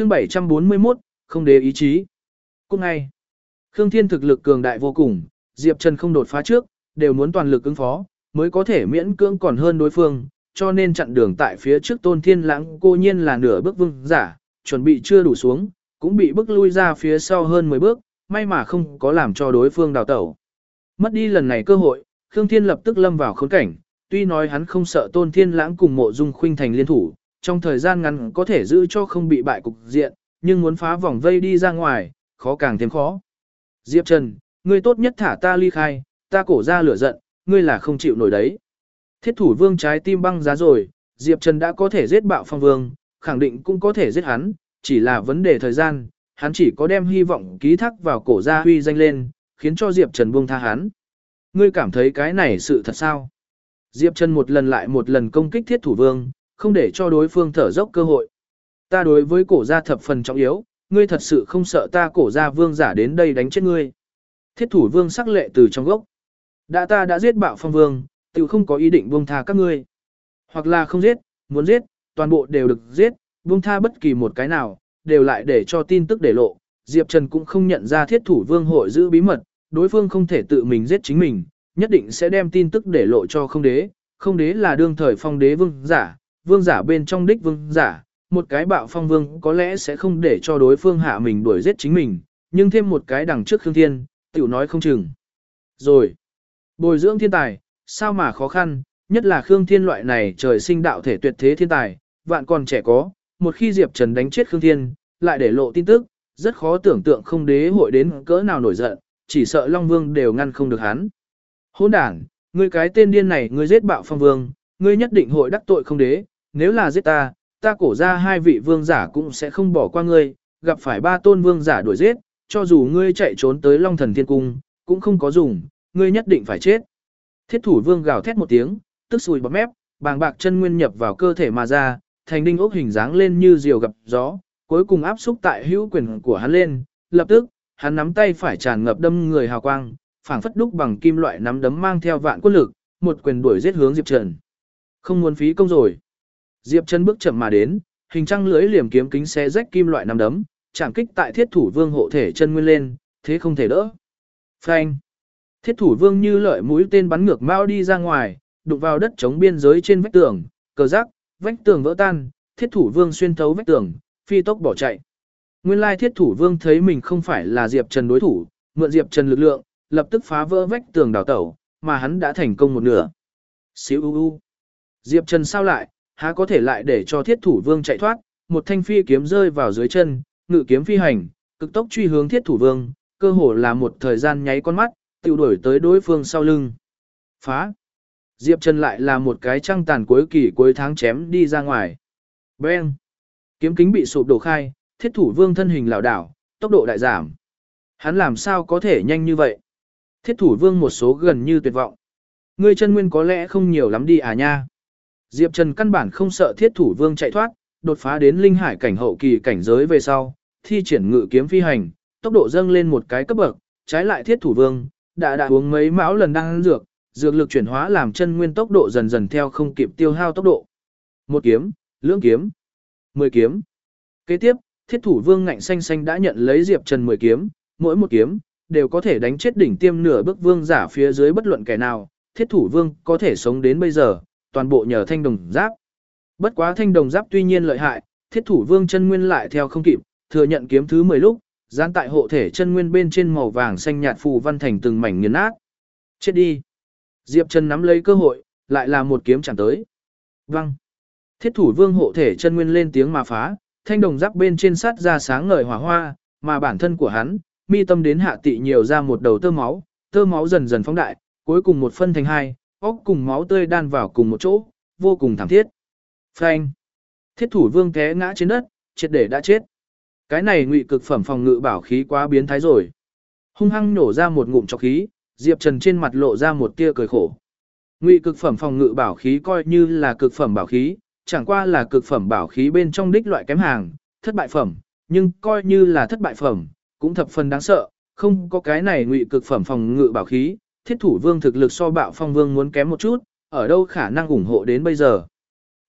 chương 741, không đế ý chí. Cũng ngay, Khương Thiên thực lực cường đại vô cùng, Diệp Trần không đột phá trước, đều muốn toàn lực ứng phó, mới có thể miễn cưỡng còn hơn đối phương, cho nên chặn đường tại phía trước Tôn Thiên Lãng cô nhiên là nửa bước vương giả, chuẩn bị chưa đủ xuống, cũng bị bức lui ra phía sau hơn 10 bước, may mà không có làm cho đối phương đào tẩu. Mất đi lần này cơ hội, Khương Thiên lập tức lâm vào khốn cảnh, tuy nói hắn không sợ Tôn Thiên Lãng cùng Mộ Dung Khuynh thành liên thủ, trong thời gian ngắn có thể giữ cho không bị bại cục diện, nhưng muốn phá vòng vây đi ra ngoài, khó càng thêm khó. Diệp Trần, ngươi tốt nhất thả ta ly khai, ta cổ ra lửa giận, ngươi là không chịu nổi đấy. Thiết thủ vương trái tim băng giá rồi, Diệp Trần đã có thể giết bạo phong vương, khẳng định cũng có thể giết hắn, chỉ là vấn đề thời gian, hắn chỉ có đem hy vọng ký thác vào cổ gia huy danh lên, khiến cho Diệp Trần buông tha hắn. Ngươi cảm thấy cái này sự thật sao? Diệp Trần một lần lại một lần công kích thiết thủ vương, không để cho đối phương thở dốc cơ hội. Ta đối với cổ gia thập phần trọng yếu, ngươi thật sự không sợ ta cổ gia vương giả đến đây đánh chết ngươi. Thiết thủ vương sắc lệ từ trong gốc. Đã ta đã giết bạo phong vương, tự không có ý định buông tha các ngươi. Hoặc là không giết, muốn giết, toàn bộ đều được giết, buông tha bất kỳ một cái nào, đều lại để cho tin tức để lộ. Diệp Trần cũng không nhận ra thiết thủ vương hội giữ bí mật, đối phương không thể tự mình giết chính mình, nhất định sẽ đem tin tức để lộ cho không đế. Không đế là đương thời phong đế vương giả, vương giả bên trong đích vương giả, một cái bạo phong vương có lẽ sẽ không để cho đối phương hạ mình đuổi giết chính mình, nhưng thêm một cái đằng trước Khương Thiên, tiểu nói không chừng. Rồi, bồi dưỡng thiên tài, sao mà khó khăn, nhất là Khương Thiên loại này trời sinh đạo thể tuyệt thế thiên tài, vạn còn trẻ có, một khi Diệp Trần đánh chết Khương Thiên, lại để lộ tin tức, rất khó tưởng tượng không đế hội đến cỡ nào nổi giận, chỉ sợ Long Vương đều ngăn không được hắn. Hỗn đảng, ngươi cái tên điên này ngươi giết bạo phong vương, ngươi nhất định hội đắc tội không đế, nếu là giết ta, ta cổ ra hai vị vương giả cũng sẽ không bỏ qua ngươi, gặp phải ba tôn vương giả đuổi giết, cho dù ngươi chạy trốn tới Long Thần Thiên Cung, cũng không có dùng, ngươi nhất định phải chết. Thiết thủ vương gào thét một tiếng, tức sùi bọt mép, bàng bạc chân nguyên nhập vào cơ thể mà ra, thành đinh ốc hình dáng lên như diều gặp gió, cuối cùng áp xúc tại hữu quyền của hắn lên, lập tức, hắn nắm tay phải tràn ngập đâm người hào quang, phảng phất đúc bằng kim loại nắm đấm mang theo vạn quân lực, một quyền đuổi giết hướng Diệp Trần. Không muốn phí công rồi. Diệp Trần bước chậm mà đến, hình trăng lưới liềm kiếm kính xé rách kim loại nằm đấm, chạm kích tại thiết thủ vương hộ thể chân nguyên lên, thế không thể đỡ. Phanh. Thiết thủ vương như lợi mũi tên bắn ngược mau đi ra ngoài, đụng vào đất chống biên giới trên vách tường, cờ rắc, vách tường vỡ tan, thiết thủ vương xuyên thấu vách tường, phi tốc bỏ chạy. Nguyên lai thiết thủ vương thấy mình không phải là Diệp Trần đối thủ, mượn Diệp Trần lực lượng, lập tức phá vỡ vách tường đào tẩu, mà hắn đã thành công một nửa. Xíu u u. Diệp Trần sao lại, há có thể lại để cho thiết thủ vương chạy thoát, một thanh phi kiếm rơi vào dưới chân, ngự kiếm phi hành, cực tốc truy hướng thiết thủ vương, cơ hồ là một thời gian nháy con mắt, tiêu đuổi tới đối phương sau lưng. Phá. Diệp Trần lại là một cái trăng tàn cuối kỳ cuối tháng chém đi ra ngoài. Beng! Kiếm kính bị sụp đổ khai, thiết thủ vương thân hình lảo đảo, tốc độ đại giảm. Hắn làm sao có thể nhanh như vậy? Thiết thủ vương một số gần như tuyệt vọng. Ngươi chân nguyên có lẽ không nhiều lắm đi à nha. Diệp Trần căn bản không sợ thiết thủ vương chạy thoát, đột phá đến linh hải cảnh hậu kỳ cảnh giới về sau, thi triển ngự kiếm phi hành, tốc độ dâng lên một cái cấp bậc, trái lại thiết thủ vương, đã đã uống mấy mão lần đang ăn dược, dược lực chuyển hóa làm chân nguyên tốc độ dần dần theo không kịp tiêu hao tốc độ. Một kiếm, lưỡng kiếm, mười kiếm. Kế tiếp, thiết thủ vương ngạnh xanh xanh đã nhận lấy Diệp Trần mười kiếm, mỗi một kiếm, đều có thể đánh chết đỉnh tiêm nửa bước vương giả phía dưới bất luận kẻ nào, thiết thủ vương có thể sống đến bây giờ, toàn bộ nhờ thanh đồng giáp. Bất quá thanh đồng giáp tuy nhiên lợi hại, thiết thủ vương chân nguyên lại theo không kịp, thừa nhận kiếm thứ 10 lúc, dán tại hộ thể chân nguyên bên trên màu vàng xanh nhạt phù văn thành từng mảnh nghiền nát. Chết đi. Diệp Trần nắm lấy cơ hội, lại là một kiếm chẳng tới. Văng. Thiết thủ vương hộ thể chân nguyên lên tiếng mà phá, thanh đồng giáp bên trên sát ra sáng ngời hỏa hoa, mà bản thân của hắn, mi tâm đến hạ tị nhiều ra một đầu tơ máu, tơ máu dần dần phóng đại, cuối cùng một phân thành hai, óc cùng máu tươi đan vào cùng một chỗ, vô cùng thảm thiết. Phanh. Thiết thủ vương té ngã trên đất, triệt để đã chết. Cái này ngụy cực phẩm phòng ngự bảo khí quá biến thái rồi. Hung hăng nổ ra một ngụm chọc khí, Diệp Trần trên mặt lộ ra một tia cười khổ. Ngụy cực phẩm phòng ngự bảo khí coi như là cực phẩm bảo khí, chẳng qua là cực phẩm bảo khí bên trong đích loại kém hàng, thất bại phẩm, nhưng coi như là thất bại phẩm, cũng thập phần đáng sợ, không có cái này ngụy cực phẩm phòng ngự bảo khí, thiết thủ vương thực lực so bạo phong vương muốn kém một chút, ở đâu khả năng ủng hộ đến bây giờ.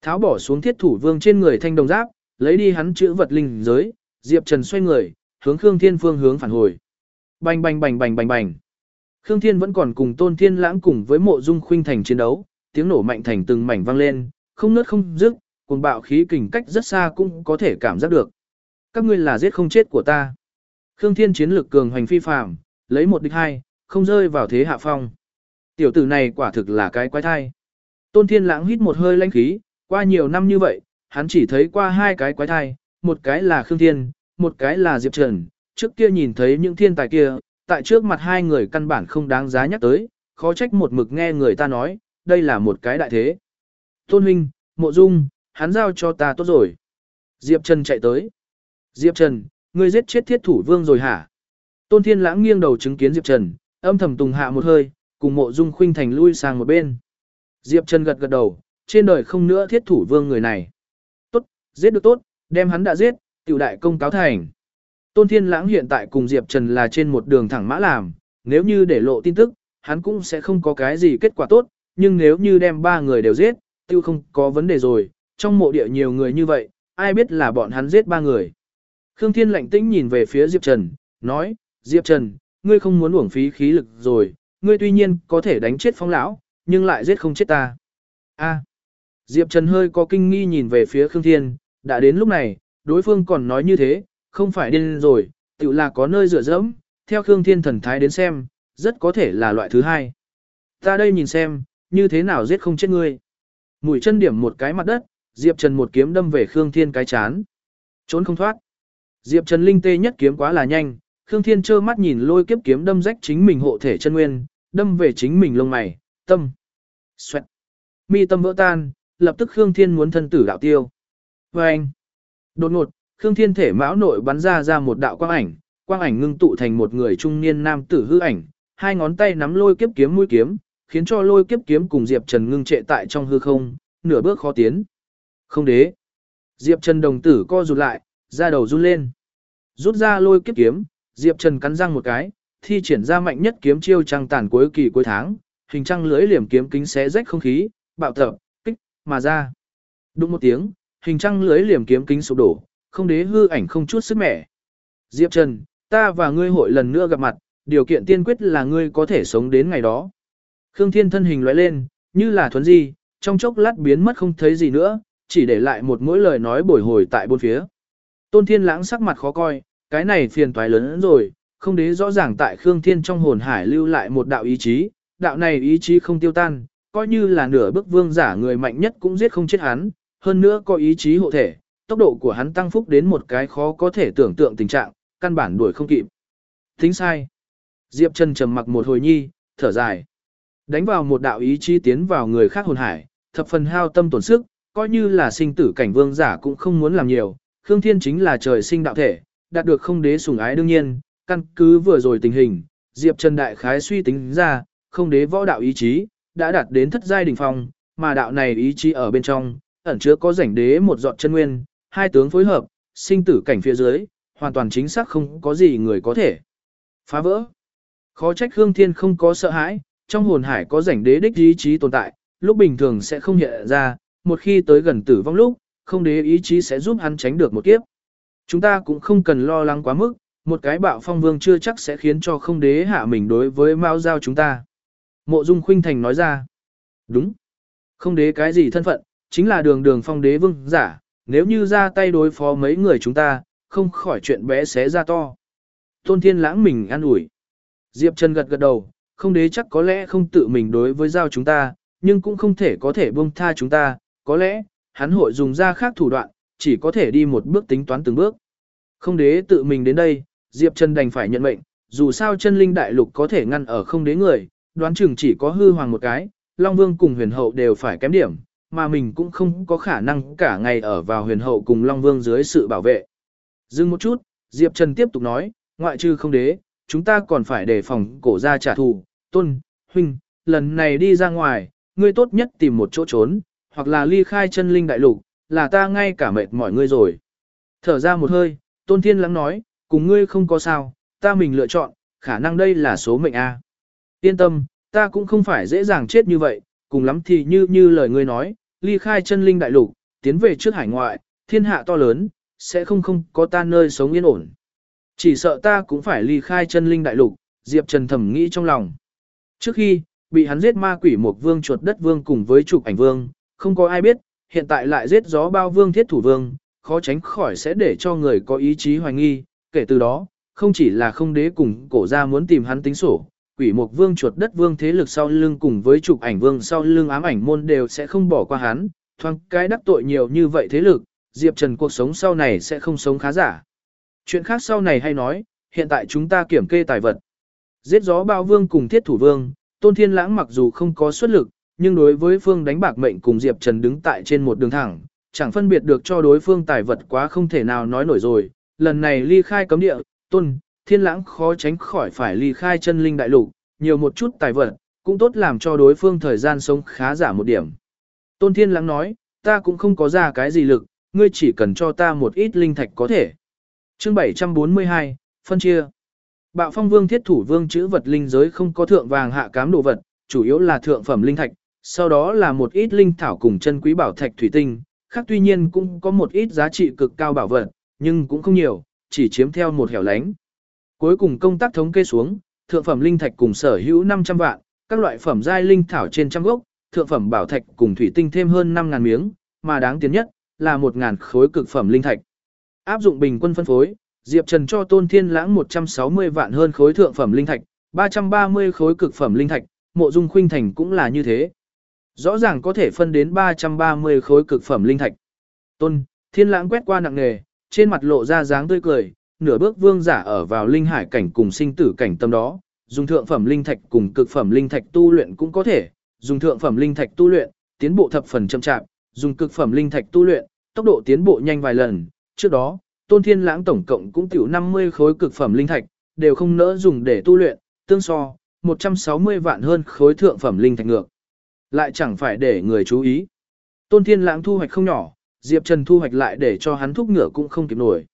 Tháo bỏ xuống thiết thủ vương trên người thanh đồng giáp, lấy đi hắn chữ vật linh giới, Diệp Trần xoay người, hướng Khương Thiên phương hướng phản hồi. Bành bành bành bành bành bành. Khương Thiên vẫn còn cùng Tôn Thiên Lãng cùng với Mộ Dung Khuynh thành chiến đấu, tiếng nổ mạnh thành từng mảnh vang lên, không nứt không dứt, cuồng bạo khí kình cách rất xa cũng có thể cảm giác được. Các ngươi là giết không chết của ta. Khương Thiên chiến lực cường hoành phi phàm, lấy một địch hai, không rơi vào thế hạ phong. Tiểu tử này quả thực là cái quái thai. Tôn Thiên Lãng hít một hơi lãnh khí, qua nhiều năm như vậy, hắn chỉ thấy qua hai cái quái thai, một cái là Khương Thiên, một cái là Diệp Trần. Trước kia nhìn thấy những thiên tài kia, tại trước mặt hai người căn bản không đáng giá nhắc tới, khó trách một mực nghe người ta nói, đây là một cái đại thế. Tôn huynh, mộ dung, hắn giao cho ta tốt rồi. Diệp Trần chạy tới. Diệp Trần, ngươi giết chết thiết thủ vương rồi hả? Tôn Thiên Lãng nghiêng đầu chứng kiến Diệp Trần, âm thầm tùng hạ một hơi, cùng mộ dung khuynh thành lui sang một bên. Diệp Trần gật gật đầu, trên đời không nữa thiết thủ vương người này. Tốt, giết được tốt, đem hắn đã giết, tiểu đại công cáo thành. Tôn Thiên Lãng hiện tại cùng Diệp Trần là trên một đường thẳng mã làm, nếu như để lộ tin tức, hắn cũng sẽ không có cái gì kết quả tốt, nhưng nếu như đem ba người đều giết, tiêu không có vấn đề rồi, trong mộ địa nhiều người như vậy, ai biết là bọn hắn giết ba người. Khương Thiên lạnh tĩnh nhìn về phía Diệp Trần, nói, Diệp Trần, ngươi không muốn uổng phí khí lực rồi, ngươi tuy nhiên có thể đánh chết phong lão, nhưng lại giết không chết ta. A. Diệp Trần hơi có kinh nghi nhìn về phía Khương Thiên, đã đến lúc này, đối phương còn nói như thế, không phải điên rồi, tự là có nơi dựa dẫm, theo Khương Thiên thần thái đến xem, rất có thể là loại thứ hai. Ta đây nhìn xem, như thế nào giết không chết ngươi. Mũi chân điểm một cái mặt đất, Diệp Trần một kiếm đâm về Khương Thiên cái chán. Trốn không thoát. Diệp Trần linh tê nhất kiếm quá là nhanh, Khương Thiên trơ mắt nhìn lôi kiếp kiếm đâm rách chính mình hộ thể chân nguyên, đâm về chính mình lông mày, tâm. Xoẹt. Mi tâm vỡ tan, lập tức Khương Thiên muốn thân tử đạo tiêu. Và anh. Đột ngột, Khương Thiên thể mão nội bắn ra ra một đạo quang ảnh, quang ảnh ngưng tụ thành một người trung niên nam tử hư ảnh, hai ngón tay nắm lôi kiếp kiếm mũi kiếm, khiến cho lôi kiếp kiếm cùng Diệp Trần ngưng trệ tại trong hư không, nửa bước khó tiến. Không đế. Diệp Trần đồng tử co rụt lại, ra đầu run lên. Rút ra lôi kiếp kiếm, Diệp Trần cắn răng một cái, thi triển ra mạnh nhất kiếm chiêu trăng tàn cuối kỳ cuối tháng, hình trăng lưới liềm kiếm kính xé rách không khí, bạo tập, kích, mà ra. Đúng một tiếng, hình trăng lưới liềm kiếm kính sụp đổ, không đế hư ảnh không chút sức mẻ. Diệp Trần, ta và ngươi hội lần nữa gặp mặt, điều kiện tiên quyết là ngươi có thể sống đến ngày đó. Khương Thiên thân hình lóe lên, như là thuấn di, trong chốc lát biến mất không thấy gì nữa, chỉ để lại một mỗi lời nói bồi hồi tại bốn phía. Tôn Thiên lãng sắc mặt khó coi, cái này phiền toái lớn hơn rồi, không đế rõ ràng tại Khương Thiên trong hồn hải lưu lại một đạo ý chí, đạo này ý chí không tiêu tan, coi như là nửa bước vương giả người mạnh nhất cũng giết không chết hắn, hơn nữa có ý chí hộ thể, tốc độ của hắn tăng phúc đến một cái khó có thể tưởng tượng tình trạng, căn bản đuổi không kịp. Tính sai. Diệp Trần trầm mặc một hồi nhi, thở dài. Đánh vào một đạo ý chí tiến vào người khác hồn hải, thập phần hao tâm tổn sức, coi như là sinh tử cảnh vương giả cũng không muốn làm nhiều. Khương Thiên chính là trời sinh đạo thể, đạt được không đế sủng ái đương nhiên, căn cứ vừa rồi tình hình, Diệp Trần Đại Khái suy tính ra, không đế võ đạo ý chí, đã đạt đến thất giai đỉnh phong, mà đạo này ý chí ở bên trong, ẩn chứa có rảnh đế một giọt chân nguyên, hai tướng phối hợp, sinh tử cảnh phía dưới, hoàn toàn chính xác không có gì người có thể phá vỡ. Khó trách Khương Thiên không có sợ hãi, trong hồn hải có rảnh đế đích ý chí tồn tại, lúc bình thường sẽ không hiện ra, một khi tới gần tử vong lúc, không đế ý chí sẽ giúp hắn tránh được một kiếp. Chúng ta cũng không cần lo lắng quá mức, một cái bạo phong vương chưa chắc sẽ khiến cho không đế hạ mình đối với mao giao chúng ta. Mộ Dung Khuynh Thành nói ra. Đúng. Không đế cái gì thân phận, chính là đường đường phong đế vương giả, nếu như ra tay đối phó mấy người chúng ta, không khỏi chuyện bé xé ra to. Tôn Thiên Lãng mình an ủi. Diệp Trần gật gật đầu, không đế chắc có lẽ không tự mình đối với giao chúng ta, nhưng cũng không thể có thể buông tha chúng ta, có lẽ, hắn hội dùng ra khác thủ đoạn, chỉ có thể đi một bước tính toán từng bước. Không đế tự mình đến đây, Diệp Trần đành phải nhận mệnh, dù sao chân linh đại lục có thể ngăn ở không đế người, đoán chừng chỉ có hư hoàng một cái, Long Vương cùng huyền hậu đều phải kém điểm, mà mình cũng không có khả năng cả ngày ở vào huyền hậu cùng Long Vương dưới sự bảo vệ. Dừng một chút, Diệp Trần tiếp tục nói, ngoại trừ không đế, chúng ta còn phải đề phòng cổ ra trả thù, tôn, huynh, lần này đi ra ngoài, ngươi tốt nhất tìm một chỗ trốn, hoặc là ly khai chân linh đại lục, là ta ngay cả mệt mỏi ngươi rồi. Thở ra một hơi, tôn thiên lắng nói, cùng ngươi không có sao, ta mình lựa chọn, khả năng đây là số mệnh A. Yên tâm, ta cũng không phải dễ dàng chết như vậy, cùng lắm thì như như lời ngươi nói, ly khai chân linh đại lục, tiến về trước hải ngoại, thiên hạ to lớn, sẽ không không có ta nơi sống yên ổn. Chỉ sợ ta cũng phải ly khai chân linh đại lục, Diệp Trần thầm nghĩ trong lòng. Trước khi, bị hắn giết ma quỷ một vương chuột đất vương cùng với trục ảnh vương, không có ai biết, hiện tại lại giết gió bao vương thiết thủ vương, khó tránh khỏi sẽ để cho người có ý chí hoài nghi, kể từ đó, không chỉ là không đế cùng cổ gia muốn tìm hắn tính sổ, quỷ mục vương chuột đất vương thế lực sau lưng cùng với chụp ảnh vương sau lưng ám ảnh môn đều sẽ không bỏ qua hắn, thoang cái đắc tội nhiều như vậy thế lực, Diệp Trần cuộc sống sau này sẽ không sống khá giả. Chuyện khác sau này hay nói, hiện tại chúng ta kiểm kê tài vật. Giết gió bao vương cùng thiết thủ vương, tôn thiên lãng mặc dù không có xuất lực, nhưng đối với phương đánh bạc mệnh cùng Diệp Trần đứng tại trên một đường thẳng, chẳng phân biệt được cho đối phương tài vật quá không thể nào nói nổi rồi. Lần này ly khai cấm địa, tôn, thiên lãng khó tránh khỏi phải ly khai chân linh đại lục, nhiều một chút tài vật, cũng tốt làm cho đối phương thời gian sống khá giả một điểm. Tôn thiên lãng nói, ta cũng không có ra cái gì lực, ngươi chỉ cần cho ta một ít linh thạch có thể. Chương 742, phân chia. Bạo phong vương thiết thủ vương chữ vật linh giới không có thượng vàng hạ cám đồ vật, chủ yếu là thượng phẩm linh thạch, sau đó là một ít linh thảo cùng chân quý bảo thạch thủy tinh, khác tuy nhiên cũng có một ít giá trị cực cao bảo vật, nhưng cũng không nhiều, chỉ chiếm theo một hẻo lánh. Cuối cùng công tác thống kê xuống, thượng phẩm linh thạch cùng sở hữu 500 vạn, các loại phẩm giai linh thảo trên trăm gốc, thượng phẩm bảo thạch cùng thủy tinh thêm hơn 5000 miếng, mà đáng tiền nhất là 1000 khối cực phẩm linh thạch. Áp dụng bình quân phân phối, Diệp Trần cho Tôn Thiên Lãng 160 vạn hơn khối thượng phẩm linh thạch, 330 khối cực phẩm linh thạch, Mộ Dung Khuynh Thành cũng là như thế. Rõ ràng có thể phân đến 330 khối cực phẩm linh thạch. Tôn, Thiên Lãng quét qua nặng nghề, trên mặt lộ ra dáng tươi cười, nửa bước vương giả ở vào linh hải cảnh cùng sinh tử cảnh tâm đó, dùng thượng phẩm linh thạch cùng cực phẩm linh thạch tu luyện cũng có thể, dùng thượng phẩm linh thạch tu luyện, tiến bộ thập phần chậm chạp, dùng cực phẩm linh thạch tu luyện, tốc độ tiến bộ nhanh vài lần. Trước đó, Tôn Thiên Lãng tổng cộng cũng tiểu 50 khối cực phẩm linh thạch, đều không nỡ dùng để tu luyện, tương so, 160 vạn hơn khối thượng phẩm linh thạch ngược. Lại chẳng phải để người chú ý. Tôn Thiên Lãng thu hoạch không nhỏ, Diệp Trần thu hoạch lại để cho hắn thúc ngựa cũng không kịp nổi.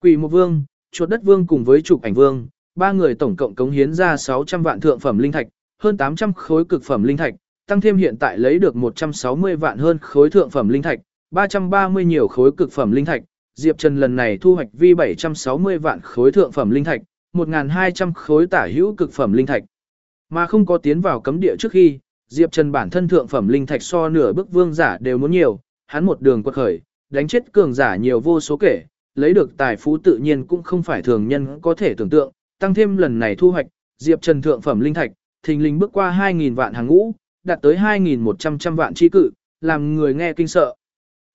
Quỷ mộ vương, chuột đất vương cùng với trục ảnh vương, ba người tổng cộng cống hiến ra 600 vạn thượng phẩm linh thạch, hơn 800 khối cực phẩm linh thạch, tăng thêm hiện tại lấy được 160 vạn hơn khối thượng phẩm linh thạch, 330 nhiều khối cực phẩm linh thạch, Diệp Trần lần này thu hoạch vi 760 vạn khối thượng phẩm linh thạch, 1200 khối tả hữu cực phẩm linh thạch. Mà không có tiến vào cấm địa trước khi, Diệp Trần bản thân thượng phẩm linh thạch so nửa bức vương giả đều muốn nhiều, hắn một đường quật khởi, đánh chết cường giả nhiều vô số kể, lấy được tài phú tự nhiên cũng không phải thường nhân có thể tưởng tượng, tăng thêm lần này thu hoạch, Diệp Trần thượng phẩm linh thạch, thình lình bước qua 2000 vạn hàng ngũ, đạt tới 2100 trăm vạn chi cự, làm người nghe kinh sợ.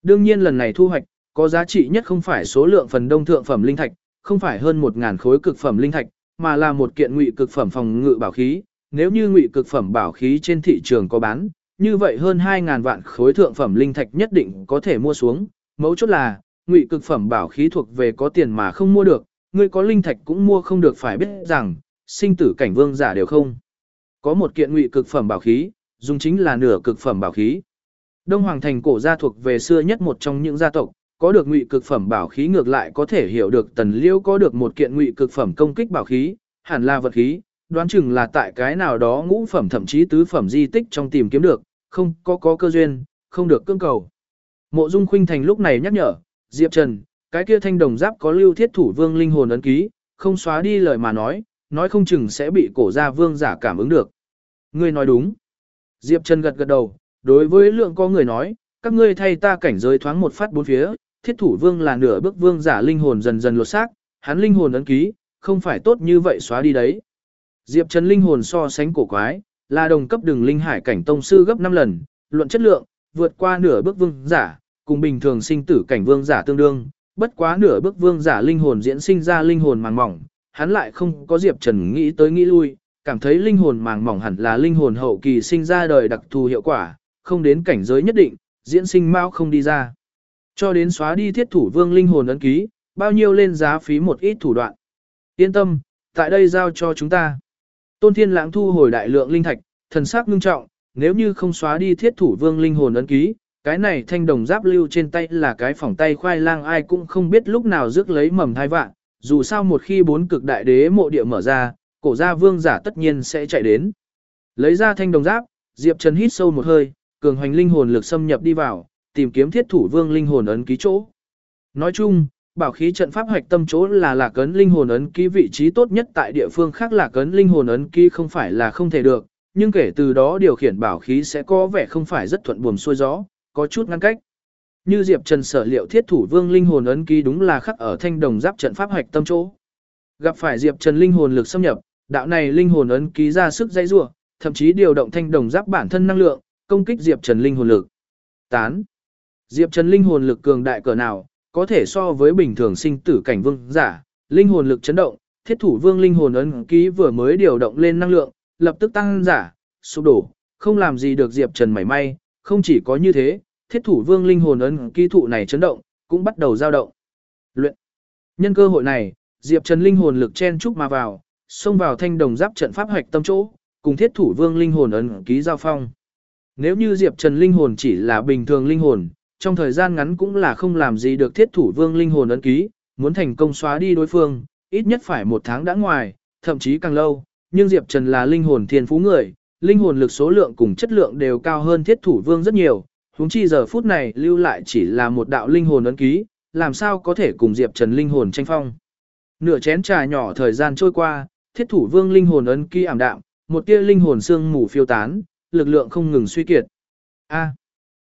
Đương nhiên lần này thu hoạch, có giá trị nhất không phải số lượng phần đông thượng phẩm linh thạch, không phải hơn 1000 khối cực phẩm linh thạch, mà là một kiện ngụy cực phẩm phòng ngự bảo khí, nếu như ngụy cực phẩm bảo khí trên thị trường có bán, như vậy hơn 2.000 vạn khối thượng phẩm linh thạch nhất định có thể mua xuống, mấu chốt là ngụy cực phẩm bảo khí thuộc về có tiền mà không mua được, người có linh thạch cũng mua không được phải biết rằng, sinh tử cảnh vương giả đều không. Có một kiện ngụy cực phẩm bảo khí, dùng chính là nửa cực phẩm bảo khí. Đông Hoàng thành cổ gia thuộc về xưa nhất một trong những gia tộc, có được ngụy cực phẩm bảo khí ngược lại có thể hiểu được Tần Liêu có được một kiện ngụy cực phẩm công kích bảo khí, hẳn là vật khí, đoán chừng là tại cái nào đó ngũ phẩm thậm chí tứ phẩm di tích trong tìm kiếm được, không có có cơ duyên, không được cương cầu. Mộ Dung Khuynh Thành lúc này nhắc nhở, Diệp Trần, cái kia thanh đồng giáp có lưu thiết thủ vương linh hồn ấn ký, không xóa đi lời mà nói, nói không chừng sẽ bị cổ gia vương giả cảm ứng được. Ngươi nói đúng. Diệp Trần gật gật đầu, đối với lượng có người nói, các ngươi thay ta cảnh giới thoáng một phát bốn phía, thiết thủ vương là nửa bước vương giả linh hồn dần dần lột xác, hắn linh hồn ấn ký, không phải tốt như vậy xóa đi đấy. Diệp Trần linh hồn so sánh cổ quái, là đồng cấp đường linh hải cảnh tông sư gấp 5 lần, luận chất lượng, vượt qua nửa bước vương giả, cùng bình thường sinh tử cảnh vương giả tương đương, bất quá nửa bước vương giả linh hồn diễn sinh ra linh hồn màng mỏng, hắn lại không có Diệp Trần nghĩ tới nghĩ lui, cảm thấy linh hồn màng mỏng hẳn là linh hồn hậu kỳ sinh ra đời đặc thù hiệu quả, không đến cảnh giới nhất định, diễn sinh mau không đi ra. Cho đến xóa đi thiết thủ vương linh hồn ấn ký, bao nhiêu lên giá phí một ít thủ đoạn. Yên tâm, tại đây giao cho chúng ta. Tôn Thiên Lãng thu hồi đại lượng linh thạch, thần sắc ngưng trọng, nếu như không xóa đi thiết thủ vương linh hồn ấn ký, cái này thanh đồng giáp lưu trên tay là cái phòng tay khoai lang ai cũng không biết lúc nào rước lấy mầm thai vạn, dù sao một khi bốn cực đại đế mộ địa mở ra, cổ gia vương giả tất nhiên sẽ chạy đến. Lấy ra thanh đồng giáp, Diệp Trần hít sâu một hơi, cường hoành linh hồn lực xâm nhập đi vào, tìm kiếm thiết thủ vương linh hồn ấn ký chỗ. Nói chung, Bảo khí trận pháp hoạch tâm chỗ là lạc cấn linh hồn ấn ký vị trí tốt nhất tại địa phương khác lạc cấn linh hồn ấn ký không phải là không thể được, nhưng kể từ đó điều khiển bảo khí sẽ có vẻ không phải rất thuận buồm xuôi gió, có chút ngăn cách. Như Diệp Trần sở liệu thiết thủ vương linh hồn ấn ký đúng là khắc ở thanh đồng giáp trận pháp hoạch tâm chỗ. Gặp phải Diệp Trần linh hồn lực xâm nhập, đạo này linh hồn ấn ký ra sức dãy rủa, thậm chí điều động thanh đồng giáp bản thân năng lượng, công kích Diệp Trần linh hồn lực. Tán. Diệp Trần linh hồn lực cường đại cỡ nào, có thể so với bình thường sinh tử cảnh vương giả, linh hồn lực chấn động, thiết thủ vương linh hồn ấn ký vừa mới điều động lên năng lượng, lập tức tăng giả, sụp đổ, không làm gì được Diệp Trần mảy may, không chỉ có như thế, thiết thủ vương linh hồn ấn ký thụ này chấn động, cũng bắt đầu dao động. Luyện. Nhân cơ hội này, Diệp Trần linh hồn lực chen chúc mà vào, xông vào thanh đồng giáp trận pháp hoạch tâm chỗ, cùng thiết thủ vương linh hồn ấn ký giao phong. Nếu như Diệp Trần linh hồn chỉ là bình thường linh hồn, trong thời gian ngắn cũng là không làm gì được thiết thủ vương linh hồn ấn ký, muốn thành công xóa đi đối phương, ít nhất phải một tháng đã ngoài, thậm chí càng lâu, nhưng Diệp Trần là linh hồn thiên phú người, linh hồn lực số lượng cùng chất lượng đều cao hơn thiết thủ vương rất nhiều, huống chi giờ phút này lưu lại chỉ là một đạo linh hồn ấn ký, làm sao có thể cùng Diệp Trần linh hồn tranh phong. Nửa chén trà nhỏ thời gian trôi qua, thiết thủ vương linh hồn ấn ký ảm đạm, một tia linh hồn xương mù phiêu tán, lực lượng không ngừng suy kiệt. A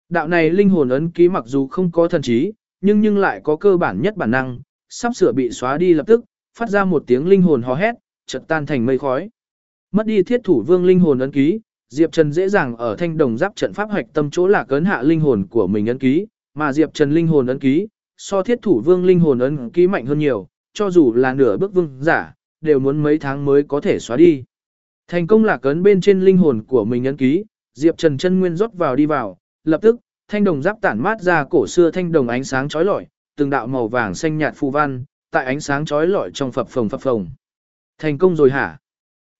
đạo này linh hồn ấn ký mặc dù không có thần trí, nhưng nhưng lại có cơ bản nhất bản năng, sắp sửa bị xóa đi lập tức, phát ra một tiếng linh hồn hò hét, chợt tan thành mây khói. Mất đi thiết thủ vương linh hồn ấn ký, Diệp Trần dễ dàng ở thanh đồng giáp trận pháp hoạch tâm chỗ là cấn hạ linh hồn của mình ấn ký, mà Diệp Trần linh hồn ấn ký, so thiết thủ vương linh hồn ấn ký mạnh hơn nhiều, cho dù là nửa bước vương giả, đều muốn mấy tháng mới có thể xóa đi. Thành công là cấn bên trên linh hồn của mình ấn ký, Diệp Trần chân nguyên rót vào đi vào, lập tức, thanh đồng giáp tản mát ra cổ xưa thanh đồng ánh sáng chói lọi, từng đạo màu vàng xanh nhạt phù văn, tại ánh sáng chói lọi trong phập phồng phập phồng. Thành công rồi hả?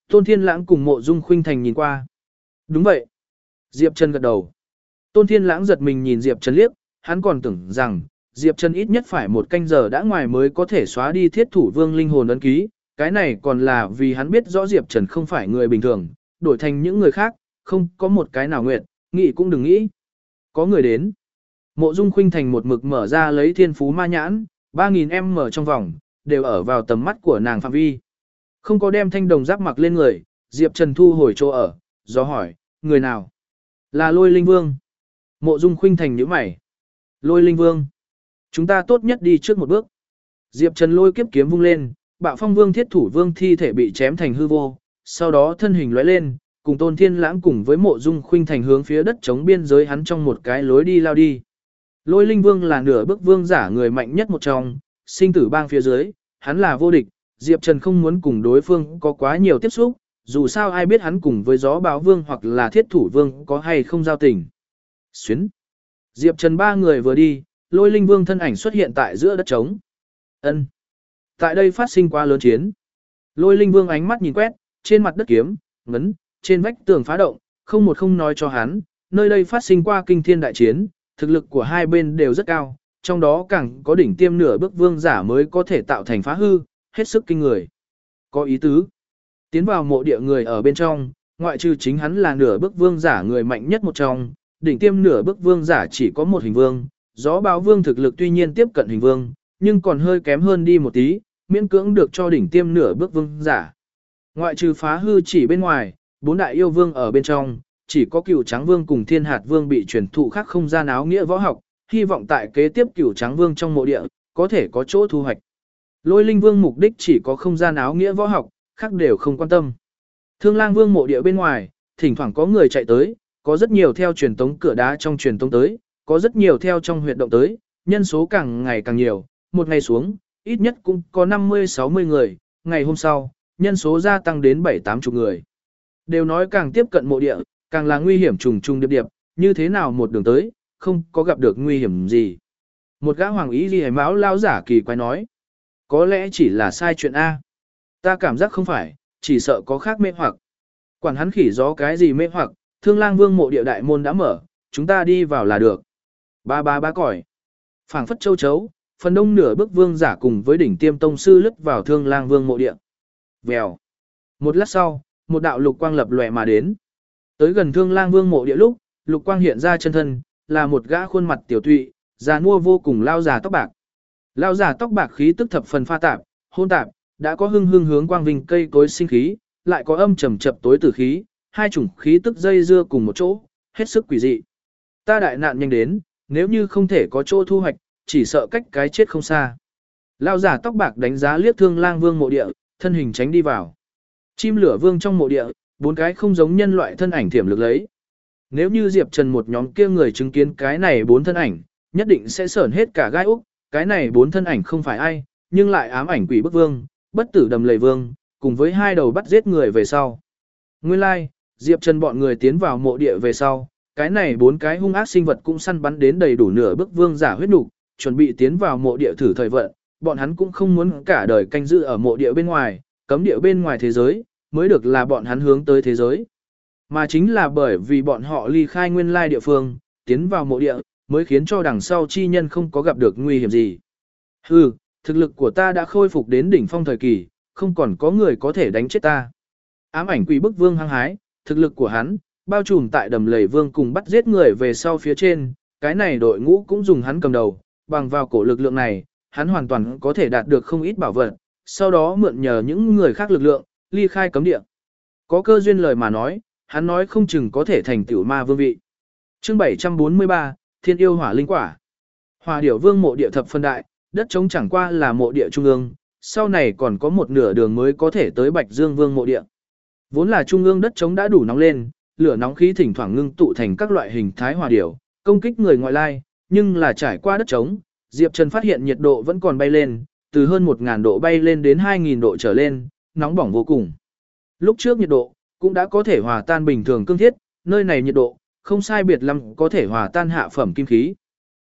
Tôn Thiên Lãng cùng Mộ Dung Khuynh Thành nhìn qua. Đúng vậy. Diệp Trần gật đầu. Tôn Thiên Lãng giật mình nhìn Diệp Trần liếc, hắn còn tưởng rằng, Diệp Trần ít nhất phải một canh giờ đã ngoài mới có thể xóa đi thiết thủ vương linh hồn ấn ký, cái này còn là vì hắn biết rõ Diệp Trần không phải người bình thường, đổi thành những người khác, không có một cái nào nguyện, nghĩ cũng đừng nghĩ. Có người đến. Mộ Dung Khuynh Thành một mực mở ra lấy thiên phú ma nhãn, 3.000 em mở trong vòng, đều ở vào tầm mắt của nàng phạm vi. Không có đem thanh đồng giáp mặc lên người, Diệp Trần thu hồi chỗ ở, do hỏi, người nào? Là lôi linh vương. Mộ Dung Khuynh Thành nhíu mày. Lôi linh vương. Chúng ta tốt nhất đi trước một bước. Diệp Trần lôi kiếp kiếm vung lên, bạo phong vương thiết thủ vương thi thể bị chém thành hư vô, sau đó thân hình lóe lên, cùng tôn thiên lãng cùng với mộ dung khuynh thành hướng phía đất chống biên giới hắn trong một cái lối đi lao đi. Lôi linh vương là nửa bước vương giả người mạnh nhất một trong, sinh tử bang phía dưới, hắn là vô địch, Diệp Trần không muốn cùng đối phương có quá nhiều tiếp xúc, dù sao ai biết hắn cùng với gió báo vương hoặc là thiết thủ vương có hay không giao tình. Xuyến. Diệp Trần ba người vừa đi, lôi linh vương thân ảnh xuất hiện tại giữa đất trống. ân Tại đây phát sinh quá lớn chiến. Lôi linh vương ánh mắt nhìn quét, trên mặt đất kiếm, ngấn, trên vách tường phá động, không một không nói cho hắn, nơi đây phát sinh qua kinh thiên đại chiến, thực lực của hai bên đều rất cao, trong đó càng có đỉnh tiêm nửa bước vương giả mới có thể tạo thành phá hư, hết sức kinh người. Có ý tứ. Tiến vào mộ địa người ở bên trong, ngoại trừ chính hắn là nửa bước vương giả người mạnh nhất một trong, đỉnh tiêm nửa bước vương giả chỉ có một hình vương, gió báo vương thực lực tuy nhiên tiếp cận hình vương, nhưng còn hơi kém hơn đi một tí, miễn cưỡng được cho đỉnh tiêm nửa bước vương giả. Ngoại trừ phá hư chỉ bên ngoài, bốn đại yêu vương ở bên trong, chỉ có cửu trắng vương cùng thiên hạt vương bị truyền thụ khác không gian áo nghĩa võ học, hy vọng tại kế tiếp cửu trắng vương trong mộ địa, có thể có chỗ thu hoạch. Lôi linh vương mục đích chỉ có không gian áo nghĩa võ học, khác đều không quan tâm. Thương lang vương mộ địa bên ngoài, thỉnh thoảng có người chạy tới, có rất nhiều theo truyền tống cửa đá trong truyền tống tới, có rất nhiều theo trong huyệt động tới, nhân số càng ngày càng nhiều, một ngày xuống, ít nhất cũng có 50-60 người, ngày hôm sau, nhân số gia tăng đến 7-80 người. Đều nói càng tiếp cận mộ địa, càng là nguy hiểm trùng trùng điệp điệp, như thế nào một đường tới, không có gặp được nguy hiểm gì. Một gã hoàng ý gì máu lao giả kỳ quái nói. Có lẽ chỉ là sai chuyện A. Ta cảm giác không phải, chỉ sợ có khác mê hoặc. Quản hắn khỉ gió cái gì mê hoặc, thương lang vương mộ địa đại môn đã mở, chúng ta đi vào là được. Ba ba ba còi. phảng phất châu chấu, phần đông nửa bước vương giả cùng với đỉnh tiêm tông sư lướt vào thương lang vương mộ địa. Vèo. Một lát sau, một đạo lục quang lập lòe mà đến. Tới gần thương lang vương mộ địa lúc, lục quang hiện ra chân thân, là một gã khuôn mặt tiểu tụy, già nua vô cùng lao già tóc bạc. lao giả tóc bạc khí tức thập phần pha tạp, hôn tạp, đã có hưng hưng hướng quang vinh cây cối sinh khí, lại có âm trầm chập tối tử khí, hai chủng khí tức dây dưa cùng một chỗ, hết sức quỷ dị. Ta đại nạn nhanh đến, nếu như không thể có chỗ thu hoạch, chỉ sợ cách cái chết không xa. Lão giả tóc bạc đánh giá liếc thương lang vương mộ địa, thân hình tránh đi vào. Chim lửa vương trong mộ địa, bốn cái không giống nhân loại thân ảnh thiểm lực lấy. Nếu như Diệp Trần một nhóm kia người chứng kiến cái này bốn thân ảnh, nhất định sẽ sởn hết cả gai úc, cái này bốn thân ảnh không phải ai, nhưng lại ám ảnh quỷ bức vương, bất tử đầm lầy vương, cùng với hai đầu bắt giết người về sau. Nguyên lai, like, Diệp Trần bọn người tiến vào mộ địa về sau, cái này bốn cái hung ác sinh vật cũng săn bắn đến đầy đủ nửa bức vương giả huyết nục, chuẩn bị tiến vào mộ địa thử thời vận, bọn hắn cũng không muốn cả đời canh giữ ở mộ địa bên ngoài, cấm địa bên ngoài thế giới, mới được là bọn hắn hướng tới thế giới. Mà chính là bởi vì bọn họ ly khai nguyên lai địa phương, tiến vào mộ địa, mới khiến cho đằng sau chi nhân không có gặp được nguy hiểm gì. Hừ, thực lực của ta đã khôi phục đến đỉnh phong thời kỳ, không còn có người có thể đánh chết ta. Ám ảnh quỷ bức vương hăng hái, thực lực của hắn, bao trùm tại đầm lầy vương cùng bắt giết người về sau phía trên, cái này đội ngũ cũng dùng hắn cầm đầu, bằng vào cổ lực lượng này, hắn hoàn toàn có thể đạt được không ít bảo vật, sau đó mượn nhờ những người khác lực lượng, ly khai cấm địa. Có cơ duyên lời mà nói, hắn nói không chừng có thể thành tiểu ma vương vị. Chương 743, Thiên yêu hỏa linh quả. Hỏa điểu vương mộ địa thập phân đại, đất trống chẳng qua là mộ địa trung ương, sau này còn có một nửa đường mới có thể tới Bạch Dương vương mộ địa. Vốn là trung ương đất trống đã đủ nóng lên, lửa nóng khí thỉnh thoảng ngưng tụ thành các loại hình thái hỏa điểu, công kích người ngoại lai, nhưng là trải qua đất trống, Diệp Trần phát hiện nhiệt độ vẫn còn bay lên, từ hơn 1000 độ bay lên đến 2000 độ trở lên, nóng bỏng vô cùng. Lúc trước nhiệt độ cũng đã có thể hòa tan bình thường cương thiết, nơi này nhiệt độ không sai biệt lắm có thể hòa tan hạ phẩm kim khí.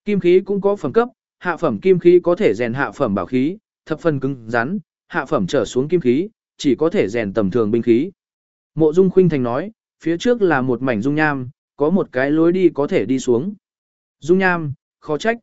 Kim khí cũng có phẩm cấp, hạ phẩm kim khí có thể rèn hạ phẩm bảo khí, thập phần cứng rắn, hạ phẩm trở xuống kim khí, chỉ có thể rèn tầm thường binh khí. Mộ Dung Khuynh Thành nói, phía trước là một mảnh dung nham, có một cái lối đi có thể đi xuống. Dung nham, khó trách.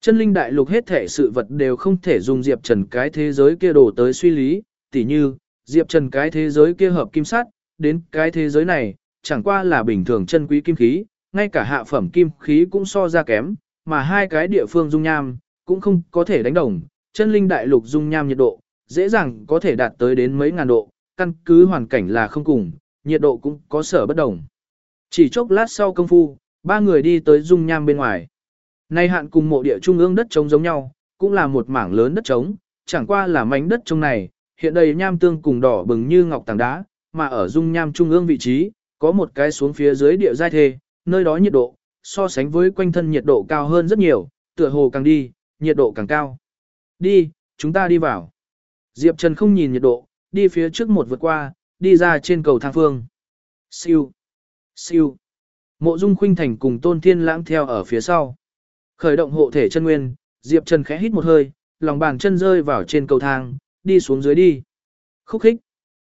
Chân linh đại lục hết thể sự vật đều không thể dùng Diệp Trần cái thế giới kia đổ tới suy lý, tỉ như, Diệp Trần cái thế giới kia hợp kim sắt, đến cái thế giới này, chẳng qua là bình thường chân quý kim khí, ngay cả hạ phẩm kim khí cũng so ra kém, mà hai cái địa phương dung nham, cũng không có thể đánh đồng, chân linh đại lục dung nham nhiệt độ, dễ dàng có thể đạt tới đến mấy ngàn độ, căn cứ hoàn cảnh là không cùng, nhiệt độ cũng có sở bất đồng. Chỉ chốc lát sau công phu, ba người đi tới dung nham bên ngoài. Nay hạn cùng mộ địa trung ương đất trống giống nhau, cũng là một mảng lớn đất trống, chẳng qua là mảnh đất trống này, hiện đầy nham tương cùng đỏ bừng như ngọc tảng đá, mà ở dung nham trung ương vị trí, có một cái xuống phía dưới địa giai thê, nơi đó nhiệt độ, so sánh với quanh thân nhiệt độ cao hơn rất nhiều, tựa hồ càng đi, nhiệt độ càng cao. Đi, chúng ta đi vào. Diệp Trần không nhìn nhiệt độ, đi phía trước một vượt qua, đi ra trên cầu thang phương. Siêu, siêu. Mộ Dung Khuynh Thành cùng Tôn Thiên Lãng theo ở phía sau. Khởi động hộ thể chân nguyên, Diệp Trần khẽ hít một hơi, lòng bàn chân rơi vào trên cầu thang, đi xuống dưới đi. Khúc khích.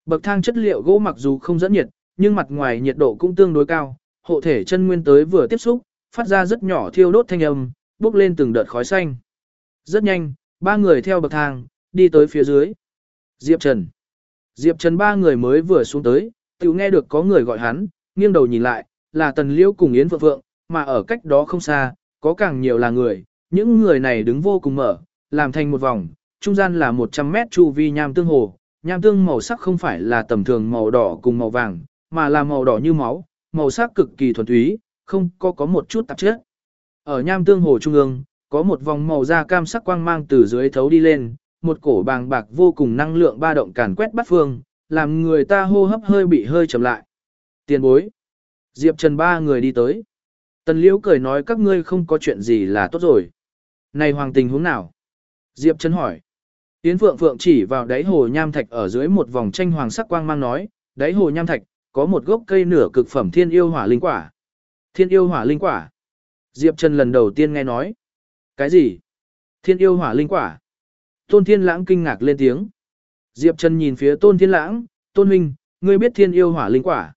Bậc thang chất liệu gỗ mặc dù không dẫn nhiệt, nhưng mặt ngoài nhiệt độ cũng tương đối cao, hộ thể chân nguyên tới vừa tiếp xúc, phát ra rất nhỏ thiêu đốt thanh âm, bốc lên từng đợt khói xanh. Rất nhanh, ba người theo bậc thang, đi tới phía dưới. Diệp Trần. Diệp Trần ba người mới vừa xuống tới, tự nghe được có người gọi hắn, nghiêng đầu nhìn lại, là Tần Liễu cùng Yến Phượng Phượng, mà ở cách đó không xa, có càng nhiều là người, những người này đứng vô cùng mở, làm thành một vòng, trung gian là 100 mét chu vi nham tương hồ, nham tương màu sắc không phải là tầm thường màu đỏ cùng màu vàng, mà là màu đỏ như máu, màu sắc cực kỳ thuần túy, không có có một chút tạp chất. Ở nham tương hồ trung ương, có một vòng màu da cam sắc quang mang từ dưới thấu đi lên, một cổ bàng bạc vô cùng năng lượng ba động càn quét bắt phương, làm người ta hô hấp hơi bị hơi chậm lại. Tiền bối. Diệp Trần ba người đi tới. Tần Liễu cười nói các ngươi không có chuyện gì là tốt rồi. Này hoàng tình huống nào? Diệp Trần hỏi. Yến Phượng Phượng chỉ vào đáy hồ nham thạch ở dưới một vòng tranh hoàng sắc quang mang nói, đáy hồ nham thạch, có một gốc cây nửa cực phẩm thiên yêu hỏa linh quả. Thiên yêu hỏa linh quả. Diệp Trần lần đầu tiên nghe nói. Cái gì? Thiên yêu hỏa linh quả. Tôn Thiên Lãng kinh ngạc lên tiếng. Diệp Trần nhìn phía Tôn Thiên Lãng, Tôn Huynh, ngươi biết thiên yêu hỏa linh quả.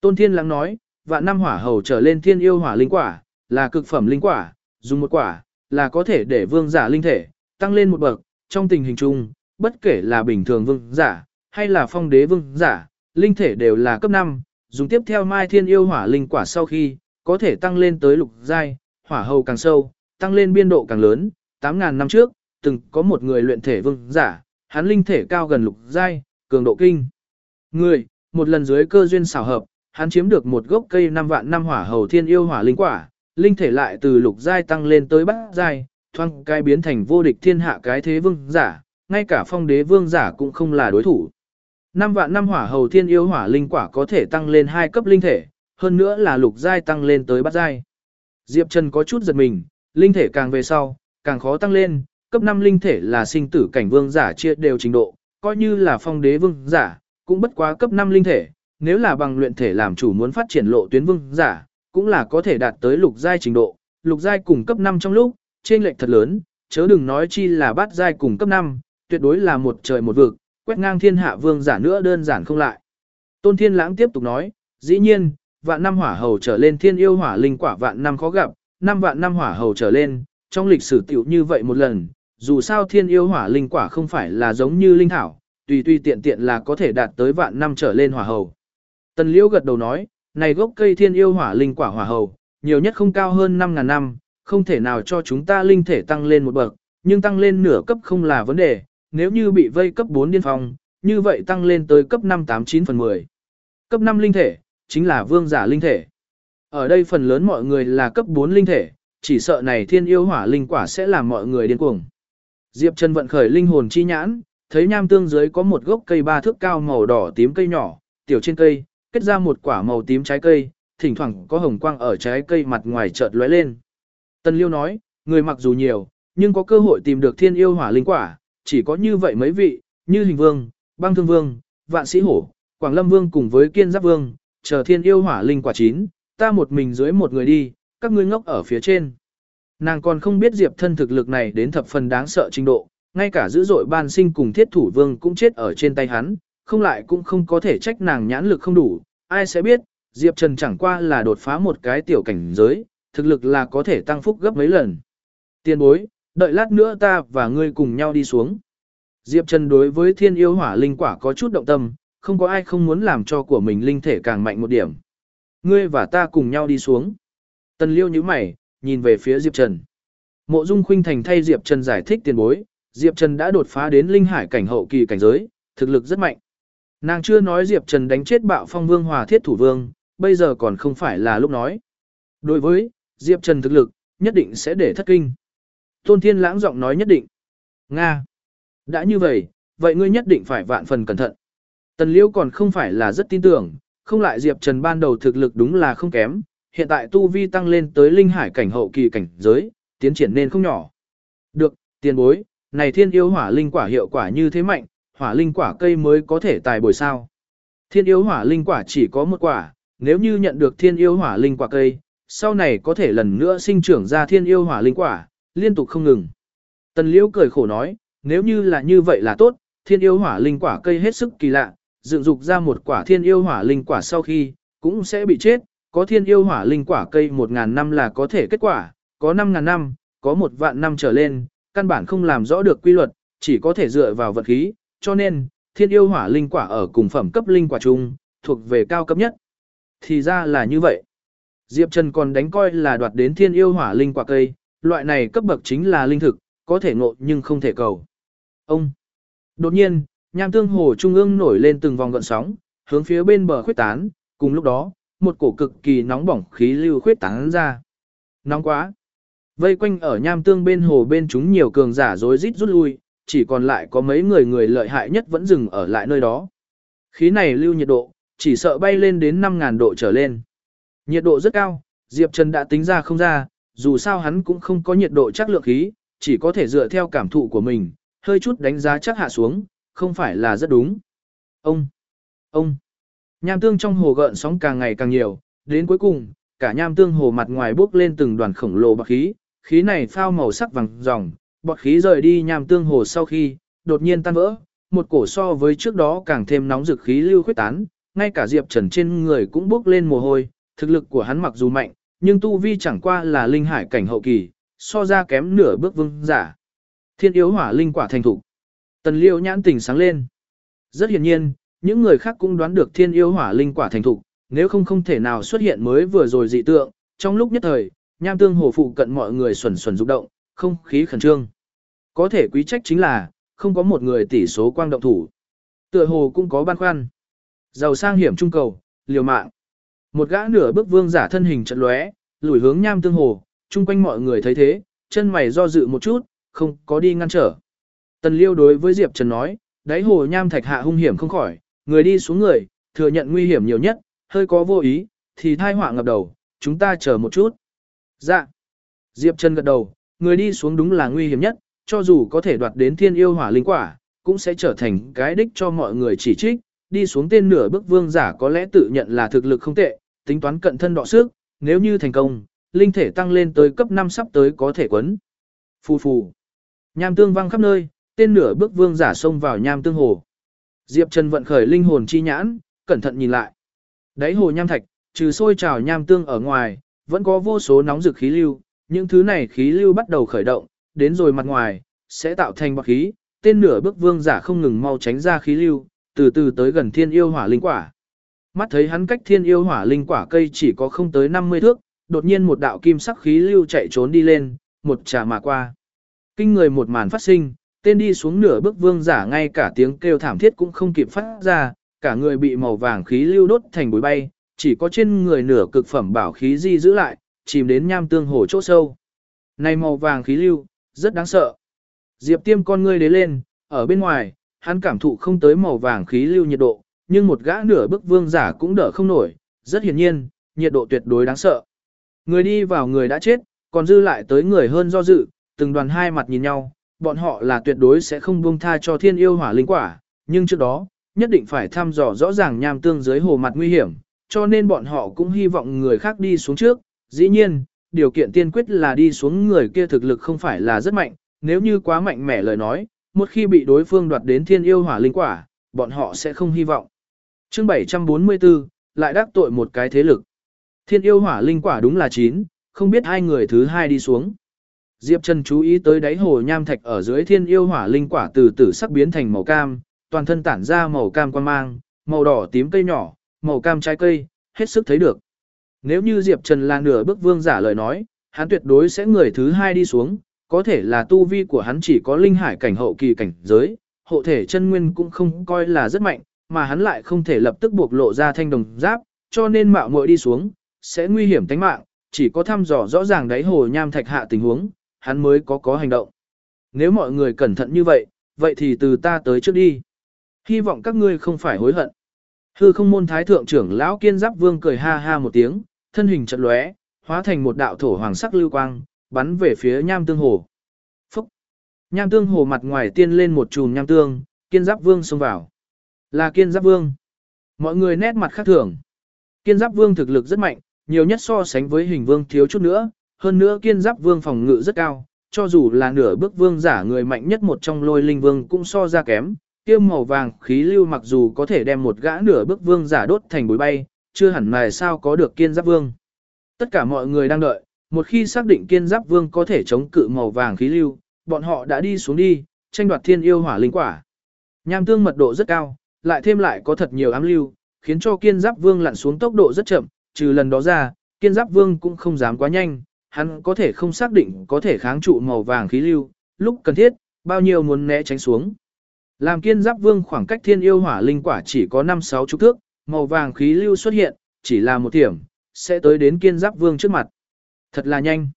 Tôn Thiên Lãng nói, vạn năm hỏa hầu trở lên thiên yêu hỏa linh quả, là cực phẩm linh quả, dùng một quả, là có thể để vương giả linh thể, tăng lên một bậc, trong tình hình chung, bất kể là bình thường vương giả, hay là phong đế vương giả, linh thể đều là cấp 5, dùng tiếp theo mai thiên yêu hỏa linh quả sau khi, có thể tăng lên tới lục giai, hỏa hầu càng sâu, tăng lên biên độ càng lớn, 8.000 năm trước, từng có một người luyện thể vương giả, hắn linh thể cao gần lục giai, cường độ kinh. Người, một lần dưới cơ duyên xảo hợp, hắn chiếm được một gốc cây năm vạn năm hỏa hầu thiên yêu hỏa linh quả, linh thể lại từ lục giai tăng lên tới bát giai, thoang cái biến thành vô địch thiên hạ cái thế vương giả, ngay cả phong đế vương giả cũng không là đối thủ. Năm vạn năm hỏa hầu thiên yêu hỏa linh quả có thể tăng lên hai cấp linh thể, hơn nữa là lục giai tăng lên tới bát giai. Diệp Trần có chút giật mình, linh thể càng về sau, càng khó tăng lên, cấp 5 linh thể là sinh tử cảnh vương giả chia đều trình độ, coi như là phong đế vương giả, cũng bất quá cấp 5 linh thể, nếu là bằng luyện thể làm chủ muốn phát triển lộ tuyến vương giả, cũng là có thể đạt tới lục giai trình độ, lục giai cùng cấp 5 trong lúc, trên lệch thật lớn, chớ đừng nói chi là bát giai cùng cấp 5, tuyệt đối là một trời một vực, quét ngang thiên hạ vương giả nữa đơn giản không lại. Tôn Thiên Lãng tiếp tục nói, dĩ nhiên, vạn năm hỏa hầu trở lên thiên yêu hỏa linh quả vạn năm khó gặp, năm vạn năm hỏa hầu trở lên, trong lịch sử tiểu như vậy một lần, dù sao thiên yêu hỏa linh quả không phải là giống như linh thảo, tùy tùy tiện tiện là có thể đạt tới vạn năm trở lên hỏa hầu. Tần Liễu gật đầu nói, này gốc cây thiên yêu hỏa linh quả hỏa hầu, nhiều nhất không cao hơn 5.000 năm, không thể nào cho chúng ta linh thể tăng lên một bậc, nhưng tăng lên nửa cấp không là vấn đề, nếu như bị vây cấp 4 điên phong, như vậy tăng lên tới cấp 5 8 9 phần 10. Cấp 5 linh thể, chính là vương giả linh thể. Ở đây phần lớn mọi người là cấp 4 linh thể, chỉ sợ này thiên yêu hỏa linh quả sẽ làm mọi người điên cuồng. Diệp Trần vận khởi linh hồn chi nhãn, thấy nham tương dưới có một gốc cây ba thước cao màu đỏ tím cây nhỏ, tiểu trên cây, kết ra một quả màu tím trái cây, thỉnh thoảng có hồng quang ở trái cây mặt ngoài chợt lóe lên. Tần Liêu nói, người mặc dù nhiều, nhưng có cơ hội tìm được thiên yêu hỏa linh quả, chỉ có như vậy mấy vị, như hình vương, băng thương vương, vạn sĩ hổ, quảng lâm vương cùng với kiên giáp vương, chờ thiên yêu hỏa linh quả chín, ta một mình dưới một người đi, các ngươi ngốc ở phía trên. Nàng còn không biết Diệp thân thực lực này đến thập phần đáng sợ trình độ, ngay cả dữ dội ban sinh cùng thiết thủ vương cũng chết ở trên tay hắn, không lại cũng không có thể trách nàng nhãn lực không đủ, ai sẽ biết, Diệp Trần chẳng qua là đột phá một cái tiểu cảnh giới, thực lực là có thể tăng phúc gấp mấy lần. Tiên bối, đợi lát nữa ta và ngươi cùng nhau đi xuống. Diệp Trần đối với thiên yêu hỏa linh quả có chút động tâm, không có ai không muốn làm cho của mình linh thể càng mạnh một điểm. Ngươi và ta cùng nhau đi xuống. Tần liêu như mày, nhìn về phía Diệp Trần. Mộ Dung Khuynh Thành thay Diệp Trần giải thích tiền bối, Diệp Trần đã đột phá đến linh hải cảnh hậu kỳ cảnh giới, thực lực rất mạnh. Nàng chưa nói Diệp Trần đánh chết bạo phong vương hòa thiết thủ vương, bây giờ còn không phải là lúc nói. Đối với, Diệp Trần thực lực, nhất định sẽ để thất kinh. Tôn Thiên lãng giọng nói nhất định. Nga. Đã như vậy, vậy ngươi nhất định phải vạn phần cẩn thận. Tần Liễu còn không phải là rất tin tưởng, không lại Diệp Trần ban đầu thực lực đúng là không kém, hiện tại tu vi tăng lên tới linh hải cảnh hậu kỳ cảnh giới, tiến triển nên không nhỏ. Được, tiền bối, này thiên yêu hỏa linh quả hiệu quả như thế mạnh, hỏa linh quả cây mới có thể tài bồi sao. Thiên yêu hỏa linh quả chỉ có một quả, nếu như nhận được thiên yêu hỏa linh quả cây, sau này có thể lần nữa sinh trưởng ra thiên yêu hỏa linh quả, liên tục không ngừng. Tần liễu cười khổ nói, nếu như là như vậy là tốt, thiên yêu hỏa linh quả cây hết sức kỳ lạ, dựng dục ra một quả thiên yêu hỏa linh quả sau khi, cũng sẽ bị chết, có thiên yêu hỏa linh quả cây 1.000 năm là có thể kết quả, có 5.000 năm, có một vạn năm trở lên, căn bản không làm rõ được quy luật, chỉ có thể dựa vào vật khí, cho nên, thiên yêu hỏa linh quả ở cùng phẩm cấp linh quả chung, thuộc về cao cấp nhất. Thì ra là như vậy. Diệp Trần còn đánh coi là đoạt đến thiên yêu hỏa linh quả cây, loại này cấp bậc chính là linh thực, có thể ngộ nhưng không thể cầu. Ông! Đột nhiên, nham tương hồ trung ương nổi lên từng vòng gợn sóng, hướng phía bên bờ khuyết tán, cùng lúc đó, một cổ cực kỳ nóng bỏng khí lưu khuyết tán ra. Nóng quá! Vây quanh ở nham tương bên hồ bên chúng nhiều cường giả rối rít rút lui, chỉ còn lại có mấy người người lợi hại nhất vẫn dừng ở lại nơi đó. Khí này lưu nhiệt độ, chỉ sợ bay lên đến 5.000 độ trở lên. Nhiệt độ rất cao, Diệp Trần đã tính ra không ra, dù sao hắn cũng không có nhiệt độ chắc lượng khí, chỉ có thể dựa theo cảm thụ của mình, hơi chút đánh giá chắc hạ xuống, không phải là rất đúng. Ông, ông, nham tương trong hồ gợn sóng càng ngày càng nhiều, đến cuối cùng, cả nham tương hồ mặt ngoài bốc lên từng đoàn khổng lồ bạc khí, khí này phao màu sắc vàng ròng, bọt khí rời đi nham tương hồ sau khi, đột nhiên tan vỡ, một cổ so với trước đó càng thêm nóng rực khí lưu khuyết tán, ngay cả Diệp Trần trên người cũng bốc lên mồ hôi, thực lực của hắn mặc dù mạnh, nhưng tu vi chẳng qua là linh hải cảnh hậu kỳ, so ra kém nửa bước vương giả. Thiên yếu hỏa linh quả thành thủ. Tần Liêu nhãn tỉnh sáng lên. Rất hiển nhiên, những người khác cũng đoán được thiên yêu hỏa linh quả thành thủ, nếu không không thể nào xuất hiện mới vừa rồi dị tượng, trong lúc nhất thời, nham tương hồ phụ cận mọi người xuẩn xuẩn rụng động, không khí khẩn trương. Có thể quý trách chính là, không có một người tỷ số quang động thủ. Tựa hồ cũng có băn khoăn. Giàu sang hiểm trung cầu, liều mạng. Một gã nửa bước vương giả thân hình trận lóe, lùi hướng nham tương hồ, chung quanh mọi người thấy thế, chân mày do dự một chút, không có đi ngăn trở. Tần liêu đối với Diệp Trần nói, đáy hồ nham thạch hạ hung hiểm không khỏi, người đi xuống người, thừa nhận nguy hiểm nhiều nhất, hơi có vô ý, thì thai họa ngập đầu, chúng ta chờ một chút. Dạ. Diệp Trần gật đầu, người đi xuống đúng là nguy hiểm nhất, cho dù có thể đoạt đến thiên yêu hỏa linh quả, cũng sẽ trở thành cái đích cho mọi người chỉ trích, đi xuống tên nửa bước vương giả có lẽ tự nhận là thực lực không tệ, tính toán cận thân đọ sức, nếu như thành công, linh thể tăng lên tới cấp 5 sắp tới có thể quấn. Phù phù. Nham tương văng khắp nơi, tên nửa bước vương giả xông vào nham tương hồ. Diệp Trần vận khởi linh hồn chi nhãn, cẩn thận nhìn lại. Đáy hồ nham thạch, trừ sôi trào nham tương ở ngoài, vẫn có vô số nóng dực khí lưu, những thứ này khí lưu bắt đầu khởi động, đến rồi mặt ngoài, sẽ tạo thành bọt khí, tên nửa bước vương giả không ngừng mau tránh ra khí lưu, từ từ tới gần thiên yêu hỏa linh quả. Mắt thấy hắn cách thiên yêu hỏa linh quả cây chỉ có không tới 50 thước, đột nhiên một đạo kim sắc khí lưu chạy trốn đi lên, một trà mà qua. Kinh người một màn phát sinh, tên đi xuống nửa bước vương giả ngay cả tiếng kêu thảm thiết cũng không kịp phát ra, cả người bị màu vàng khí lưu đốt thành bụi bay, chỉ có trên người nửa cực phẩm bảo khí di giữ lại, chìm đến nham tương hồ chỗ sâu. Này màu vàng khí lưu, rất đáng sợ. Diệp tiêm con ngươi đế lên, ở bên ngoài, hắn cảm thụ không tới màu vàng khí lưu nhiệt độ, nhưng một gã nửa bước vương giả cũng đỡ không nổi, rất hiển nhiên, nhiệt độ tuyệt đối đáng sợ. Người đi vào người đã chết, còn dư lại tới người hơn do dự, từng đoàn hai mặt nhìn nhau, bọn họ là tuyệt đối sẽ không buông tha cho thiên yêu hỏa linh quả, nhưng trước đó, nhất định phải thăm dò rõ ràng nham tương dưới hồ mặt nguy hiểm, cho nên bọn họ cũng hy vọng người khác đi xuống trước. Dĩ nhiên, điều kiện tiên quyết là đi xuống người kia thực lực không phải là rất mạnh, nếu như quá mạnh mẽ lời nói, một khi bị đối phương đoạt đến thiên yêu hỏa linh quả, bọn họ sẽ không hy vọng. Chương 744, lại đắc tội một cái thế lực. Thiên yêu hỏa linh quả đúng là 9, không biết hai người thứ hai đi xuống. Diệp Trần chú ý tới đáy hồ nham thạch ở dưới thiên yêu hỏa linh quả từ từ sắc biến thành màu cam, toàn thân tản ra màu cam quan mang, màu đỏ tím cây nhỏ, màu cam trái cây, hết sức thấy được. Nếu như Diệp Trần là nửa bước vương giả lời nói, hắn tuyệt đối sẽ người thứ hai đi xuống, có thể là tu vi của hắn chỉ có linh hải cảnh hậu kỳ cảnh giới, hộ thể chân nguyên cũng không coi là rất mạnh, mà hắn lại không thể lập tức buộc lộ ra thanh đồng giáp, cho nên mạo muội đi xuống, sẽ nguy hiểm tính mạng, chỉ có thăm dò rõ ràng đáy hồ nham thạch hạ tình huống, hắn mới có có hành động. Nếu mọi người cẩn thận như vậy, vậy thì từ ta tới trước đi. Hy vọng các ngươi không phải hối hận. Hư không môn thái thượng trưởng lão kiên giáp vương cười ha ha một tiếng, thân hình chật lóe, hóa thành một đạo thổ hoàng sắc lưu quang, bắn về phía nham tương hồ. Phúc! Nham tương hồ mặt ngoài tiên lên một chùm nham tương, kiên giáp vương xông vào. Là kiên giáp vương. Mọi người nét mặt khác thường. Kiên giáp vương thực lực rất mạnh, nhiều nhất so sánh với hình vương thiếu chút nữa, hơn nữa kiên giáp vương phòng ngự rất cao, cho dù là nửa bước vương giả người mạnh nhất một trong lôi linh vương cũng so ra kém, kia màu vàng khí lưu mặc dù có thể đem một gã nửa bước vương giả đốt thành bụi bay, chưa hẳn mài sao có được kiên giáp vương. Tất cả mọi người đang đợi, một khi xác định kiên giáp vương có thể chống cự màu vàng khí lưu, bọn họ đã đi xuống đi, tranh đoạt thiên yêu hỏa linh quả. Nham tương mật độ rất cao, lại thêm lại có thật nhiều ám lưu, khiến cho kiên giáp vương lặn xuống tốc độ rất chậm, trừ lần đó ra, kiên giáp vương cũng không dám quá nhanh, hắn có thể không xác định có thể kháng trụ màu vàng khí lưu, lúc cần thiết, bao nhiêu muốn né tránh xuống. Làm kiên giáp vương khoảng cách thiên yêu hỏa linh quả chỉ có 5-6 chục thước, màu vàng khí lưu xuất hiện, chỉ là một điểm, sẽ tới đến kiên giáp vương trước mặt. Thật là nhanh.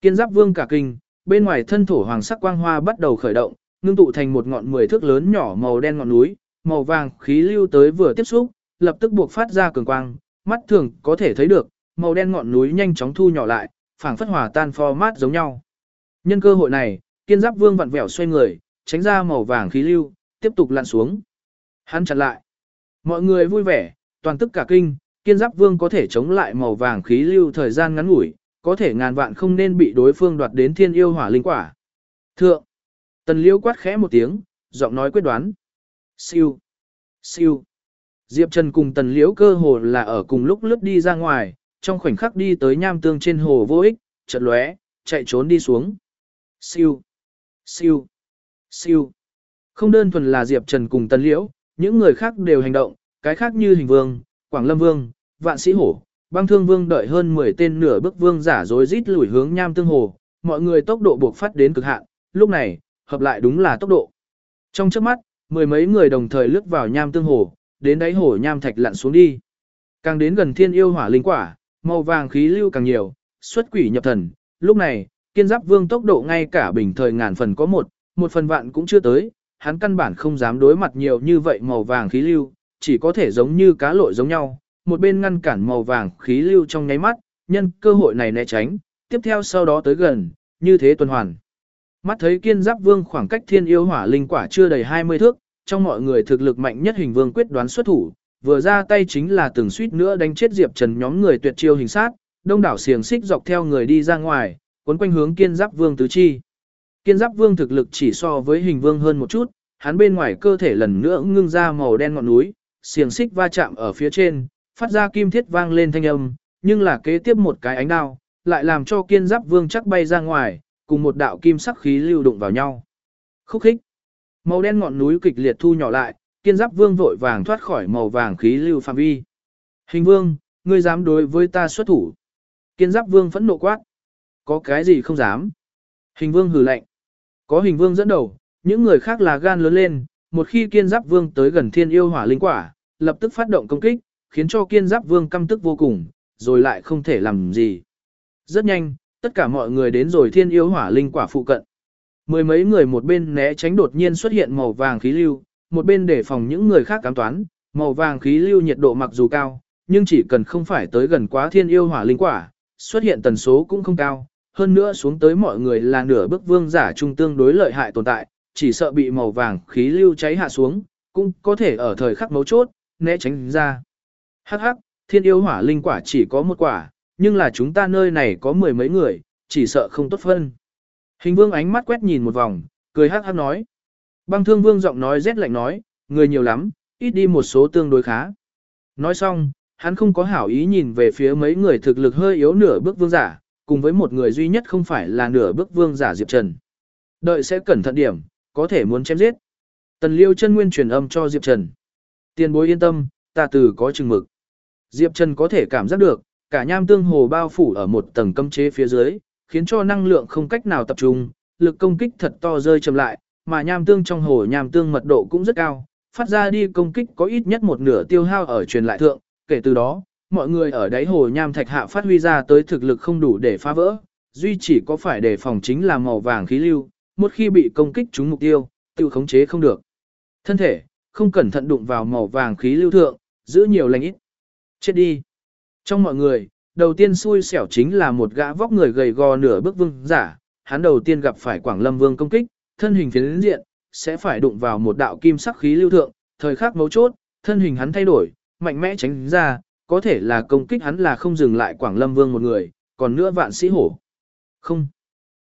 Kiên giáp vương cả kinh, bên ngoài thân thổ hoàng sắc quang hoa bắt đầu khởi động, ngưng tụ thành một ngọn mười thước lớn nhỏ màu đen ngọn núi, màu vàng khí lưu tới vừa tiếp xúc, lập tức buộc phát ra cường quang, mắt thường có thể thấy được, màu đen ngọn núi nhanh chóng thu nhỏ lại, phảng phất hòa tan mát giống nhau. Nhân cơ hội này, kiên giáp vương vặn vẹo xoay người, tránh ra màu vàng khí lưu, tiếp tục lặn xuống. Hắn chặn lại. Mọi người vui vẻ, toàn tức cả kinh, kiên giáp vương có thể chống lại màu vàng khí lưu thời gian ngắn ngủi, có thể ngàn vạn không nên bị đối phương đoạt đến thiên yêu hỏa linh quả. Thượng. Tần liêu quát khẽ một tiếng, giọng nói quyết đoán. Siêu. Siêu. Diệp Trần cùng tần liễu cơ hồ là ở cùng lúc lướt đi ra ngoài, trong khoảnh khắc đi tới nham tương trên hồ vô ích, chợt lóe, chạy trốn đi xuống. Siêu. Siêu. Siêu. Không đơn thuần là Diệp Trần cùng tần liễu, những người khác đều hành động, cái khác như hình vương, quảng lâm vương, vạn sĩ hổ, băng thương vương đợi hơn 10 tên nửa bước vương giả rối rít lùi hướng nham tương hồ, mọi người tốc độ buộc phát đến cực hạn, lúc này, hợp lại đúng là tốc độ. Trong trước mắt, mười mấy người đồng thời lướt vào nham tương hồ, đến đáy hồ nham thạch lặn xuống đi. Càng đến gần thiên yêu hỏa linh quả, màu vàng khí lưu càng nhiều, xuất quỷ nhập thần. Lúc này, kiên giáp vương tốc độ ngay cả bình thời ngàn phần có một, một phần vạn cũng chưa tới, hắn căn bản không dám đối mặt nhiều như vậy màu vàng khí lưu, chỉ có thể giống như cá lội giống nhau, một bên ngăn cản màu vàng khí lưu trong nháy mắt, nhân cơ hội này né tránh, tiếp theo sau đó tới gần, như thế tuần hoàn. Mắt thấy kiên giáp vương khoảng cách thiên yêu hỏa linh quả chưa đầy 20 thước, trong mọi người thực lực mạnh nhất hình vương quyết đoán xuất thủ, vừa ra tay chính là từng suýt nữa đánh chết Diệp Trần nhóm người tuyệt chiêu hình sát, đông đảo xiềng xích dọc theo người đi ra ngoài, cuốn quanh hướng kiên giáp vương tứ chi. Kiên giáp vương thực lực chỉ so với hình vương hơn một chút, hắn bên ngoài cơ thể lần nữa ngưng ra màu đen ngọn núi, xiềng xích va chạm ở phía trên, phát ra kim thiết vang lên thanh âm, nhưng là kế tiếp một cái ánh đao, lại làm cho kiên giáp vương chắc bay ra ngoài, cùng một đạo kim sắc khí lưu đụng vào nhau. Khúc khích. Màu đen ngọn núi kịch liệt thu nhỏ lại, kiên giáp vương vội vàng thoát khỏi màu vàng khí lưu phạm vi. Hình vương, ngươi dám đối với ta xuất thủ. Kiên giáp vương phẫn nộ quát. Có cái gì không dám. Hình vương hừ lạnh. Có hình vương dẫn đầu, những người khác là gan lớn lên, một khi kiên giáp vương tới gần thiên yêu hỏa linh quả, lập tức phát động công kích, khiến cho kiên giáp vương căm tức vô cùng, rồi lại không thể làm gì. Rất nhanh, tất cả mọi người đến rồi thiên yêu hỏa linh quả phụ cận. Mười mấy người một bên né tránh đột nhiên xuất hiện màu vàng khí lưu, một bên để phòng những người khác cám toán, màu vàng khí lưu nhiệt độ mặc dù cao, nhưng chỉ cần không phải tới gần quá thiên yêu hỏa linh quả, xuất hiện tần số cũng không cao, hơn nữa xuống tới mọi người là nửa bước vương giả trung tương đối lợi hại tồn tại, chỉ sợ bị màu vàng khí lưu cháy hạ xuống, cũng có thể ở thời khắc mấu chốt, né tránh ra. Hắc hắc, thiên yêu hỏa linh quả chỉ có một quả, nhưng là chúng ta nơi này có mười mấy người, chỉ sợ không tốt phân. Hình vương ánh mắt quét nhìn một vòng, cười hắc hắc nói. Băng thương vương giọng nói rét lạnh nói, người nhiều lắm, ít đi một số tương đối khá. Nói xong, hắn không có hảo ý nhìn về phía mấy người thực lực hơi yếu nửa bước vương giả, cùng với một người duy nhất không phải là nửa bước vương giả Diệp Trần. Đợi sẽ cẩn thận điểm, có thể muốn chém giết. Tần liêu chân nguyên truyền âm cho Diệp Trần. Tiền bối yên tâm, ta từ có chừng mực. Diệp Trần có thể cảm giác được, cả nham tương hồ bao phủ ở một tầng cấm chế phía dưới, khiến cho năng lượng không cách nào tập trung, lực công kích thật to rơi chậm lại, mà nham tương trong hồ nham tương mật độ cũng rất cao, phát ra đi công kích có ít nhất một nửa tiêu hao ở truyền lại thượng, kể từ đó, mọi người ở đáy hồ nham thạch hạ phát huy ra tới thực lực không đủ để phá vỡ, duy chỉ có phải đề phòng chính là màu vàng khí lưu, một khi bị công kích trúng mục tiêu, tự khống chế không được. Thân thể, không cẩn thận đụng vào màu vàng khí lưu thượng, giữ nhiều lành ít. Chết đi. Trong mọi người, đầu tiên xui xẻo chính là một gã vóc người gầy gò nửa bước vương giả, hắn đầu tiên gặp phải Quảng Lâm Vương công kích, thân hình phiến diện, sẽ phải đụng vào một đạo kim sắc khí lưu thượng, thời khắc mấu chốt, thân hình hắn thay đổi, mạnh mẽ tránh ra, có thể là công kích hắn là không dừng lại Quảng Lâm Vương một người, còn nữa vạn sĩ hổ. Không.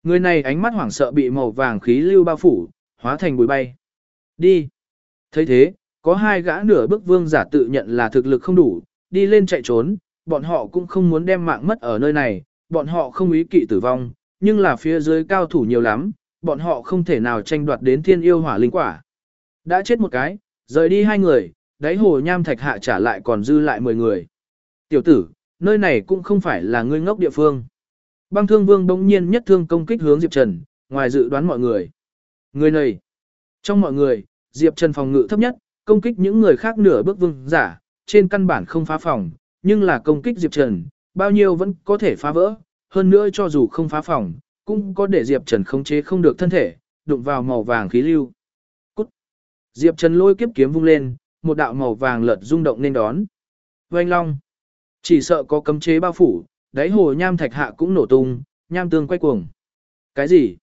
Người này ánh mắt hoảng sợ bị màu vàng khí lưu bao phủ, hóa thành bụi bay. Đi. thấy thế, có hai gã nửa bước vương giả tự nhận là thực lực không đủ, đi lên chạy trốn, bọn họ cũng không muốn đem mạng mất ở nơi này, bọn họ không ý kỵ tử vong, nhưng là phía dưới cao thủ nhiều lắm, bọn họ không thể nào tranh đoạt đến thiên yêu hỏa linh quả. Đã chết một cái, rời đi hai người, đáy hồ nham thạch hạ trả lại còn dư lại 10 người. Tiểu tử, nơi này cũng không phải là ngươi ngốc địa phương. Băng thương vương đống nhiên nhất thương công kích hướng Diệp Trần, ngoài dự đoán mọi người. Người này, trong mọi người, Diệp Trần phòng ngự thấp nhất, công kích những người khác nửa bước vương giả, trên căn bản không phá phòng, nhưng là công kích Diệp Trần, bao nhiêu vẫn có thể phá vỡ, hơn nữa cho dù không phá phòng, cũng có để Diệp Trần khống chế không được thân thể, đụng vào màu vàng khí lưu. Cút! Diệp Trần lôi kiếp kiếm vung lên, một đạo màu vàng lật rung động nên đón. Oanh long! Chỉ sợ có cấm chế bao phủ, đáy hồ nham thạch hạ cũng nổ tung, nham tương quay cuồng. Cái gì?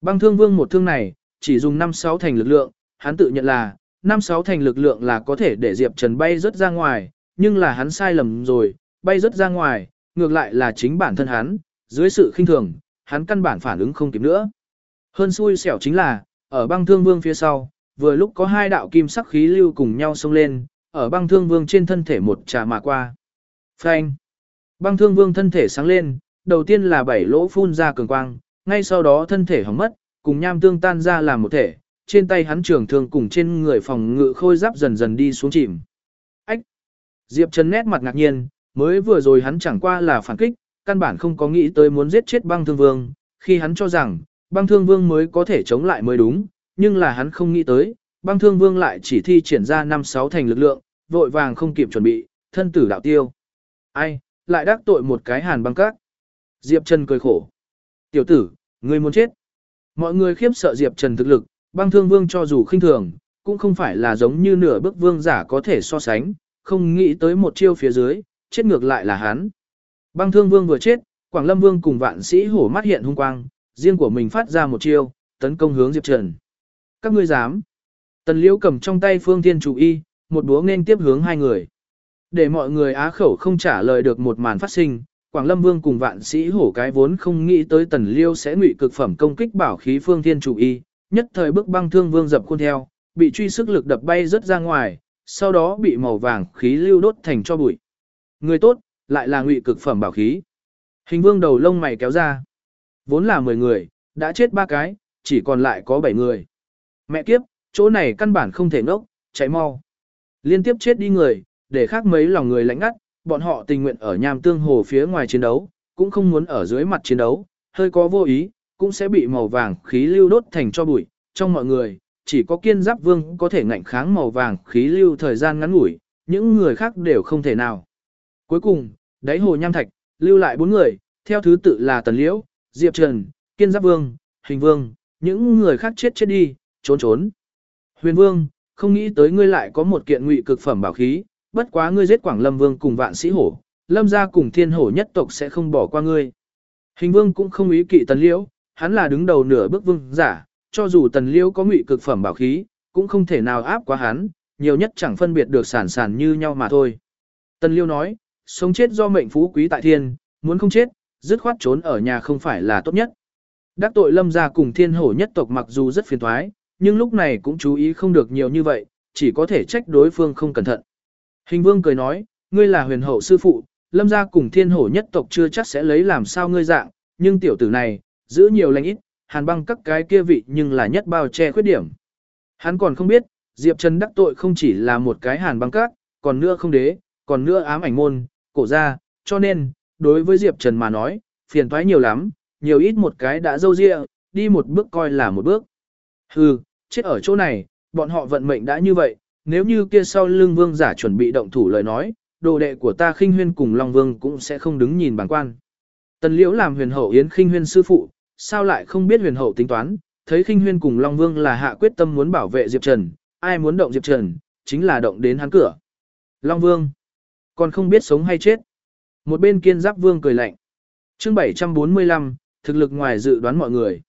Băng thương vương một thương này, chỉ dùng 5-6 thành lực lượng, hắn tự nhận là, 5-6 thành lực lượng là có thể để Diệp Trần bay rớt ra ngoài, nhưng là hắn sai lầm rồi, bay rớt ra ngoài, ngược lại là chính bản thân hắn, dưới sự khinh thường, hắn căn bản phản ứng không kịp nữa. Hơn xui xẻo chính là, ở băng thương vương phía sau, vừa lúc có hai đạo kim sắc khí lưu cùng nhau xông lên, ở băng thương vương trên thân thể một trà mà qua. Phanh! Băng thương vương thân thể sáng lên, đầu tiên là bảy lỗ phun ra cường quang, ngay sau đó thân thể hỏng mất, cùng nham tương tan ra làm một thể, trên tay hắn trường thương cùng trên người phòng ngự khôi giáp dần dần đi xuống chìm. Ách! Diệp Trần nét mặt ngạc nhiên, mới vừa rồi hắn chẳng qua là phản kích, căn bản không có nghĩ tới muốn giết chết băng thương vương, khi hắn cho rằng, băng thương vương mới có thể chống lại mới đúng, nhưng là hắn không nghĩ tới, băng thương vương lại chỉ thi triển ra năm sáu thành lực lượng, vội vàng không kịp chuẩn bị, thân tử đạo tiêu. Ai, lại đắc tội một cái hàn băng cát? Diệp Trần cười khổ. Tiểu tử, ngươi muốn chết. Mọi người khiếp sợ Diệp Trần thực lực, băng thương vương cho dù khinh thường, cũng không phải là giống như nửa bước vương giả có thể so sánh, không nghĩ tới một chiêu phía dưới, chết ngược lại là hắn. Băng thương vương vừa chết, Quảng Lâm vương cùng vạn sĩ hổ mắt hiện hung quang, riêng của mình phát ra một chiêu, tấn công hướng Diệp Trần. Các ngươi dám. Tần Liễu cầm trong tay phương thiên chủ y, một búa nên tiếp hướng hai người. Để mọi người á khẩu không trả lời được một màn phát sinh, Quảng Lâm Vương cùng vạn sĩ hổ cái vốn không nghĩ tới Tần Liêu sẽ ngụy cực phẩm công kích bảo khí phương thiên chủ y, nhất thời bước băng thương vương dập khuôn theo, bị truy sức lực đập bay rất ra ngoài, sau đó bị màu vàng khí lưu đốt thành cho bụi. Người tốt, lại là ngụy cực phẩm bảo khí. Hình vương đầu lông mày kéo ra. Vốn là 10 người, đã chết ba cái, chỉ còn lại có 7 người. Mẹ kiếp, chỗ này căn bản không thể ngốc, chạy mau. Liên tiếp chết đi người, để khác mấy lòng người lạnh ngắt, bọn họ tình nguyện ở nham tương hồ phía ngoài chiến đấu, cũng không muốn ở dưới mặt chiến đấu, hơi có vô ý, cũng sẽ bị màu vàng khí lưu đốt thành cho bụi. Trong mọi người, chỉ có kiên giáp vương có thể ngạnh kháng màu vàng khí lưu thời gian ngắn ngủi, những người khác đều không thể nào. Cuối cùng, đáy hồ nham thạch, lưu lại bốn người, theo thứ tự là Tần Liễu, Diệp Trần, Kiên Giáp Vương, Hình Vương, những người khác chết chết đi, trốn trốn. Huyền Vương, không nghĩ tới ngươi lại có một kiện ngụy cực phẩm bảo khí, bất quá ngươi giết Quảng Lâm Vương cùng vạn sĩ hổ, Lâm gia cùng thiên hổ nhất tộc sẽ không bỏ qua ngươi. Hình Vương cũng không ý kỵ Tần Liễu, hắn là đứng đầu nửa bước vương giả, cho dù Tần Liễu có ngụy cực phẩm bảo khí, cũng không thể nào áp quá hắn, nhiều nhất chẳng phân biệt được sản sản như nhau mà thôi. Tần Liễu nói, sống chết do mệnh phú quý tại thiên, muốn không chết, dứt khoát trốn ở nhà không phải là tốt nhất. Đắc tội lâm gia cùng thiên hổ nhất tộc mặc dù rất phiền thoái, nhưng lúc này cũng chú ý không được nhiều như vậy, chỉ có thể trách đối phương không cẩn thận. Hình vương cười nói, ngươi là huyền hậu sư phụ, lâm gia cùng thiên hổ nhất tộc chưa chắc sẽ lấy làm sao ngươi dạng, nhưng tiểu tử này, giữ nhiều lành ít, hàn băng các cái kia vị nhưng là nhất bao che khuyết điểm. Hắn còn không biết, Diệp Trần đắc tội không chỉ là một cái hàn băng các, còn nữa không đế, còn nữa ám ảnh môn, cổ ra, cho nên, đối với Diệp Trần mà nói, phiền toái nhiều lắm, nhiều ít một cái đã dâu dịa, đi một bước coi là một bước. Hừ, chết ở chỗ này, bọn họ vận mệnh đã như vậy, nếu như kia sau lưng vương giả chuẩn bị động thủ lời nói, đồ đệ của ta khinh huyên cùng Long Vương cũng sẽ không đứng nhìn bằng quan. Tần Liễu làm huyền hậu yến khinh huyên sư phụ, sao lại không biết huyền hậu tính toán, thấy khinh huyên cùng Long Vương là hạ quyết tâm muốn bảo vệ Diệp Trần, ai muốn động Diệp Trần, chính là động đến hắn cửa. Long Vương, còn không biết sống hay chết. Một bên kiên giáp vương cười lạnh. chương 745, thực lực ngoài dự đoán mọi người.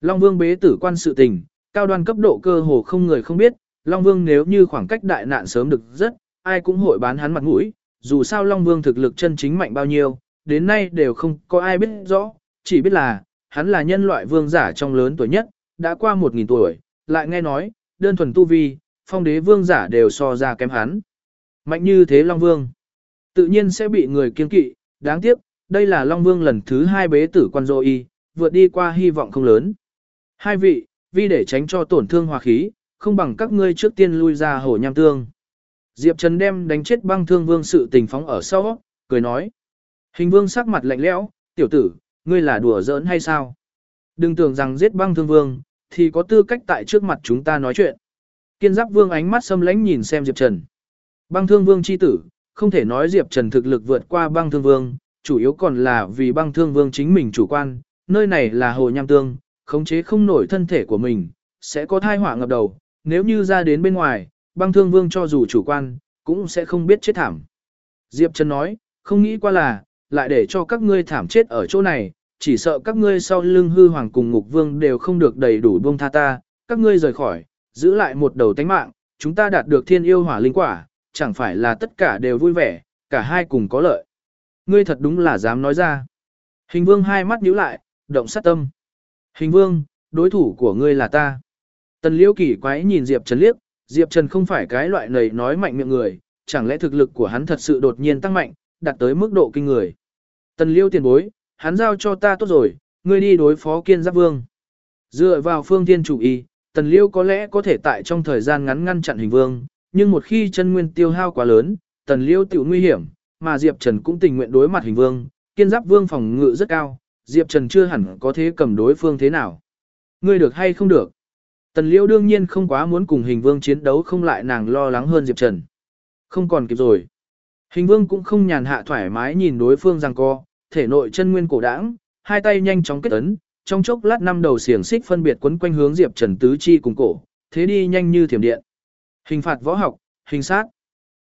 Long Vương bế tử quan sự tình, cao đoan cấp độ cơ hồ không người không biết, Long Vương nếu như khoảng cách đại nạn sớm được rất, ai cũng hội bán hắn mặt mũi, dù sao Long Vương thực lực chân chính mạnh bao nhiêu, đến nay đều không có ai biết rõ, chỉ biết là, hắn là nhân loại vương giả trong lớn tuổi nhất, đã qua 1.000 tuổi, lại nghe nói, đơn thuần tu vi, phong đế vương giả đều so ra kém hắn. Mạnh như thế Long Vương tự nhiên sẽ bị người kiên kỵ, đáng tiếc, đây là Long Vương lần thứ hai bế tử quan dô y, vượt đi qua hy vọng không lớn. Hai vị, vì để tránh cho tổn thương hòa khí, không bằng các ngươi trước tiên lui ra hồ nham tương. Diệp Trần đem đánh chết băng thương vương sự tình phóng ở sau, cười nói. Hình vương sắc mặt lạnh lẽo, tiểu tử, ngươi là đùa giỡn hay sao? Đừng tưởng rằng giết băng thương vương, thì có tư cách tại trước mặt chúng ta nói chuyện. Kiên giáp vương ánh mắt xâm lánh nhìn xem Diệp Trần. Băng thương vương chi tử, không thể nói Diệp Trần thực lực vượt qua băng thương vương, chủ yếu còn là vì băng thương vương chính mình chủ quan, nơi này là hồ nham tương, khống chế không nổi thân thể của mình, sẽ có thai họa ngập đầu, nếu như ra đến bên ngoài, băng thương vương cho dù chủ quan, cũng sẽ không biết chết thảm. Diệp Trần nói, không nghĩ qua là, lại để cho các ngươi thảm chết ở chỗ này, chỉ sợ các ngươi sau lưng hư hoàng cùng ngục vương đều không được đầy đủ buông tha ta, các ngươi rời khỏi, giữ lại một đầu tánh mạng, chúng ta đạt được thiên yêu hỏa linh quả, chẳng phải là tất cả đều vui vẻ, cả hai cùng có lợi. Ngươi thật đúng là dám nói ra. Hình vương hai mắt nhíu lại, động sát tâm. Hình vương, đối thủ của ngươi là ta. Tần liễu kỳ quái nhìn Diệp Trần liếc, Diệp Trần không phải cái loại này nói mạnh miệng người, chẳng lẽ thực lực của hắn thật sự đột nhiên tăng mạnh, đạt tới mức độ kinh người. Tần Liêu tiền bối, hắn giao cho ta tốt rồi, ngươi đi đối phó kiên giáp vương. Dựa vào phương thiên chủ y, tần Liêu có lẽ có thể tại trong thời gian ngắn ngăn chặn hình vương, nhưng một khi chân nguyên tiêu hao quá lớn, tần liêu tiểu nguy hiểm, mà Diệp Trần cũng tình nguyện đối mặt hình vương, kiên giáp vương phòng ngự rất cao, Diệp Trần chưa hẳn có thế cầm đối phương thế nào. ngươi được hay không được. Tần liêu đương nhiên không quá muốn cùng hình vương chiến đấu không lại nàng lo lắng hơn Diệp Trần. Không còn kịp rồi. Hình vương cũng không nhàn hạ thoải mái nhìn đối phương rằng co, thể nội chân nguyên cổ đãng, hai tay nhanh chóng kết ấn, trong chốc lát năm đầu xiềng xích phân biệt quấn quanh hướng Diệp Trần tứ chi cùng cổ, thế đi nhanh như thiểm điện. Hình phạt võ học, hình sát.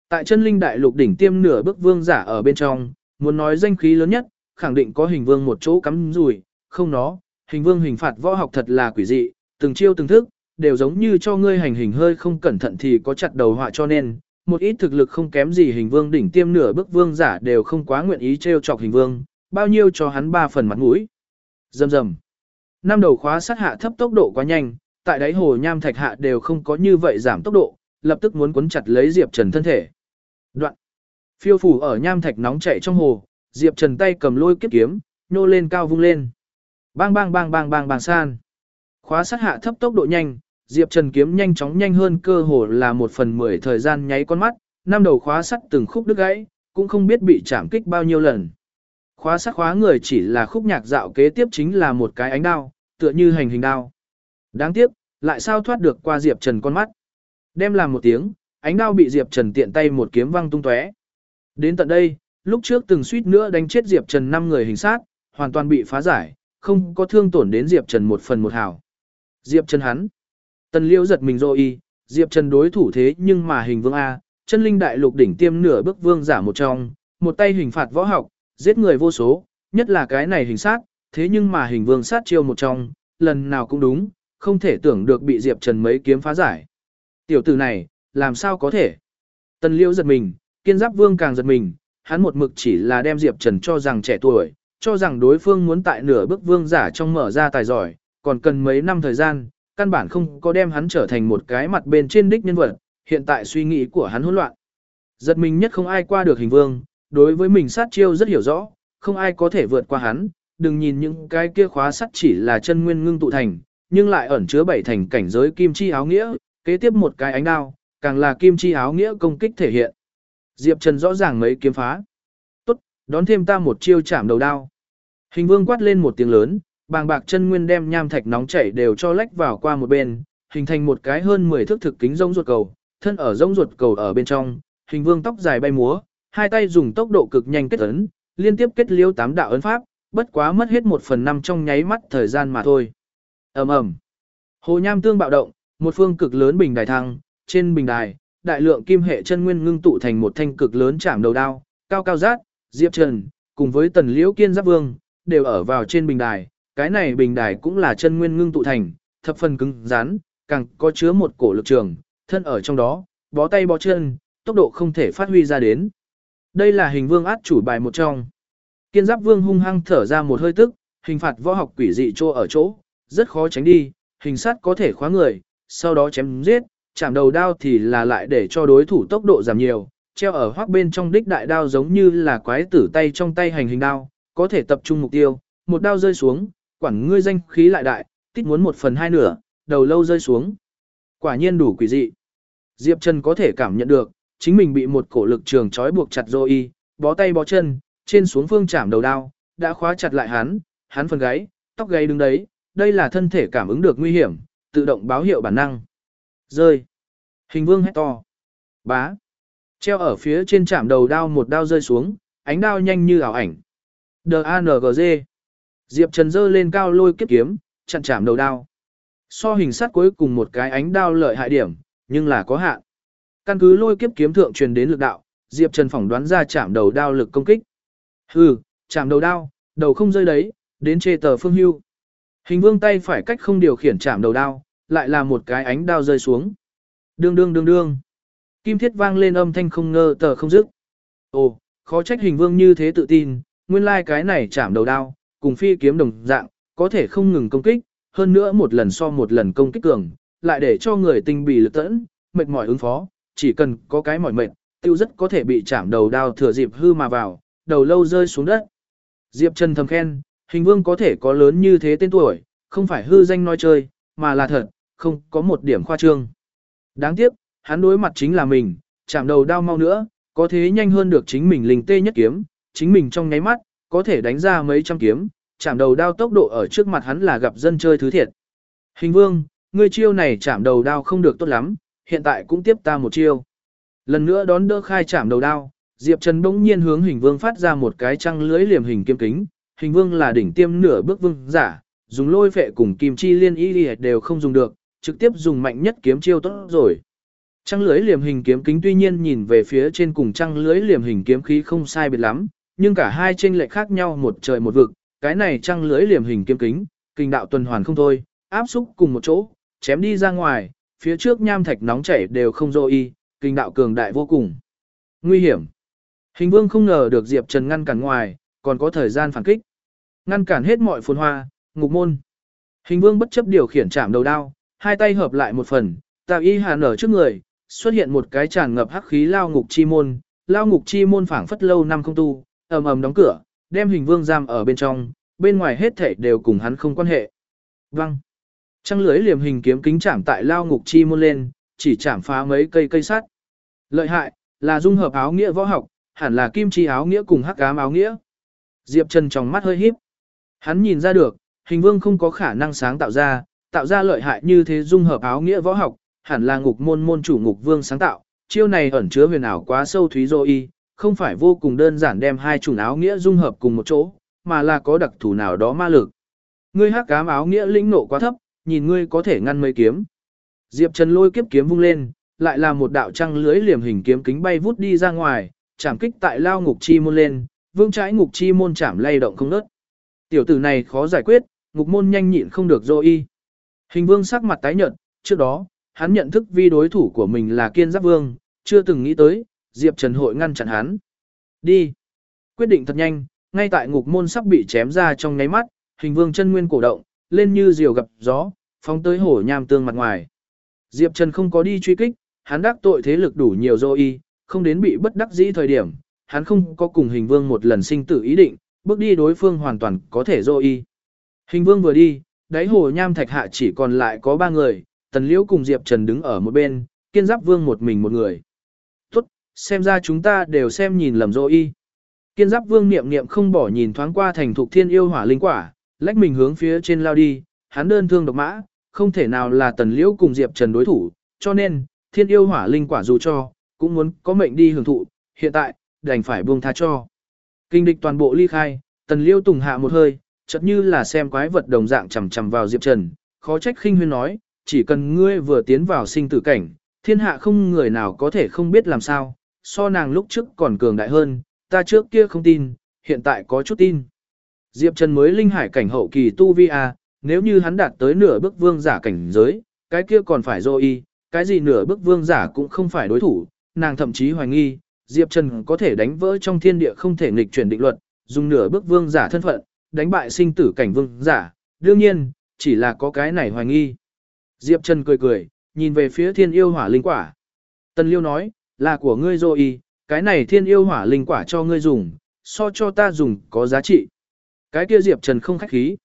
Tại chân linh đại lục đỉnh tiêm nửa bước vương giả ở bên trong, muốn nói danh khí lớn nhất, khẳng định có hình vương một chỗ cắm rủi, không nó, hình vương hình phạt võ học thật là quỷ dị, từng chiêu từng thức, đều giống như cho ngươi hành hình hơi không cẩn thận thì có chặt đầu họa cho nên, một ít thực lực không kém gì hình vương đỉnh tiêm nửa bước vương giả đều không quá nguyện ý trêu chọc hình vương, bao nhiêu cho hắn ba phần mặt mũi. Dầm dầm. Năm đầu khóa sát hạ thấp tốc độ quá nhanh, tại đáy hồ nham thạch hạ đều không có như vậy giảm tốc độ, lập tức muốn cuốn chặt lấy Diệp Trần thân thể. Đoạn. Phiêu phủ ở nham thạch nóng chảy trong hồ, Diệp Trần tay cầm lôi kiếp kiếm, nô lên cao vung lên. Bang bang bang bang bang bang san. Khóa sát hạ thấp tốc độ nhanh, Diệp Trần kiếm nhanh chóng nhanh hơn cơ hồ là một phần mười thời gian nháy con mắt, năm đầu khóa sắt từng khúc đứt gãy, cũng không biết bị chạm kích bao nhiêu lần. Khóa sắt khóa người chỉ là khúc nhạc dạo kế tiếp chính là một cái ánh đao, tựa như hành hình đao. Đáng tiếc, lại sao thoát được qua Diệp Trần con mắt. Đem làm một tiếng, ánh đao bị Diệp Trần tiện tay một kiếm văng tung tóe. Đến tận đây, lúc trước từng suýt nữa đánh chết Diệp Trần 5 người hình sát, hoàn toàn bị phá giải, không có thương tổn đến Diệp Trần một phần một hào. Diệp Trần hắn. Tần Liễu giật mình rồi, Diệp Trần đối thủ thế nhưng mà hình vương A, chân linh đại lục đỉnh tiêm nửa bước vương giả một trong, một tay hình phạt võ học, giết người vô số, nhất là cái này hình sát, thế nhưng mà hình vương sát chiêu một trong, lần nào cũng đúng, không thể tưởng được bị Diệp Trần mấy kiếm phá giải. Tiểu tử này, làm sao có thể? Tần Liễu giật mình, kiên giáp vương càng giật mình, hắn một mực chỉ là đem Diệp Trần cho rằng trẻ tuổi, cho rằng đối phương muốn tại nửa bước vương giả trong mở ra tài giỏi, còn cần mấy năm thời gian, căn bản không có đem hắn trở thành một cái mặt bên trên đích nhân vật, hiện tại suy nghĩ của hắn hỗn loạn. Giật mình nhất không ai qua được hình vương, đối với mình sát chiêu rất hiểu rõ, không ai có thể vượt qua hắn, đừng nhìn những cái kia khóa sắt chỉ là chân nguyên ngưng tụ thành, nhưng lại ẩn chứa bảy thành cảnh giới kim chi áo nghĩa, kế tiếp một cái ánh đao, càng là kim chi áo nghĩa công kích thể hiện. Diệp Trần rõ ràng mấy kiếm phá. Tốt, đón thêm ta một chiêu chạm đầu đao. Hình vương quát lên một tiếng lớn, bàng bạc chân nguyên đem nham thạch nóng chảy đều cho lách vào qua một bên, hình thành một cái hơn 10 thước thực kính rông ruột cầu, thân ở rông ruột cầu ở bên trong, hình vương tóc dài bay múa, hai tay dùng tốc độ cực nhanh kết ấn, liên tiếp kết liêu tám đạo ấn pháp, bất quá mất hết một phần năm trong nháy mắt thời gian mà thôi. ầm ầm, hồ nham tương bạo động, một phương cực lớn bình đài thăng, trên bình đài, đại lượng kim hệ chân nguyên ngưng tụ thành một thanh cực lớn chạm đầu đao, cao cao rát, diệp trần, cùng với tần liễu kiên giáp vương, đều ở vào trên bình đài, cái này bình đài cũng là chân nguyên ngưng tụ thành, thập phần cứng rắn, càng có chứa một cổ lực trường, thân ở trong đó, bó tay bó chân, tốc độ không thể phát huy ra đến. Đây là hình vương át chủ bài một trong. Kiên giáp vương hung hăng thở ra một hơi tức, hình phạt võ học quỷ dị chỗ ở chỗ, rất khó tránh đi, hình sát có thể khóa người, sau đó chém giết, chạm đầu đao thì là lại để cho đối thủ tốc độ giảm nhiều, treo ở hoác bên trong đích đại đao giống như là quái tử tay trong tay hành hình đao, có thể tập trung mục tiêu, một đao rơi xuống, quản ngươi danh khí lại đại, tít muốn một phần hai nửa, đầu lâu rơi xuống. Quả nhiên đủ quỷ dị. Diệp Trần có thể cảm nhận được, chính mình bị một cổ lực trường trói buộc chặt rồi y, bó tay bó chân, trên xuống phương chạm đầu đao, đã khóa chặt lại hắn, hắn phần gáy, tóc gáy đứng đấy, đây là thân thể cảm ứng được nguy hiểm, tự động báo hiệu bản năng. Rơi. Hình vương hét to. Bá. Treo ở phía trên chạm đầu đao một đao rơi xuống, ánh đao nhanh như ảo ảnh. D-A-N-G-Z. Diệp Trần dơ lên cao lôi kiếp kiếm, chặn chạm đầu đao. So hình sát cuối cùng một cái ánh đao lợi hại điểm, nhưng là có hạn. Căn cứ lôi kiếp kiếm thượng truyền đến lực đạo, Diệp Trần phỏng đoán ra chạm đầu đao lực công kích. Hừ, chạm đầu đao, đầu không rơi đấy, đến chê tờ phương hưu. Hình vương tay phải cách không điều khiển chạm đầu đao, lại là một cái ánh đao rơi xuống. Đương đương đương đương. Kim thiết vang lên âm thanh không ngơ tờ không dứt. Ồ, khó trách hình vương như thế tự tin, nguyên lai like cái này chạm đầu đao, cùng phi kiếm đồng dạng, có thể không ngừng công kích, hơn nữa một lần so một lần công kích cường, lại để cho người tinh bì lực tẫn, mệt mỏi ứng phó, chỉ cần có cái mỏi mệt, tiêu rất có thể bị chạm đầu đao thừa dịp hư mà vào, đầu lâu rơi xuống đất. Diệp Trần thầm khen, hình vương có thể có lớn như thế tên tuổi, không phải hư danh nói chơi, mà là thật, không có một điểm khoa trương. Đáng tiếc, hắn đối mặt chính là mình, chạm đầu đao mau nữa, có thế nhanh hơn được chính mình linh tê nhất kiếm, chính mình trong nháy mắt, có thể đánh ra mấy trăm kiếm, chạm đầu đao tốc độ ở trước mặt hắn là gặp dân chơi thứ thiệt. Hình vương, ngươi chiêu này chạm đầu đao không được tốt lắm, hiện tại cũng tiếp ta một chiêu. Lần nữa đón đỡ khai chạm đầu đao, Diệp Trần bỗng nhiên hướng hình vương phát ra một cái trăng lưới liềm hình kiếm kính, hình vương là đỉnh tiêm nửa bước vương giả, dùng lôi phệ cùng kim chi liên y đều không dùng được, trực tiếp dùng mạnh nhất kiếm chiêu tốt rồi. Trăng lưới liềm hình kiếm kính tuy nhiên nhìn về phía trên cùng trăng lưới liềm hình kiếm khí không sai biệt lắm, nhưng cả hai chênh lệch khác nhau một trời một vực, cái này trăng lưới liềm hình kiếm kính, kinh đạo tuần hoàn không thôi, áp xúc cùng một chỗ, chém đi ra ngoài, phía trước nham thạch nóng chảy đều không dô y, kinh đạo cường đại vô cùng. Nguy hiểm. Hình vương không ngờ được Diệp Trần ngăn cản ngoài, còn có thời gian phản kích. Ngăn cản hết mọi phồn hoa, ngục môn. Hình vương bất chấp điều khiển chạm đầu đao, hai tay hợp lại một phần, tạo y hàn nở trước người, xuất hiện một cái tràn ngập hắc khí lao ngục chi môn, lao ngục chi môn phảng phất lâu năm không tu, ầm ầm đóng cửa, đem hình vương giam ở bên trong, bên ngoài hết thảy đều cùng hắn không quan hệ. Văng. Trăng lưới liềm hình kiếm kính chạm tại lao ngục chi môn lên, chỉ chạm phá mấy cây cây sắt. Lợi hại, là dung hợp áo nghĩa võ học, hẳn là kim chi áo nghĩa cùng hắc ám áo nghĩa. Diệp Trần trong mắt hơi híp. Hắn nhìn ra được, hình vương không có khả năng sáng tạo ra, tạo ra lợi hại như thế dung hợp áo nghĩa võ học, hẳn là ngục môn môn chủ ngục vương sáng tạo. Chiêu này ẩn chứa huyền ảo quá sâu thúy dô y, không phải vô cùng đơn giản đem hai chủng áo nghĩa dung hợp cùng một chỗ, mà là có đặc thù nào đó ma lực. Ngươi hắc cám áo nghĩa lĩnh nộ quá thấp, nhìn ngươi có thể ngăn mấy kiếm. Diệp Trần lôi kiếp kiếm vung lên, lại là một đạo trăng lưới liềm hình kiếm kính bay vút đi ra ngoài, chạm kích tại lao ngục chi môn lên, vương trái ngục chi môn chạm lay động không ngớt. Tiểu tử này khó giải quyết, ngục môn nhanh nhịn không được dô y. Hình vương sắc mặt tái nhợt, trước đó, hắn nhận thức vi đối thủ của mình là kiên giáp vương, chưa từng nghĩ tới, Diệp Trần hội ngăn chặn hắn. Đi. Quyết định thật nhanh, ngay tại ngục môn sắp bị chém ra trong nháy mắt, hình vương chân nguyên cổ động, lên như diều gặp gió, phóng tới hổ nham tương mặt ngoài. Diệp Trần không có đi truy kích, hắn đắc tội thế lực đủ nhiều dô y, không đến bị bất đắc dĩ thời điểm, hắn không có cùng hình vương một lần sinh tử ý định, bước đi đối phương hoàn toàn có thể dô y. Hình vương vừa đi, đáy hồ nham thạch hạ chỉ còn lại có ba người, tần liễu cùng Diệp Trần đứng ở một bên, kiên giáp vương một mình một người. Xem ra chúng ta đều xem nhìn lầm rồi y. Kiên giáp vương niệm niệm không bỏ nhìn thoáng qua thành thục thiên yêu hỏa linh quả, lách mình hướng phía trên lao đi, hắn đơn thương độc mã, không thể nào là tần liễu cùng Diệp Trần đối thủ, cho nên, thiên yêu hỏa linh quả dù cho, cũng muốn có mệnh đi hưởng thụ, hiện tại, đành phải buông tha cho. Kinh địch toàn bộ ly khai, tần liễu tùng hạ một hơi, chợt như là xem quái vật đồng dạng chầm chầm vào Diệp Trần, khó trách khinh huyên nói, chỉ cần ngươi vừa tiến vào sinh tử cảnh, thiên hạ không người nào có thể không biết làm sao, so nàng lúc trước còn cường đại hơn, ta trước kia không tin, hiện tại có chút tin. Diệp Trần mới linh hải cảnh hậu kỳ tu vi a, nếu như hắn đạt tới nửa bước vương giả cảnh giới, cái kia còn phải do y, cái gì nửa bước vương giả cũng không phải đối thủ, nàng thậm chí hoài nghi, Diệp Trần có thể đánh vỡ trong thiên địa không thể nghịch chuyển định luật, dùng nửa bước vương giả thân phận, đánh bại sinh tử cảnh vương giả, đương nhiên, chỉ là có cái này hoài nghi. Diệp Trần cười cười, nhìn về phía thiên yêu hỏa linh quả. Tần Liêu nói, là của ngươi rồi. y, cái này thiên yêu hỏa linh quả cho ngươi dùng, so cho ta dùng có giá trị. Cái kia Diệp Trần không khách khí.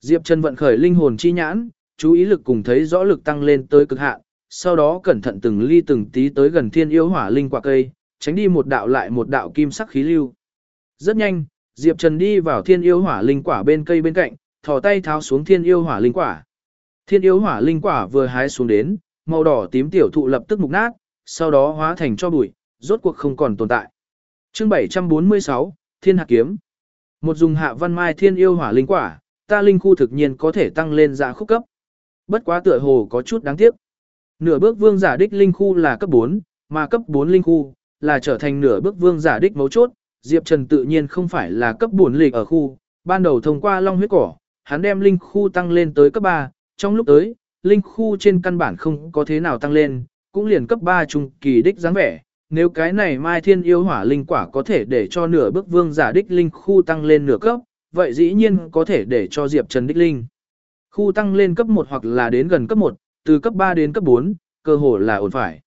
Diệp Trần vận khởi linh hồn chi nhãn, chú ý lực cùng thấy rõ lực tăng lên tới cực hạn, sau đó cẩn thận từng ly từng tí tới gần thiên yêu hỏa linh quả cây, tránh đi một đạo lại một đạo kim sắc khí lưu. Rất nhanh, Diệp Trần đi vào thiên yêu hỏa linh quả bên cây bên cạnh, thò tay tháo xuống thiên yêu hỏa linh quả. Thiên yêu hỏa linh quả vừa hái xuống đến, màu đỏ tím tiểu thụ lập tức mục nát, sau đó hóa thành cho bụi, rốt cuộc không còn tồn tại. Chương 746, Thiên Hạc Kiếm Một dùng hạ văn mai thiên yêu hỏa linh quả, ta linh khu thực nhiên có thể tăng lên giá khúc cấp. Bất quá tựa hồ có chút đáng tiếc. Nửa bước vương giả đích linh khu là cấp 4, mà cấp 4 linh khu là trở thành nửa bước vương giả đích mấu chốt. Diệp Trần tự nhiên không phải là cấp 4 lịch ở khu, ban đầu thông qua long huyết cỏ, hắn đem linh khu tăng lên tới cấp 3, trong lúc tới, linh khu trên căn bản không có thế nào tăng lên, cũng liền cấp 3 trung kỳ đích dáng vẻ. Nếu cái này Mai Thiên yêu hỏa linh quả có thể để cho nửa bước vương giả đích linh khu tăng lên nửa cấp, vậy dĩ nhiên có thể để cho Diệp Trần đích linh. Khu tăng lên cấp 1 hoặc là đến gần cấp 1, từ cấp 3 đến cấp 4, cơ hồ là ổn phải.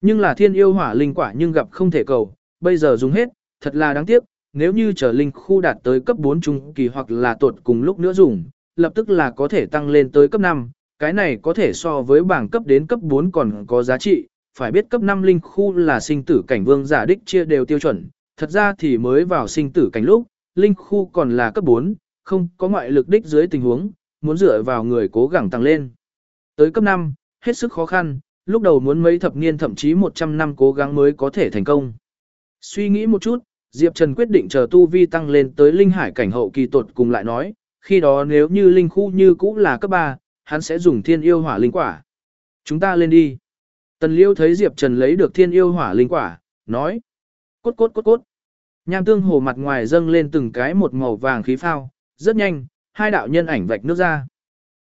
Nhưng là thiên yêu hỏa linh quả nhưng gặp không thể cầu, bây giờ dùng hết, thật là đáng tiếc, nếu như trở linh khu đạt tới cấp 4 trung kỳ hoặc là tuột cùng lúc nữa dùng, lập tức là có thể tăng lên tới cấp 5, cái này có thể so với bảng cấp đến cấp 4 còn có giá trị, phải biết cấp 5 linh khu là sinh tử cảnh vương giả đích chia đều tiêu chuẩn, thật ra thì mới vào sinh tử cảnh lúc, linh khu còn là cấp 4, không có ngoại lực đích dưới tình huống, muốn dựa vào người cố gắng tăng lên. Tới cấp 5, hết sức khó khăn, lúc đầu muốn mấy thập niên thậm chí 100 năm cố gắng mới có thể thành công. Suy nghĩ một chút, Diệp Trần quyết định chờ tu vi tăng lên tới linh hải cảnh hậu kỳ tột cùng lại nói, khi đó nếu như linh khu như cũ là cấp 3, hắn sẽ dùng thiên yêu hỏa linh quả. Chúng ta lên đi. Tần Liêu thấy Diệp Trần lấy được thiên yêu hỏa linh quả, nói. Cốt cốt cốt cốt. Nham tương hồ mặt ngoài dâng lên từng cái một màu vàng khí phao, rất nhanh, hai đạo nhân ảnh vạch nước ra.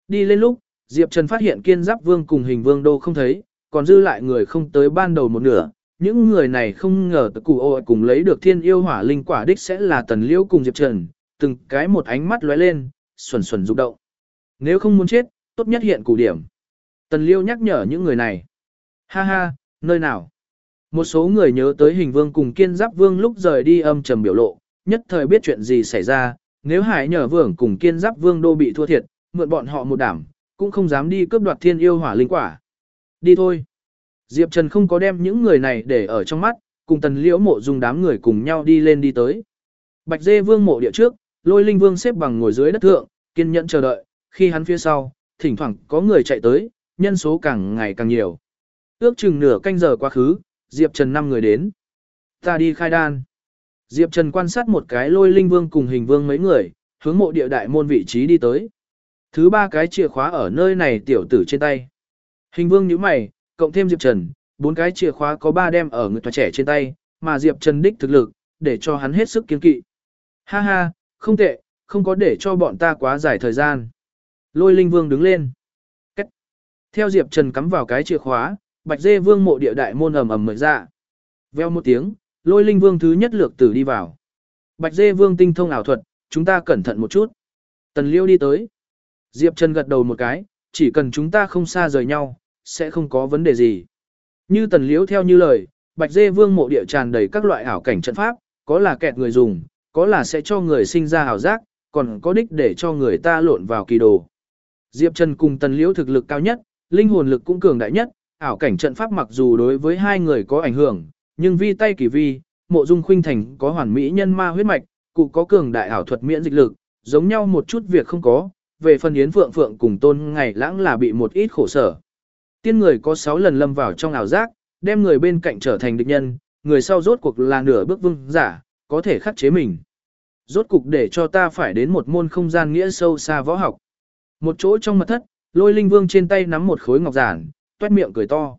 Đi lên lúc, Diệp Trần phát hiện kiên giáp vương cùng hình vương đô không thấy, còn dư lại người không tới ban đầu một nửa. Những người này không ngờ tự cụ ô cùng lấy được thiên yêu hỏa linh quả đích sẽ là tần liễu cùng Diệp Trần, từng cái một ánh mắt lóe lên, xuẩn xuẩn rụng động. Nếu không muốn chết, tốt nhất hiện củ điểm. Tần liêu nhắc nhở những người này. Ha ha, nơi nào? Một số người nhớ tới hình vương cùng kiên giáp vương lúc rời đi âm trầm biểu lộ, nhất thời biết chuyện gì xảy ra, nếu hải nhờ vương cùng kiên giáp vương đô bị thua thiệt, mượn bọn họ một đảm, cũng không dám đi cướp đoạt thiên yêu hỏa linh quả. Đi thôi. Diệp Trần không có đem những người này để ở trong mắt, cùng tần liễu mộ dùng đám người cùng nhau đi lên đi tới. Bạch dê vương mộ địa trước, lôi linh vương xếp bằng ngồi dưới đất thượng, kiên nhẫn chờ đợi, khi hắn phía sau, thỉnh thoảng có người chạy tới, nhân số càng ngày càng nhiều. Ước chừng nửa canh giờ quá khứ, Diệp Trần năm người đến. Ta đi khai đan. Diệp Trần quan sát một cái lôi linh vương cùng hình vương mấy người, hướng mộ địa đại môn vị trí đi tới. Thứ ba cái chìa khóa ở nơi này tiểu tử trên tay. Hình vương như mày, cộng thêm Diệp Trần, bốn cái chìa khóa có ba đem ở người trẻ trên tay, mà Diệp Trần đích thực lực, để cho hắn hết sức kiên kỵ. Ha ha, không tệ, không có để cho bọn ta quá dài thời gian. Lôi linh vương đứng lên. Cách. Theo Diệp Trần cắm vào cái chìa khóa, Bạch Dê Vương mộ địa đại môn ầm ầm mở ra. Veo một tiếng, Lôi Linh Vương thứ nhất lược tử đi vào. Bạch Dê Vương tinh thông ảo thuật, chúng ta cẩn thận một chút. Tần Liêu đi tới. Diệp Trần gật đầu một cái, chỉ cần chúng ta không xa rời nhau, sẽ không có vấn đề gì. Như Tần Liêu theo như lời, Bạch Dê Vương mộ địa tràn đầy các loại ảo cảnh trận pháp, có là kẹt người dùng, có là sẽ cho người sinh ra ảo giác, còn có đích để cho người ta lộn vào kỳ đồ. Diệp Trần cùng Tần Liễu thực lực cao nhất, linh hồn lực cũng cường đại nhất, ảo cảnh trận pháp mặc dù đối với hai người có ảnh hưởng, nhưng vi tay kỳ vi, mộ dung khuynh thành có hoàn mỹ nhân ma huyết mạch, cụ có cường đại ảo thuật miễn dịch lực, giống nhau một chút việc không có, về phần yến phượng phượng cùng tôn ngày lãng là bị một ít khổ sở. Tiên người có 6 lần lâm vào trong ảo giác, đem người bên cạnh trở thành địch nhân, người sau rốt cuộc là nửa bước vương giả, có thể khắc chế mình. Rốt cuộc để cho ta phải đến một môn không gian nghĩa sâu xa võ học. Một chỗ trong mật thất, lôi linh vương trên tay nắm một khối ngọc giản, toét miệng cười to.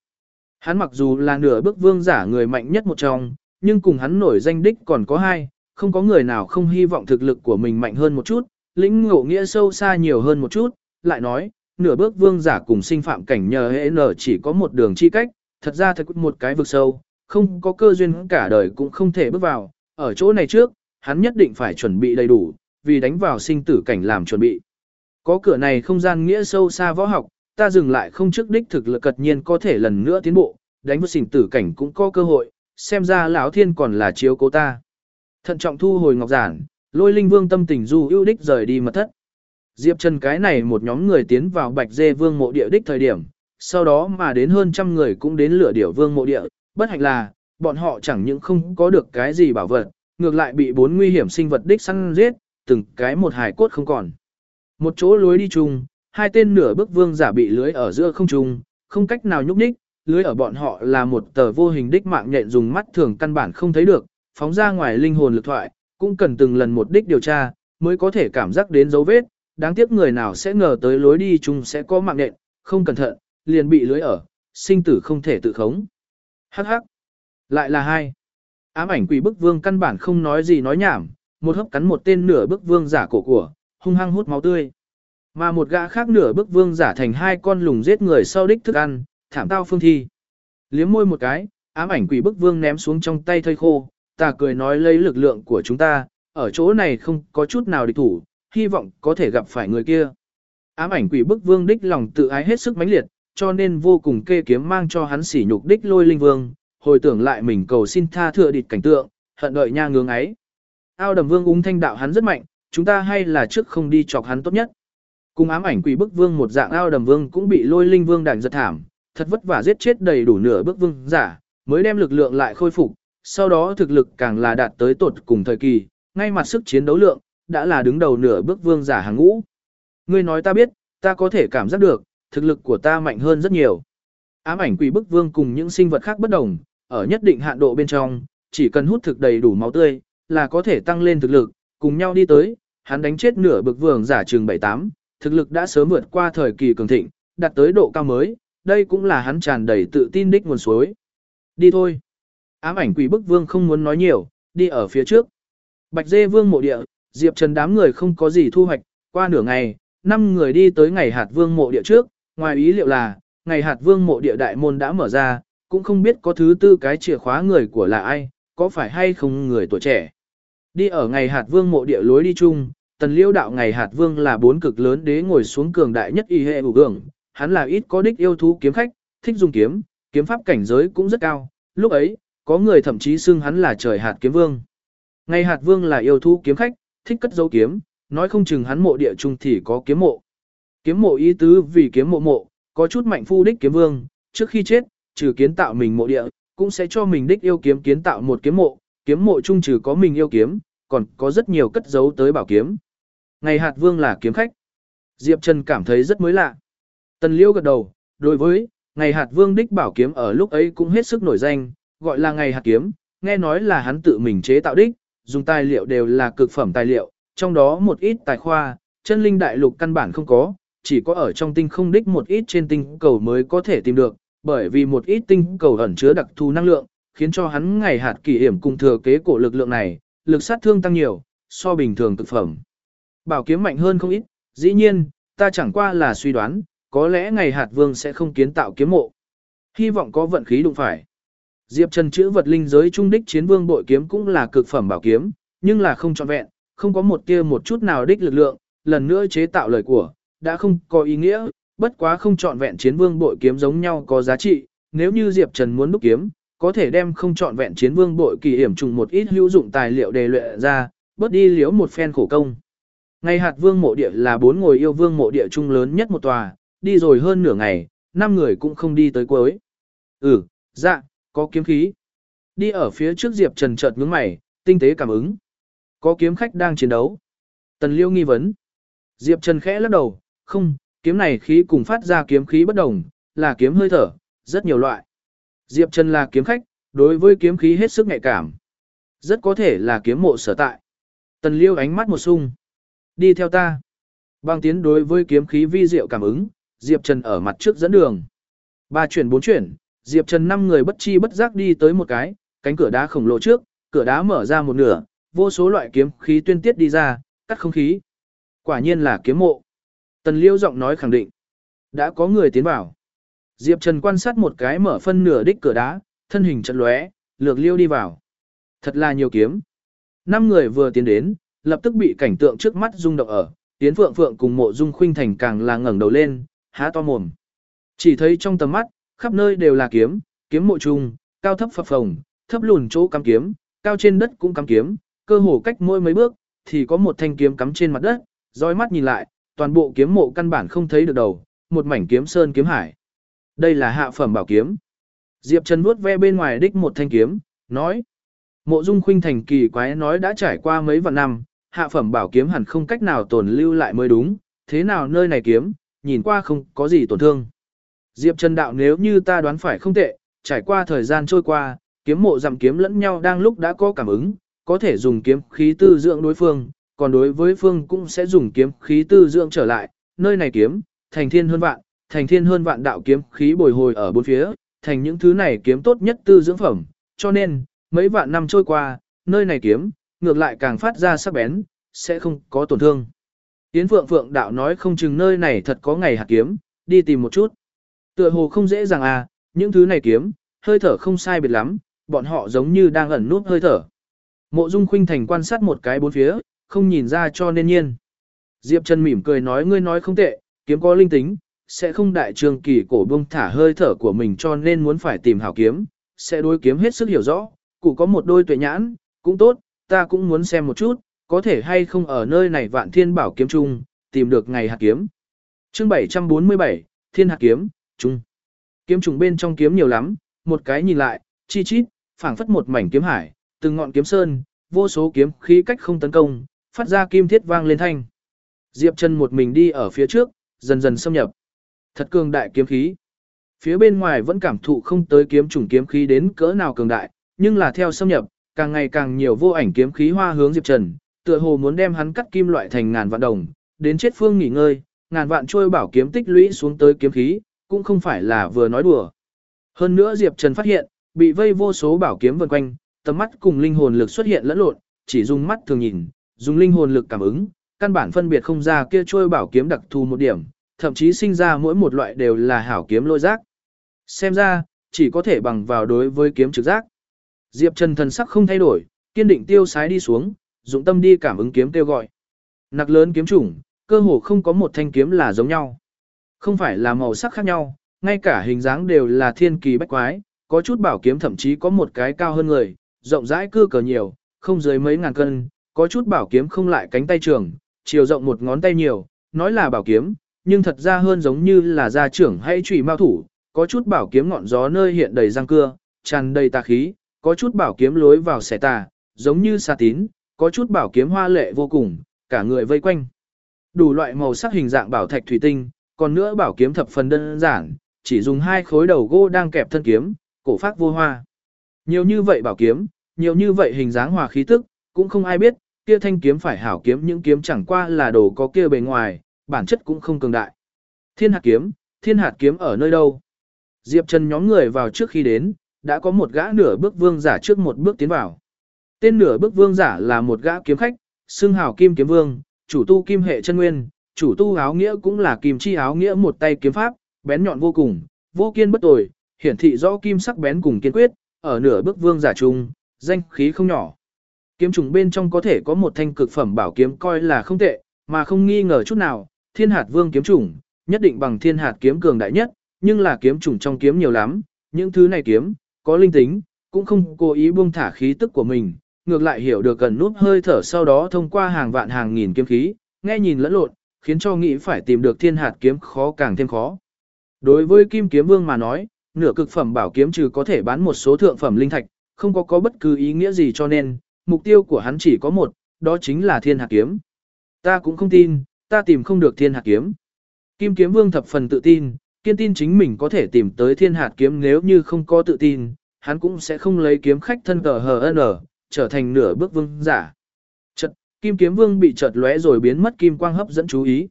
Hắn mặc dù là nửa bước vương giả người mạnh nhất một trong, nhưng cùng hắn nổi danh đích còn có hai, không có người nào không hy vọng thực lực của mình mạnh hơn một chút, lĩnh ngộ nghĩa sâu xa nhiều hơn một chút, lại nói, nửa bước vương giả cùng sinh phạm cảnh nhờ hệ nở chỉ có một đường chi cách, thật ra thật một cái vực sâu, không có cơ duyên cả đời cũng không thể bước vào, ở chỗ này trước, hắn nhất định phải chuẩn bị đầy đủ, vì đánh vào sinh tử cảnh làm chuẩn bị. Có cửa này không gian nghĩa sâu xa võ học, ta dừng lại không trước đích thực lực cật nhiên có thể lần nữa tiến bộ, đánh với xỉn tử cảnh cũng có cơ hội, xem ra lão thiên còn là chiếu cố ta. Thận trọng thu hồi ngọc giản, lôi linh vương tâm tình du ưu đích rời đi mật thất. Diệp Trần cái này một nhóm người tiến vào bạch dê vương mộ địa đích thời điểm, sau đó mà đến hơn trăm người cũng đến lửa điểu vương mộ địa, bất hạnh là, bọn họ chẳng những không có được cái gì bảo vật, ngược lại bị bốn nguy hiểm sinh vật đích săn giết, từng cái một hài cốt không còn. Một chỗ lối đi chung, hai tên nửa bước vương giả bị lưới ở giữa không trung, không cách nào nhúc nhích, lưới ở bọn họ là một tờ vô hình đích mạng nhện dùng mắt thường căn bản không thấy được, phóng ra ngoài linh hồn lực thoại, cũng cần từng lần một đích điều tra, mới có thể cảm giác đến dấu vết, đáng tiếc người nào sẽ ngờ tới lối đi chung sẽ có mạng nhện, không cẩn thận, liền bị lưới ở, sinh tử không thể tự khống. Hắc hắc, lại là hai. Ám ảnh quỷ bức vương căn bản không nói gì nói nhảm, một hấp cắn một tên nửa bức vương giả cổ của, hung hăng hút máu tươi. Mà một gã khác nửa bức vương giả thành hai con lùng giết người sau đích thức ăn, thảm tao phương thi. Liếm môi một cái, ám ảnh quỷ bức vương ném xuống trong tay thây khô, ta cười nói lấy lực lượng của chúng ta, ở chỗ này không có chút nào địch thủ, hy vọng có thể gặp phải người kia. Ám ảnh quỷ bức vương đích lòng tự ái hết sức mãnh liệt, cho nên vô cùng kê kiếm mang cho hắn sỉ nhục đích lôi linh vương, hồi tưởng lại mình cầu xin tha thừa địch cảnh tượng, hận đợi nha ngưỡng ấy. Ao đầm vương úng thanh đạo hắn rất mạnh, chúng ta hay là trước không đi chọc hắn tốt nhất. Cùng ám ảnh quỷ bức vương một dạng ao đầm vương cũng bị lôi linh vương đành giật thảm, thật vất vả giết chết đầy đủ nửa bức vương giả, mới đem lực lượng lại khôi phục, sau đó thực lực càng là đạt tới tột cùng thời kỳ, ngay mặt sức chiến đấu lượng, đã là đứng đầu nửa bước vương giả hàng ngũ. Ngươi nói ta biết, ta có thể cảm giác được, thực lực của ta mạnh hơn rất nhiều. Ám ảnh quỷ bức vương cùng những sinh vật khác bất đồng, ở nhất định hạn độ bên trong, chỉ cần hút thực đầy đủ máu tươi, là có thể tăng lên thực lực, cùng nhau đi tới, hắn đánh chết nửa bực vương giả trường 78, thực lực đã sớm vượt qua thời kỳ cường thịnh, đạt tới độ cao mới, đây cũng là hắn tràn đầy tự tin đích nguồn suối. Đi thôi. Ám ảnh quỷ bức vương không muốn nói nhiều, đi ở phía trước. Bạch dê vương mộ địa, Diệp Trần đám người không có gì thu hoạch, qua nửa ngày, năm người đi tới ngày hạt vương mộ địa trước, ngoài ý liệu là, ngày hạt vương mộ địa đại môn đã mở ra, cũng không biết có thứ tư cái chìa khóa người của là ai, có phải hay không người tuổi trẻ. Đi ở ngày hạt vương mộ địa lối đi chung, tần liêu đạo ngày hạt vương là bốn cực lớn đế ngồi xuống cường đại nhất y hệ ủ cường, hắn là ít có đích yêu thú kiếm khách, thích dùng kiếm, kiếm pháp cảnh giới cũng rất cao, lúc ấy, có người thậm chí xưng hắn là trời hạt kiếm vương. Ngày hạt vương là yêu thú kiếm khách, thích cất dấu kiếm, nói không chừng hắn mộ địa chung thì có kiếm mộ. Kiếm mộ ý tứ vì kiếm mộ mộ, có chút mạnh phu đích kiếm vương, trước khi chết, trừ kiến tạo mình mộ địa, cũng sẽ cho mình đích yêu kiếm kiến tạo một kiếm mộ, kiếm mộ chung trừ có mình yêu kiếm, còn có rất nhiều cất giấu tới bảo kiếm. Ngày hạt vương là kiếm khách. Diệp Trần cảm thấy rất mới lạ. Tần Liêu gật đầu, đối với, ngày hạt vương đích bảo kiếm ở lúc ấy cũng hết sức nổi danh, gọi là ngày hạt kiếm, nghe nói là hắn tự mình chế tạo đích, dùng tài liệu đều là cực phẩm tài liệu, trong đó một ít tài khoa, chân linh đại lục căn bản không có, chỉ có ở trong tinh không đích một ít trên tinh cầu mới có thể tìm được, bởi vì một ít tinh cầu ẩn chứa đặc thù năng lượng, khiến cho hắn ngày hạt kỳ hiểm cùng thừa kế cổ lực lượng này, lực sát thương tăng nhiều, so bình thường thực phẩm. Bảo kiếm mạnh hơn không ít, dĩ nhiên, ta chẳng qua là suy đoán, có lẽ ngày hạt vương sẽ không kiến tạo kiếm mộ. Hy vọng có vận khí đụng phải. Diệp Trần chữ vật linh giới trung đích chiến vương bội kiếm cũng là cực phẩm bảo kiếm, nhưng là không trọn vẹn, không có một tia một chút nào đích lực lượng, lần nữa chế tạo lời của, đã không có ý nghĩa, bất quá không trọn vẹn chiến vương bội kiếm giống nhau có giá trị, nếu như Diệp Trần muốn đúc kiếm, có thể đem không chọn vẹn chiến vương bội kỳ hiểm trùng một ít hữu dụng tài liệu đề luyện ra, bớt đi liếu một phen khổ công. Ngày hạt vương mộ địa là bốn ngồi yêu vương mộ địa trung lớn nhất một tòa, đi rồi hơn nửa ngày, năm người cũng không đi tới cuối. Ừ, dạ, có kiếm khí. Đi ở phía trước Diệp Trần chợt nhướng mày, tinh tế cảm ứng. Có kiếm khách đang chiến đấu. Tần Liêu nghi vấn. Diệp Trần khẽ lắc đầu, không, kiếm này khí cùng phát ra kiếm khí bất đồng, là kiếm hơi thở, rất nhiều loại. Diệp Trần là kiếm khách, đối với kiếm khí hết sức nhạy cảm. Rất có thể là kiếm mộ sở tại. Tần Liêu ánh mắt một sung. Đi theo ta. Bằng tiến đối với kiếm khí vi diệu cảm ứng, Diệp Trần ở mặt trước dẫn đường. Ba chuyển bốn chuyển, Diệp Trần năm người bất chi bất giác đi tới một cái, cánh cửa đá khổng lồ trước, cửa đá mở ra một nửa, vô số loại kiếm khí tuyên tiết đi ra, cắt không khí. Quả nhiên là kiếm mộ. Tần Liêu giọng nói khẳng định. Đã có người tiến vào. Diệp Trần quan sát một cái mở phân nửa đích cửa đá, thân hình chật lóe, lược liêu đi vào. Thật là nhiều kiếm. Năm người vừa tiến đến, lập tức bị cảnh tượng trước mắt rung động ở. Tiến Phượng Phượng cùng mộ dung khuynh thành càng là ngẩng đầu lên, há to mồm. Chỉ thấy trong tầm mắt, khắp nơi đều là kiếm, kiếm mộ trùng, cao thấp phập phồng, thấp lùn chỗ cắm kiếm, cao trên đất cũng cắm kiếm, cơ hồ cách mỗi mấy bước, thì có một thanh kiếm cắm trên mặt đất, dõi mắt nhìn lại, toàn bộ kiếm mộ căn bản không thấy được đầu, một mảnh kiếm sơn kiếm hải. Đây là hạ phẩm bảo kiếm. Diệp Trần vuốt ve bên ngoài đích một thanh kiếm, nói. Mộ Dung Khuynh thành kỳ quái nói đã trải qua mấy vạn năm, hạ phẩm bảo kiếm hẳn không cách nào tồn lưu lại mới đúng, thế nào nơi này kiếm, nhìn qua không có gì tổn thương. Diệp Trần đạo nếu như ta đoán phải không tệ, trải qua thời gian trôi qua, kiếm mộ giảm kiếm lẫn nhau đang lúc đã có cảm ứng, có thể dùng kiếm khí tư dưỡng đối phương, còn đối với phương cũng sẽ dùng kiếm khí tư dưỡng trở lại, nơi này kiếm, thành thiên hơn vạn, thành thiên hơn vạn đạo kiếm khí bồi hồi ở bốn phía, thành những thứ này kiếm tốt nhất tư dưỡng phẩm, cho nên, mấy vạn năm trôi qua, nơi này kiếm, ngược lại càng phát ra sắc bén, sẽ không có tổn thương. Yến Phượng Phượng đạo nói không chừng nơi này thật có ngày hạt kiếm, đi tìm một chút. Tựa hồ không dễ dàng à, những thứ này kiếm, hơi thở không sai biệt lắm, bọn họ giống như đang ẩn nút hơi thở. Mộ Dung Khuynh Thành quan sát một cái bốn phía, không nhìn ra cho nên nhiên. Diệp Trần mỉm cười nói ngươi nói không tệ, kiếm có linh tính, sẽ không đại trường kỳ cổ bông thả hơi thở của mình cho nên muốn phải tìm hảo kiếm, sẽ đối kiếm hết sức hiểu rõ, cụ có một đôi tuệ nhãn, cũng tốt, ta cũng muốn xem một chút, có thể hay không ở nơi này vạn thiên bảo kiếm chung, tìm được ngày hạt kiếm. chương 747, thiên hạt kiếm, chung. Kiếm trùng bên trong kiếm nhiều lắm, một cái nhìn lại, chi chít, phảng phất một mảnh kiếm hải, từng ngọn kiếm sơn, vô số kiếm khí cách không tấn công, phát ra kim thiết vang lên thanh. Diệp chân một mình đi ở phía trước, dần dần xâm nhập. Thật cường đại kiếm khí. Phía bên ngoài vẫn cảm thụ không tới kiếm trùng kiếm khí đến cỡ nào cường đại, nhưng là theo xâm nhập, càng ngày càng nhiều vô ảnh kiếm khí hoa hướng Diệp Trần, tựa hồ muốn đem hắn cắt kim loại thành ngàn vạn đồng, đến chết phương nghỉ ngơi, ngàn vạn trôi bảo kiếm tích lũy xuống tới kiếm khí, cũng không phải là vừa nói đùa. Hơn nữa Diệp Trần phát hiện, bị vây vô số bảo kiếm vần quanh, tầm mắt cùng linh hồn lực xuất hiện lẫn lộn, chỉ dùng mắt thường nhìn, dùng linh hồn lực cảm ứng, căn bản phân biệt không ra kia trôi bảo kiếm đặc thù một điểm, thậm chí sinh ra mỗi một loại đều là hảo kiếm lôi giác. Xem ra, chỉ có thể bằng vào đối với kiếm trực giác. Diệp Trần thần sắc không thay đổi, kiên định tiêu sái đi xuống, dụng tâm đi cảm ứng kiếm kêu gọi. Nặc lớn kiếm chủng, cơ hồ không có một thanh kiếm là giống nhau. Không phải là màu sắc khác nhau, ngay cả hình dáng đều là thiên kỳ bách quái, có chút bảo kiếm thậm chí có một cái cao hơn người, rộng rãi cư cờ nhiều, không dưới mấy ngàn cân, có chút bảo kiếm không lại cánh tay trường, chiều rộng một ngón tay nhiều, nói là bảo kiếm, nhưng thật ra hơn giống như là gia trưởng hay trùy mao thủ, có chút bảo kiếm ngọn gió nơi hiện đầy răng cưa, tràn đầy tà khí, có chút bảo kiếm lối vào xẻ tà, giống như xà tín, có chút bảo kiếm hoa lệ vô cùng, cả người vây quanh. Đủ loại màu sắc hình dạng bảo thạch thủy tinh, còn nữa bảo kiếm thập phần đơn giản, chỉ dùng hai khối đầu gỗ đang kẹp thân kiếm, cổ phát vô hoa. Nhiều như vậy bảo kiếm, nhiều như vậy hình dáng hòa khí tức, cũng không ai biết, kia thanh kiếm phải hảo kiếm những kiếm chẳng qua là đồ có kia bề ngoài, bản chất cũng không cường đại. Thiên hạt kiếm, thiên hạt kiếm ở nơi đâu? Diệp Trần nhóm người vào trước khi đến, đã có một gã nửa bước vương giả trước một bước tiến vào. Tên nửa bước vương giả là một gã kiếm khách, xưng hào kim kiếm vương, chủ tu kim hệ chân nguyên, chủ tu áo nghĩa cũng là kim chi áo nghĩa một tay kiếm pháp, bén nhọn vô cùng, vô kiên bất tồi, hiển thị rõ kim sắc bén cùng kiên quyết, ở nửa bước vương giả trung, danh khí không nhỏ. Kiếm trùng bên trong có thể có một thanh cực phẩm bảo kiếm coi là không tệ, mà không nghi ngờ chút nào, thiên hạt vương kiếm trùng, nhất định bằng thiên hạt kiếm cường đại nhất, nhưng là kiếm trùng trong kiếm nhiều lắm, những thứ này kiếm, có linh tính, cũng không cố ý buông thả khí tức của mình, ngược lại hiểu được cần nút hơi thở sau đó thông qua hàng vạn hàng nghìn kiếm khí, nghe nhìn lẫn lộn, khiến cho nghĩ phải tìm được thiên hạt kiếm khó càng thêm khó. Đối với kim kiếm vương mà nói, nửa cực phẩm bảo kiếm trừ có thể bán một số thượng phẩm linh thạch, không có có bất cứ ý nghĩa gì cho nên, mục tiêu của hắn chỉ có một, đó chính là thiên hạt kiếm. Ta cũng không tin, ta tìm không được thiên hạt kiếm. Kim kiếm vương thập phần tự tin, kiên tin chính mình có thể tìm tới thiên hạt kiếm nếu như không có tự tin, hắn cũng sẽ không lấy kiếm khách thân cờ hờ ở, trở thành nửa bước vương giả. Chật, kim kiếm vương bị chợt lóe rồi biến mất kim quang hấp dẫn chú ý.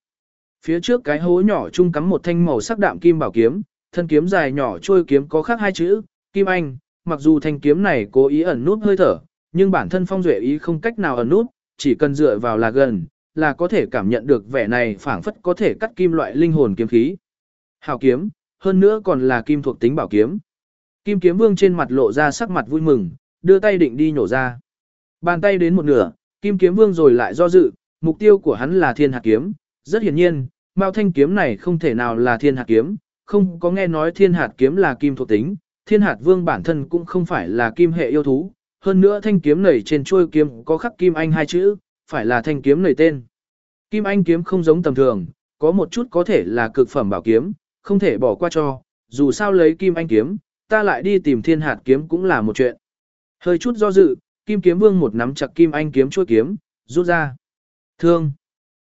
Phía trước cái hố nhỏ chung cắm một thanh màu sắc đạm kim bảo kiếm, thân kiếm dài nhỏ trôi kiếm có khác hai chữ, kim anh, mặc dù thanh kiếm này cố ý ẩn nút hơi thở, nhưng bản thân phong duệ ý không cách nào ẩn nút, chỉ cần dựa vào là gần, là có thể cảm nhận được vẻ này phảng phất có thể cắt kim loại linh hồn kiếm khí. Hào kiếm, hơn nữa còn là kim thuộc tính bảo kiếm. Kim kiếm vương trên mặt lộ ra sắc mặt vui mừng, đưa tay định đi nhổ ra. Bàn tay đến một nửa, kim kiếm vương rồi lại do dự, mục tiêu của hắn là thiên hạt kiếm. Rất hiển nhiên, mao thanh kiếm này không thể nào là thiên hạt kiếm, không có nghe nói thiên hạt kiếm là kim thuộc tính, thiên hạt vương bản thân cũng không phải là kim hệ yêu thú, hơn nữa thanh kiếm này trên chuôi kiếm có khắc kim anh hai chữ, phải là thanh kiếm nổi tên. Kim anh kiếm không giống tầm thường, có một chút có thể là cực phẩm bảo kiếm, không thể bỏ qua cho, dù sao lấy kim anh kiếm, ta lại đi tìm thiên hạt kiếm cũng là một chuyện. Hơi chút do dự, kim kiếm vương một nắm chặt kim anh kiếm chuôi kiếm, rút ra. Thương.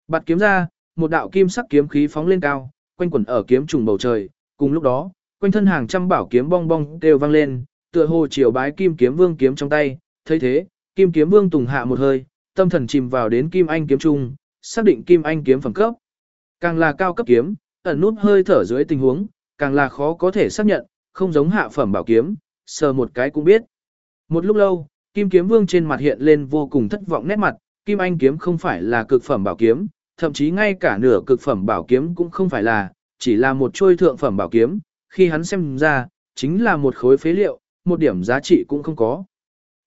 Bạt kiếm ra, một đạo kim sắc kiếm khí phóng lên cao, quanh quẩn ở kiếm trùng bầu trời, cùng lúc đó, quanh thân hàng trăm bảo kiếm bong bong đều vang lên, tựa hồ chiều bái kim kiếm vương kiếm trong tay, thấy thế, kim kiếm vương tùng hạ một hơi, tâm thần chìm vào đến kim anh kiếm trung, xác định kim anh kiếm phẩm cấp. Càng là cao cấp kiếm, ẩn nút hơi thở dưới tình huống, càng là khó có thể xác nhận, không giống hạ phẩm bảo kiếm, sờ một cái cũng biết. Một lúc lâu, kim kiếm vương trên mặt hiện lên vô cùng thất vọng nét mặt, kim anh kiếm không phải là cực phẩm bảo kiếm, thậm chí ngay cả nửa cực phẩm bảo kiếm cũng không phải là, chỉ là một trôi thượng phẩm bảo kiếm, khi hắn xem ra, chính là một khối phế liệu, một điểm giá trị cũng không có.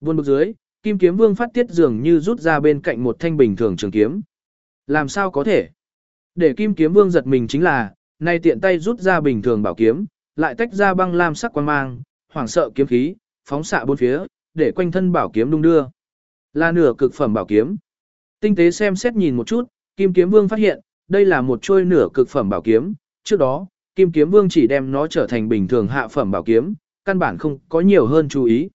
Buôn bực dưới, kim kiếm vương phát tiết dường như rút ra bên cạnh một thanh bình thường trường kiếm. Làm sao có thể? Để kim kiếm vương giật mình chính là, nay tiện tay rút ra bình thường bảo kiếm, lại tách ra băng lam sắc quan mang, hoảng sợ kiếm khí, phóng xạ bốn phía, để quanh thân bảo kiếm đung đưa. Là nửa cực phẩm bảo kiếm. Tinh tế xem xét nhìn một chút, Kim Kiếm Vương phát hiện, đây là một trôi nửa cực phẩm bảo kiếm, trước đó, Kim Kiếm Vương chỉ đem nó trở thành bình thường hạ phẩm bảo kiếm, căn bản không có nhiều hơn chú ý.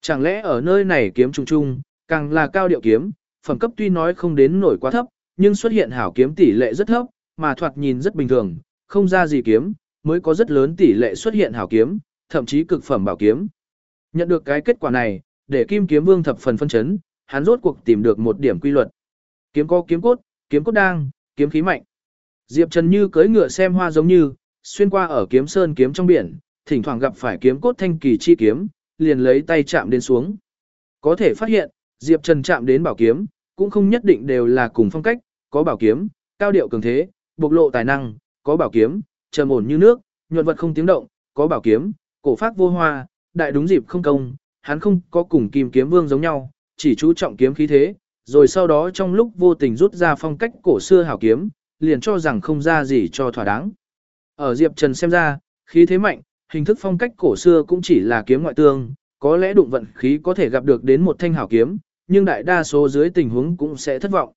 Chẳng lẽ ở nơi này kiếm trùng trùng, càng là cao điệu kiếm, phẩm cấp tuy nói không đến nổi quá thấp, nhưng xuất hiện hảo kiếm tỷ lệ rất thấp, mà thoạt nhìn rất bình thường, không ra gì kiếm, mới có rất lớn tỷ lệ xuất hiện hảo kiếm, thậm chí cực phẩm bảo kiếm. Nhận được cái kết quả này, để Kim Kiếm Vương thập phần phân chấn, hắn rốt cuộc tìm được một điểm quy luật. Kiếm có kiếm cốt, kiếm cốt đang, kiếm khí mạnh. Diệp Trần như cưỡi ngựa xem hoa giống như, xuyên qua ở kiếm sơn kiếm trong biển, thỉnh thoảng gặp phải kiếm cốt thanh kỳ chi kiếm, liền lấy tay chạm đến xuống. Có thể phát hiện, Diệp Trần chạm đến bảo kiếm, cũng không nhất định đều là cùng phong cách, có bảo kiếm, cao điệu cường thế, bộc lộ tài năng, có bảo kiếm, trầm ổn như nước, nhuận vật không tiếng động, có bảo kiếm, cổ phát vô hoa, đại đúng dịp không công, hắn không có cùng kim kiếm vương giống nhau, chỉ chú trọng kiếm khí thế, rồi sau đó trong lúc vô tình rút ra phong cách cổ xưa hảo kiếm, liền cho rằng không ra gì cho thỏa đáng. Ở Diệp Trần xem ra, khí thế mạnh, hình thức phong cách cổ xưa cũng chỉ là kiếm ngoại tương, có lẽ đụng vận khí có thể gặp được đến một thanh hảo kiếm, nhưng đại đa số dưới tình huống cũng sẽ thất vọng.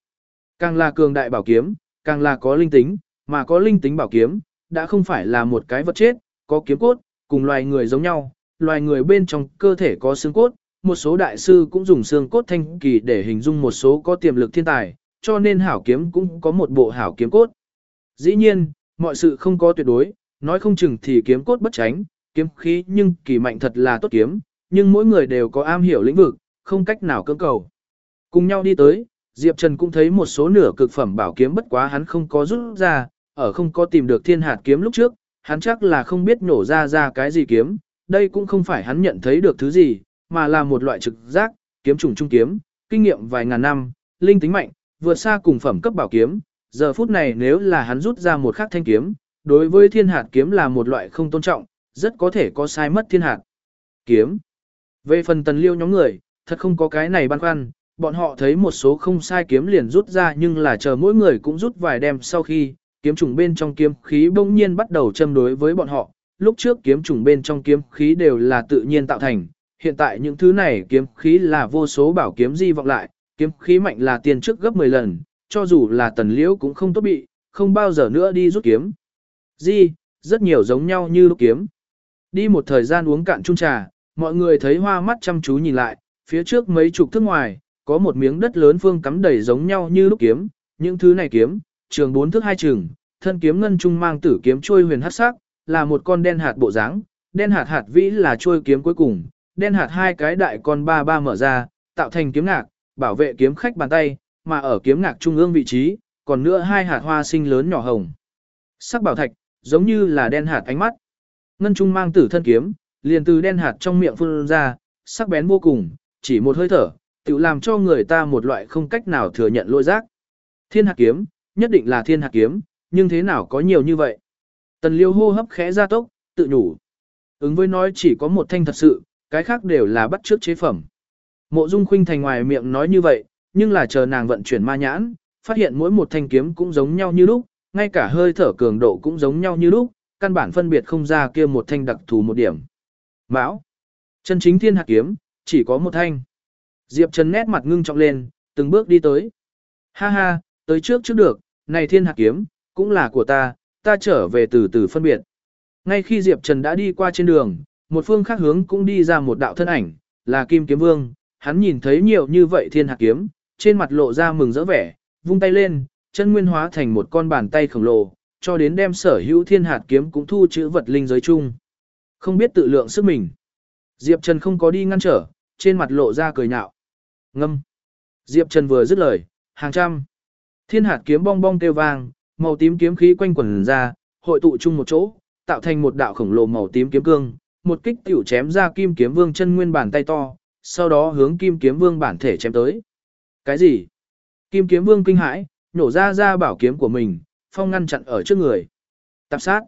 Càng là cường đại bảo kiếm, càng là có linh tính, mà có linh tính bảo kiếm, đã không phải là một cái vật chết, có kiếm cốt, cùng loài người giống nhau, loài người bên trong cơ thể có xương cốt, một số đại sư cũng dùng xương cốt thanh kỳ để hình dung một số có tiềm lực thiên tài, cho nên hảo kiếm cũng có một bộ hảo kiếm cốt. Dĩ nhiên, mọi sự không có tuyệt đối, nói không chừng thì kiếm cốt bất tránh, kiếm khí nhưng kỳ mạnh thật là tốt kiếm, nhưng mỗi người đều có am hiểu lĩnh vực, không cách nào cưỡng cầu. Cùng nhau đi tới, Diệp Trần cũng thấy một số nửa cực phẩm bảo kiếm bất quá hắn không có rút ra, ở không có tìm được thiên hạt kiếm lúc trước, hắn chắc là không biết nổ ra ra cái gì kiếm, đây cũng không phải hắn nhận thấy được thứ gì, mà là một loại trực giác, kiếm trùng trung kiếm, kinh nghiệm vài ngàn năm, linh tính mạnh, vượt xa cùng phẩm cấp bảo kiếm, giờ phút này nếu là hắn rút ra một khắc thanh kiếm, đối với thiên hạt kiếm là một loại không tôn trọng, rất có thể có sai mất thiên hạt kiếm. Về phần tần liêu nhóm người, thật không có cái này băn khoăn, bọn họ thấy một số không sai kiếm liền rút ra nhưng là chờ mỗi người cũng rút vài đem sau khi, kiếm trùng bên trong kiếm khí bỗng nhiên bắt đầu châm đối với bọn họ, lúc trước kiếm trùng bên trong kiếm khí đều là tự nhiên tạo thành, hiện tại những thứ này kiếm khí là vô số bảo kiếm di vọng lại, kiếm khí mạnh là tiền trước gấp 10 lần, cho dù là tần liễu cũng không tốt bị, không bao giờ nữa đi rút kiếm. Di, rất nhiều giống nhau như lúc kiếm. Đi một thời gian uống cạn chung trà, mọi người thấy hoa mắt chăm chú nhìn lại, phía trước mấy chục thước ngoài, có một miếng đất lớn phương cắm đầy giống nhau như lúc kiếm, những thứ này kiếm, trường bốn thước hai trường, thân kiếm ngân trung mang tử kiếm trôi huyền hắc sắc, là một con đen hạt bộ dáng, đen hạt hạt vĩ là trôi kiếm cuối cùng, đen hạt hai cái đại con ba ba mở ra, tạo thành kiếm ngạc, bảo vệ kiếm khách bàn tay, mà ở kiếm ngạc trung ương vị trí, còn nữa hai hạt hoa sinh lớn nhỏ hồng. Sắc bảo thạch, giống như là đen hạt ánh mắt. Ngân trung mang tử thân kiếm, liền từ đen hạt trong miệng phun ra, sắc bén vô cùng, chỉ một hơi thở, tự làm cho người ta một loại không cách nào thừa nhận lôi giác. Thiên hạt kiếm, nhất định là thiên hạt kiếm, nhưng thế nào có nhiều như vậy? Tần liêu hô hấp khẽ ra tốc, tự nhủ. Ứng với nói chỉ có một thanh thật sự, cái khác đều là bắt trước chế phẩm. Mộ Dung Khuynh thành ngoài miệng nói như vậy, nhưng là chờ nàng vận chuyển ma nhãn, phát hiện mỗi một thanh kiếm cũng giống nhau như lúc, ngay cả hơi thở cường độ cũng giống nhau như lúc, căn bản phân biệt không ra kia một thanh đặc thù một điểm. Mão, chân chính thiên hạt kiếm, chỉ có một thanh. Diệp Trần nét mặt ngưng trọng lên, từng bước đi tới. Ha ha, tới trước trước được, này thiên hạt kiếm, cũng là của ta, ta trở về từ từ phân biệt. Ngay khi Diệp Trần đã đi qua trên đường, một phương khác hướng cũng đi ra một đạo thân ảnh, là Kim Kiếm Vương, hắn nhìn thấy nhiều như vậy thiên hạt kiếm, trên mặt lộ ra mừng rỡ vẻ, vung tay lên, chân nguyên hóa thành một con bàn tay khổng lồ, cho đến đem sở hữu thiên hạt kiếm cũng thu chữ vật linh giới chung. Không biết tự lượng sức mình. Diệp Trần không có đi ngăn trở, trên mặt lộ ra cười nhạo. Ngâm. Diệp Trần vừa dứt lời, hàng trăm. Thiên hạt kiếm bong bong kêu vang, màu tím kiếm khí quanh quẩn ra, hội tụ chung một chỗ, tạo thành một đạo khổng lồ màu tím kiếm cương, một kích tiểu chém ra kim kiếm vương chân nguyên bản tay to, sau đó hướng kim kiếm vương bản thể chém tới. Cái gì? Kim kiếm vương kinh hãi, nổ ra ra bảo kiếm của mình, phong ngăn chặn ở trước người. Tạp sát.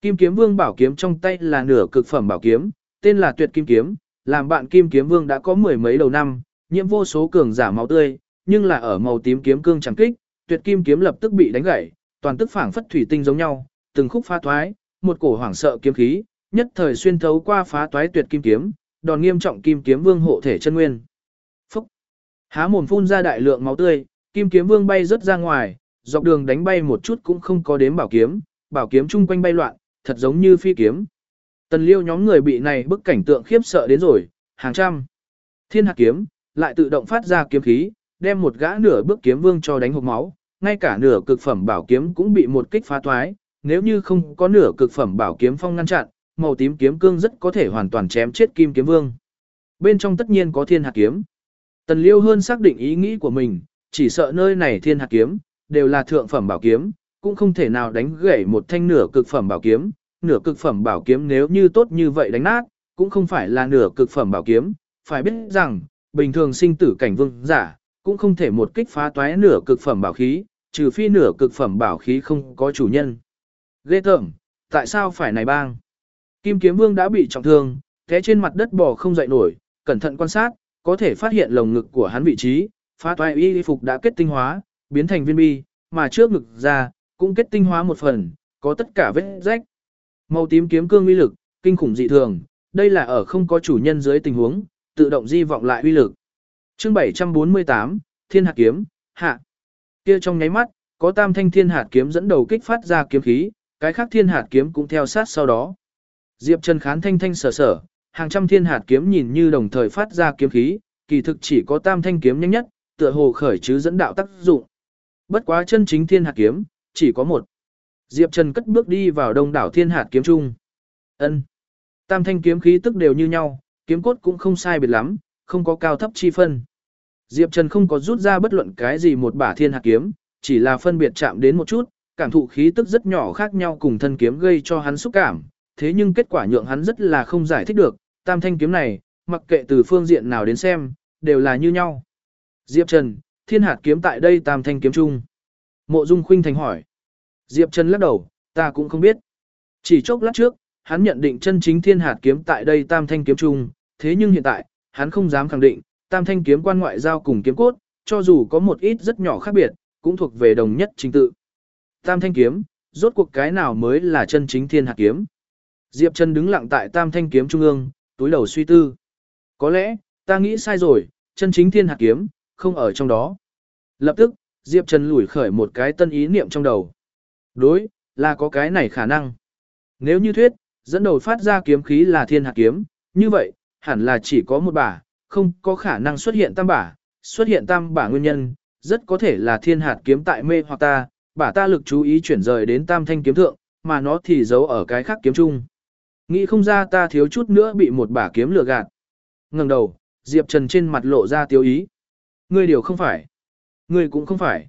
Kim kiếm vương bảo kiếm trong tay là nửa cực phẩm bảo kiếm, tên là tuyệt kim kiếm, làm bạn kim kiếm vương đã có mười mấy đầu năm, nhiễm vô số cường giả máu tươi, nhưng là ở màu tím kiếm cương chẳng kích, tuyệt kim kiếm lập tức bị đánh gãy, toàn tức phảng phất thủy tinh giống nhau, từng khúc phá thoái, một cổ hoảng sợ kiếm khí, nhất thời xuyên thấu qua phá toái tuyệt kim kiếm, đòn nghiêm trọng kim kiếm vương hộ thể chân nguyên. Phúc! Há mồm phun ra đại lượng máu tươi, kim kiếm vương bay rất ra ngoài, dọc đường đánh bay một chút cũng không có đếm bảo kiếm, bảo kiếm chung quanh bay loạn, thật giống như phi kiếm. Tần liêu nhóm người bị này bức cảnh tượng khiếp sợ đến rồi, hàng trăm. Thiên hạt kiếm, lại tự động phát ra kiếm khí, đem một gã nửa bước kiếm vương cho đánh hộp máu, ngay cả nửa cực phẩm bảo kiếm cũng bị một kích phá thoái, nếu như không có nửa cực phẩm bảo kiếm phong ngăn chặn, màu tím kiếm cương rất có thể hoàn toàn chém chết kim kiếm vương. Bên trong tất nhiên có thiên hạt kiếm. Tần liêu hơn xác định ý nghĩ của mình, chỉ sợ nơi này thiên hạt kiếm, đều là thượng phẩm bảo kiếm, cũng không thể nào đánh gãy một thanh nửa cực phẩm bảo kiếm, nửa cực phẩm bảo kiếm nếu như tốt như vậy đánh nát, cũng không phải là nửa cực phẩm bảo kiếm, phải biết rằng, bình thường sinh tử cảnh vương giả, cũng không thể một kích phá toái nửa cực phẩm bảo khí, trừ phi nửa cực phẩm bảo khí không có chủ nhân. Ghê tởm, tại sao phải này bang? Kim kiếm vương đã bị trọng thương, thế trên mặt đất bò không dậy nổi, cẩn thận quan sát, có thể phát hiện lồng ngực của hắn vị trí, phá toái y phục đã kết tinh hóa, biến thành viên bi, mà trước ngực ra, cũng kết tinh hóa một phần, có tất cả vết rách. Màu tím kiếm cương uy lực, kinh khủng dị thường, đây là ở không có chủ nhân dưới tình huống, tự động di vọng lại uy lực. Chương 748, Thiên hạt kiếm, hạ. Kia trong nháy mắt, có tam thanh thiên hạt kiếm dẫn đầu kích phát ra kiếm khí, cái khác thiên hạt kiếm cũng theo sát sau đó. Diệp Trần khán thanh thanh sở sở, hàng trăm thiên hạt kiếm nhìn như đồng thời phát ra kiếm khí, kỳ thực chỉ có tam thanh kiếm nhanh nhất, tựa hồ khởi chứ dẫn đạo tác dụng. Bất quá chân chính thiên hạt kiếm, chỉ có một. Diệp Trần cất bước đi vào đông đảo thiên hạt kiếm trung. Ân. Tam thanh kiếm khí tức đều như nhau, kiếm cốt cũng không sai biệt lắm, không có cao thấp chi phân. Diệp Trần không có rút ra bất luận cái gì một bả thiên hạt kiếm, chỉ là phân biệt chạm đến một chút, cảm thụ khí tức rất nhỏ khác nhau cùng thân kiếm gây cho hắn xúc cảm, thế nhưng kết quả nhượng hắn rất là không giải thích được, tam thanh kiếm này, mặc kệ từ phương diện nào đến xem, đều là như nhau. Diệp Trần, thiên hạt kiếm tại đây tam thanh kiếm chung. Mộ Dung Khuynh Thành hỏi. Diệp Trần lắc đầu, ta cũng không biết. Chỉ chốc lát trước, hắn nhận định chân chính thiên hạt kiếm tại đây tam thanh kiếm chung, thế nhưng hiện tại, hắn không dám khẳng định, tam thanh kiếm quan ngoại giao cùng kiếm cốt, cho dù có một ít rất nhỏ khác biệt, cũng thuộc về đồng nhất chính tự. Tam thanh kiếm, rốt cuộc cái nào mới là chân chính thiên hạt kiếm. Diệp Trần đứng lặng tại tam thanh kiếm trung ương, túi đầu suy tư. Có lẽ, ta nghĩ sai rồi, chân chính thiên hạt kiếm, không ở trong đó. Lập tức, Diệp Trần lủi khởi một cái tân ý niệm trong đầu. Đối, là có cái này khả năng. Nếu như thuyết, dẫn đầu phát ra kiếm khí là thiên hạt kiếm, như vậy, hẳn là chỉ có một bả, không có khả năng xuất hiện tam bả, xuất hiện tam bả nguyên nhân, rất có thể là thiên hạt kiếm tại mê hoặc ta, bả ta lực chú ý chuyển rời đến tam thanh kiếm thượng, mà nó thì giấu ở cái khác kiếm chung. Nghĩ không ra ta thiếu chút nữa bị một bả kiếm lừa gạt. ngẩng đầu, Diệp Trần trên mặt lộ ra tiêu ý. Ngươi điều không phải. Ngươi cũng không phải.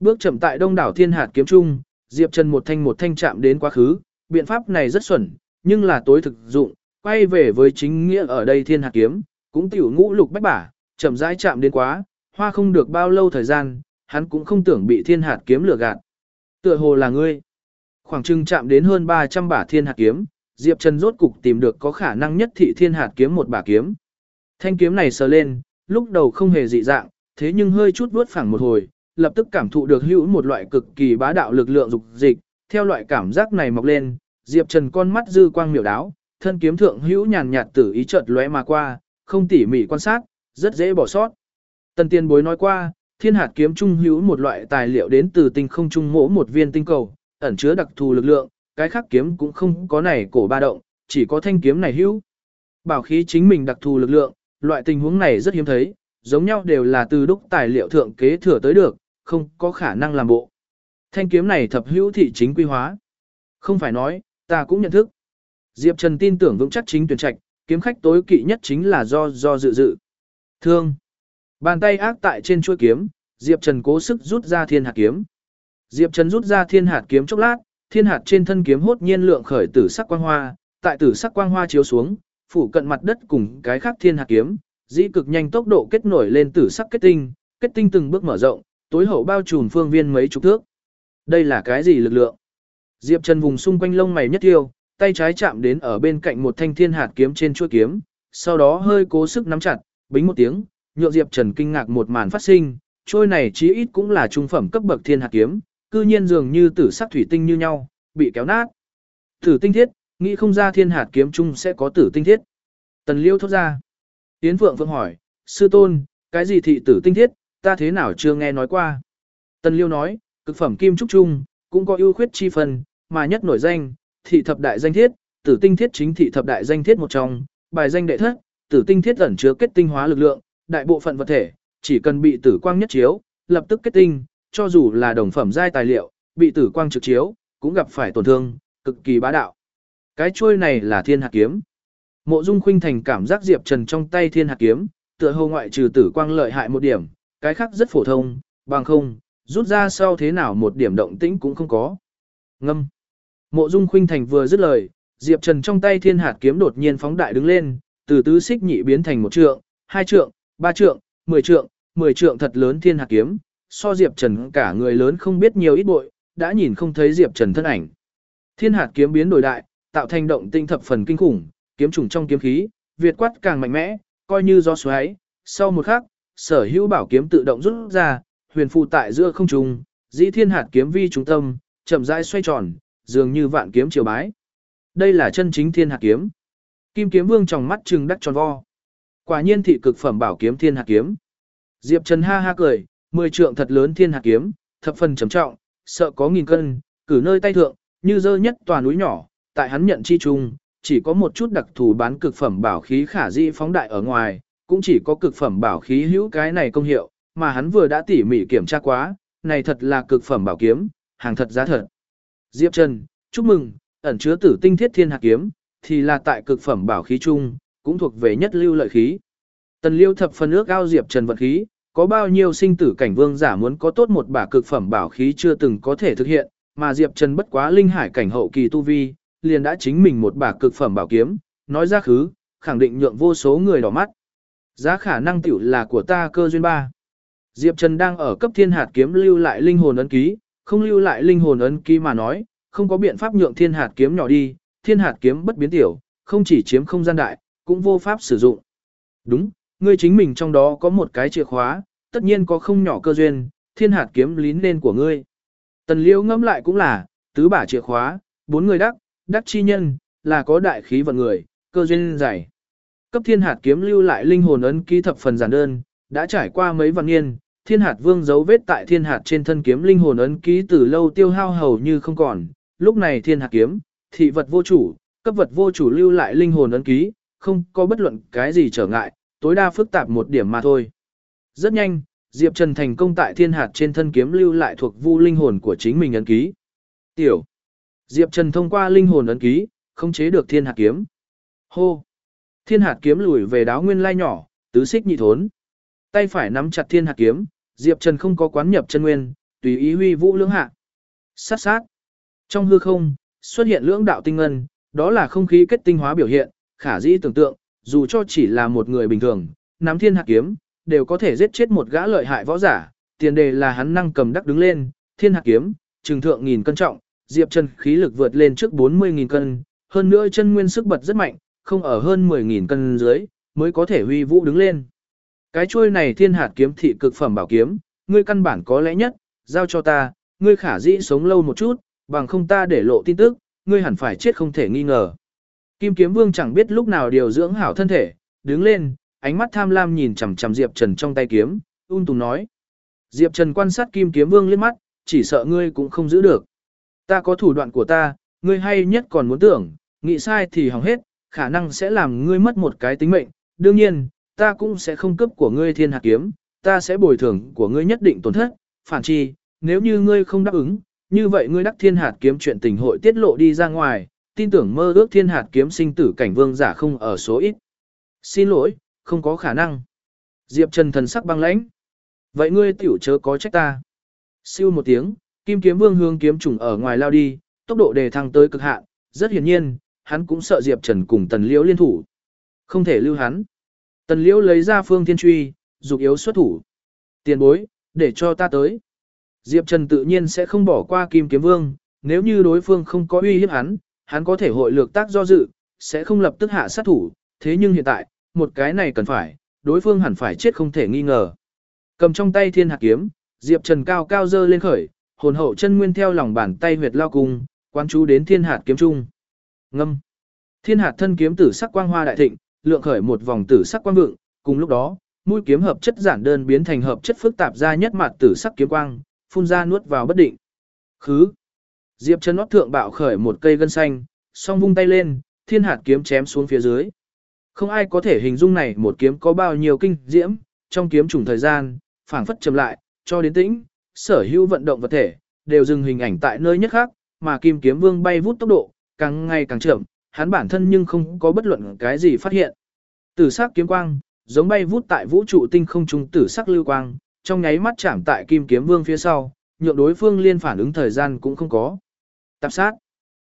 Bước chậm tại đông đảo thiên hạt kiếm trung, Diệp Trần một thanh một thanh chạm đến quá khứ, biện pháp này rất xuẩn, nhưng là tối thực dụng, quay về với chính nghĩa ở đây thiên hạt kiếm, cũng tiểu ngũ lục bách bả, chậm rãi chạm đến quá, hoa không được bao lâu thời gian, hắn cũng không tưởng bị thiên hạt kiếm lừa gạt. Tựa hồ là ngươi. Khoảng chừng chạm đến hơn 300 bả thiên hạt kiếm, Diệp Trần rốt cục tìm được có khả năng nhất thị thiên hạt kiếm một bả kiếm. Thanh kiếm này sờ lên, lúc đầu không hề dị dạng, thế nhưng hơi chút vuốt phẳng một hồi, lập tức cảm thụ được hữu một loại cực kỳ bá đạo lực lượng dục dịch, theo loại cảm giác này mọc lên, Diệp Trần con mắt dư quang miểu đáo, thân kiếm thượng hữu nhàn nhạt tử ý chợt lóe mà qua, không tỉ mỉ quan sát, rất dễ bỏ sót. Tần Tiên Bối nói qua, thiên hạt kiếm trung hữu một loại tài liệu đến từ tinh không trung mỗ một viên tinh cầu, ẩn chứa đặc thù lực lượng, cái khác kiếm cũng không có này cổ ba động, chỉ có thanh kiếm này hữu. Bảo khí chính mình đặc thù lực lượng, loại tình huống này rất hiếm thấy, giống nhau đều là từ đúc tài liệu thượng kế thừa tới được, không có khả năng làm bộ. Thanh kiếm này thập hữu thị chính quy hóa. Không phải nói, ta cũng nhận thức. Diệp Trần tin tưởng vững chắc chính tuyển trạch, kiếm khách tối kỵ nhất chính là do do dự dự. Thương. Bàn tay ác tại trên chuôi kiếm, Diệp Trần cố sức rút ra thiên hạt kiếm. Diệp Trần rút ra thiên hạt kiếm chốc lát, thiên hạt trên thân kiếm hốt nhiên lượng khởi tử sắc quang hoa, tại tử sắc quang hoa chiếu xuống, phủ cận mặt đất cùng cái khác thiên hạt kiếm, dĩ cực nhanh tốc độ kết nổi lên tử sắc kết tinh, kết tinh từng bước mở rộng, tối hậu bao trùm phương viên mấy chục thước. Đây là cái gì lực lượng? Diệp Trần vùng xung quanh lông mày nhất tiêu, tay trái chạm đến ở bên cạnh một thanh thiên hạt kiếm trên chuôi kiếm, sau đó hơi cố sức nắm chặt, bính một tiếng, nhượng Diệp Trần kinh ngạc một màn phát sinh, chuôi này chí ít cũng là trung phẩm cấp bậc thiên hạt kiếm, cư nhiên dường như tử sắc thủy tinh như nhau, bị kéo nát. Tử tinh thiết, nghĩ không ra thiên hạt kiếm chung sẽ có tử tinh thiết. Tần Liêu thốt ra. Yến Phượng Phượng hỏi, sư tôn, cái gì thị tử tinh thiết, ta thế nào chưa nghe nói qua. Tần Liêu nói, cực phẩm kim trúc trung, cũng có ưu khuyết chi phần, mà nhất nổi danh, thị thập đại danh thiết, tử tinh thiết chính thị thập đại danh thiết một trong, bài danh đệ thất, tử tinh thiết ẩn chứa kết tinh hóa lực lượng, đại bộ phận vật thể, chỉ cần bị tử quang nhất chiếu, lập tức kết tinh, cho dù là đồng phẩm giai tài liệu, bị tử quang trực chiếu, cũng gặp phải tổn thương, cực kỳ bá đạo. Cái chuôi này là thiên hạt kiếm. Mộ Dung Khuynh Thành cảm giác Diệp Trần trong tay thiên hạt kiếm, tựa hồ ngoại trừ tử quang lợi hại một điểm, cái khác rất phổ thông, bằng không, rút ra sau thế nào một điểm động tĩnh cũng không có. Ngâm. Mộ Dung Khuynh Thành vừa dứt lời, Diệp Trần trong tay thiên hạt kiếm đột nhiên phóng đại đứng lên, từ tứ xích nhị biến thành một trượng, hai trượng, ba trượng, mười trượng, mười trượng thật lớn thiên hạt kiếm, so Diệp Trần cả người lớn không biết nhiều ít bội, đã nhìn không thấy Diệp Trần thân ảnh. Thiên hạt kiếm biến đổi đại, tạo thành động tinh thập phần kinh khủng, kiếm trùng trong kiếm khí, việt quát càng mạnh mẽ, coi như do xoáy, sau một khắc, sở hữu bảo kiếm tự động rút ra, huyền phù tại giữa không trung, dĩ thiên hạt kiếm vi trung tâm, chậm rãi xoay tròn, dường như vạn kiếm triều bái. Đây là chân chính thiên hạt kiếm. Kim kiếm vương trong mắt trừng đắc tròn vo. Quả nhiên thị cực phẩm bảo kiếm thiên hạt kiếm. Diệp Trần ha ha cười, mười trượng thật lớn thiên hạt kiếm, thập phần trầm trọng, sợ có nghìn cân, cử nơi tay thượng, như dơ nhất tòa núi nhỏ, tại hắn nhận chi trùng chỉ có một chút đặc thù bán cực phẩm bảo khí khả di phóng đại ở ngoài, cũng chỉ có cực phẩm bảo khí hữu cái này công hiệu, mà hắn vừa đã tỉ mỉ kiểm tra quá, này thật là cực phẩm bảo kiếm, hàng thật giá thật. Diệp Trần, chúc mừng, ẩn chứa tử tinh thiết thiên hạt kiếm, thì là tại cực phẩm bảo khí chung, cũng thuộc về nhất lưu lợi khí. Tần Liêu thập phần ước ao Diệp Trần vận khí, có bao nhiêu sinh tử cảnh vương giả muốn có tốt một bả cực phẩm bảo khí chưa từng có thể thực hiện, mà Diệp Trần bất quá linh hải cảnh hậu kỳ tu vi, liền đã chính mình một bả cực phẩm bảo kiếm, nói ra khứ, khẳng định nhượng vô số người đỏ mắt. Giá khả năng tiểu là của ta cơ duyên ba. Diệp Trần đang ở cấp thiên hạt kiếm lưu lại linh hồn ấn ký, không lưu lại linh hồn ấn ký mà nói, không có biện pháp nhượng thiên hạt kiếm nhỏ đi, thiên hạt kiếm bất biến tiểu, không chỉ chiếm không gian đại, cũng vô pháp sử dụng. Đúng, ngươi chính mình trong đó có một cái chìa khóa, tất nhiên có không nhỏ cơ duyên, thiên hạt kiếm lín lên của ngươi. Tần liễu ngẫm lại cũng là, tứ bả chìa khóa, bốn người đắc, đắc chi nhân, là có đại khí vận người, cơ duyên dày. Cấp thiên hạt kiếm lưu lại linh hồn ấn ký thập phần giản đơn, đã trải qua mấy vạn niên, thiên hạt vương dấu vết tại thiên hạt trên thân kiếm linh hồn ấn ký từ lâu tiêu hao hầu như không còn, lúc này thiên hạt kiếm, thị vật vô chủ, cấp vật vô chủ lưu lại linh hồn ấn ký, không có bất luận cái gì trở ngại, tối đa phức tạp một điểm mà thôi. Rất nhanh, Diệp Trần thành công tại thiên hạt trên thân kiếm lưu lại thuộc vu linh hồn của chính mình ấn ký. Tiểu. Diệp Trần thông qua linh hồn ấn ký, không chế được thiên hạt kiếm. Hô. Thiên hạt kiếm lùi về đáo nguyên lai nhỏ, tứ xích nhị thốn. Tay phải nắm chặt thiên hạt kiếm, Diệp Trần không có quán nhập chân nguyên, tùy ý huy vũ lưỡng hạ. Sát sát. Trong hư không, xuất hiện lưỡng đạo tinh ngân, đó là không khí kết tinh hóa biểu hiện, khả dĩ tưởng tượng, dù cho chỉ là một người bình thường, nắm thiên hạt kiếm, đều có thể giết chết một gã lợi hại võ giả, tiền đề là hắn năng cầm đắc đứng lên, thiên hạt kiếm, trừng thượng nghìn cân trọng, Diệp Trần khí lực vượt lên trước 40.000 cân, hơn nữa chân nguyên sức bật rất mạnh, không ở hơn 10.000 cân dưới, mới có thể huy vũ đứng lên. Cái chuôi này thiên hạt kiếm thị cực phẩm bảo kiếm, ngươi căn bản có lẽ nhất, giao cho ta, ngươi khả dĩ sống lâu một chút, bằng không ta để lộ tin tức, ngươi hẳn phải chết không thể nghi ngờ. Kim kiếm vương chẳng biết lúc nào điều dưỡng hảo thân thể, đứng lên, ánh mắt tham lam nhìn chằm chằm Diệp Trần trong tay kiếm, ung tùng nói. Diệp Trần quan sát kim kiếm vương liếc mắt, chỉ sợ ngươi cũng không giữ được. Ta có thủ đoạn của ta, ngươi hay nhất còn muốn tưởng, nghĩ sai thì hỏng hết, khả năng sẽ làm ngươi mất một cái tính mệnh. Đương nhiên, ta cũng sẽ không cấp của ngươi thiên hạt kiếm, ta sẽ bồi thường của ngươi nhất định tổn thất. Phản chi, nếu như ngươi không đáp ứng, như vậy ngươi đắc thiên hạt kiếm chuyện tình hội tiết lộ đi ra ngoài, tin tưởng mơ ước thiên hạt kiếm sinh tử cảnh vương giả không ở số ít. Xin lỗi, không có khả năng. Diệp Trần thần sắc băng lãnh. Vậy ngươi tiểu chớ có trách ta. Siêu một tiếng, kim kiếm vương hướng kiếm trùng ở ngoài lao đi, tốc độ đề thăng tới cực hạn, rất hiển nhiên, hắn cũng sợ Diệp Trần cùng Tần Liễu liên thủ. Không thể lưu hắn. Tần Liễu lấy ra phương thiên truy, dục yếu xuất thủ. Tiền bối, để cho ta tới. Diệp Trần tự nhiên sẽ không bỏ qua kim kiếm vương, nếu như đối phương không có uy hiếp hắn, hắn có thể hội lược tác do dự, sẽ không lập tức hạ sát thủ, thế nhưng hiện tại, một cái này cần phải, đối phương hẳn phải chết không thể nghi ngờ. Cầm trong tay thiên hạt kiếm, Diệp Trần cao cao dơ lên khởi, hồn hậu chân nguyên theo lòng bàn tay huyệt lao cung, quan chú đến thiên hạt kiếm trung. Ngâm. Thiên hạt thân kiếm tử sắc quang hoa đại thịnh, lượng khởi một vòng tử sắc quang vượng, cùng lúc đó, mũi kiếm hợp chất giản đơn biến thành hợp chất phức tạp ra nhất mặt tử sắc kiếm quang, phun ra nuốt vào bất định. Khứ. Diệp chân nót thượng bạo khởi một cây gân xanh, song vung tay lên, thiên hạt kiếm chém xuống phía dưới. Không ai có thể hình dung này một kiếm có bao nhiêu kinh diễm, trong kiếm trùng thời gian, phảng phất chậm lại, cho đến tĩnh, sở hữu vận động vật thể, đều dừng hình ảnh tại nơi nhất khác, mà Kim Kiếm Vương bay vút tốc độ, càng ngày càng chậm, hắn bản thân nhưng không có bất luận cái gì phát hiện. Tử sắc kiếm quang, giống bay vút tại vũ trụ tinh không trung tử sắc lưu quang, trong nháy mắt chạm tại Kim Kiếm Vương phía sau, nhượng đối phương liên phản ứng thời gian cũng không có. Tạp sát.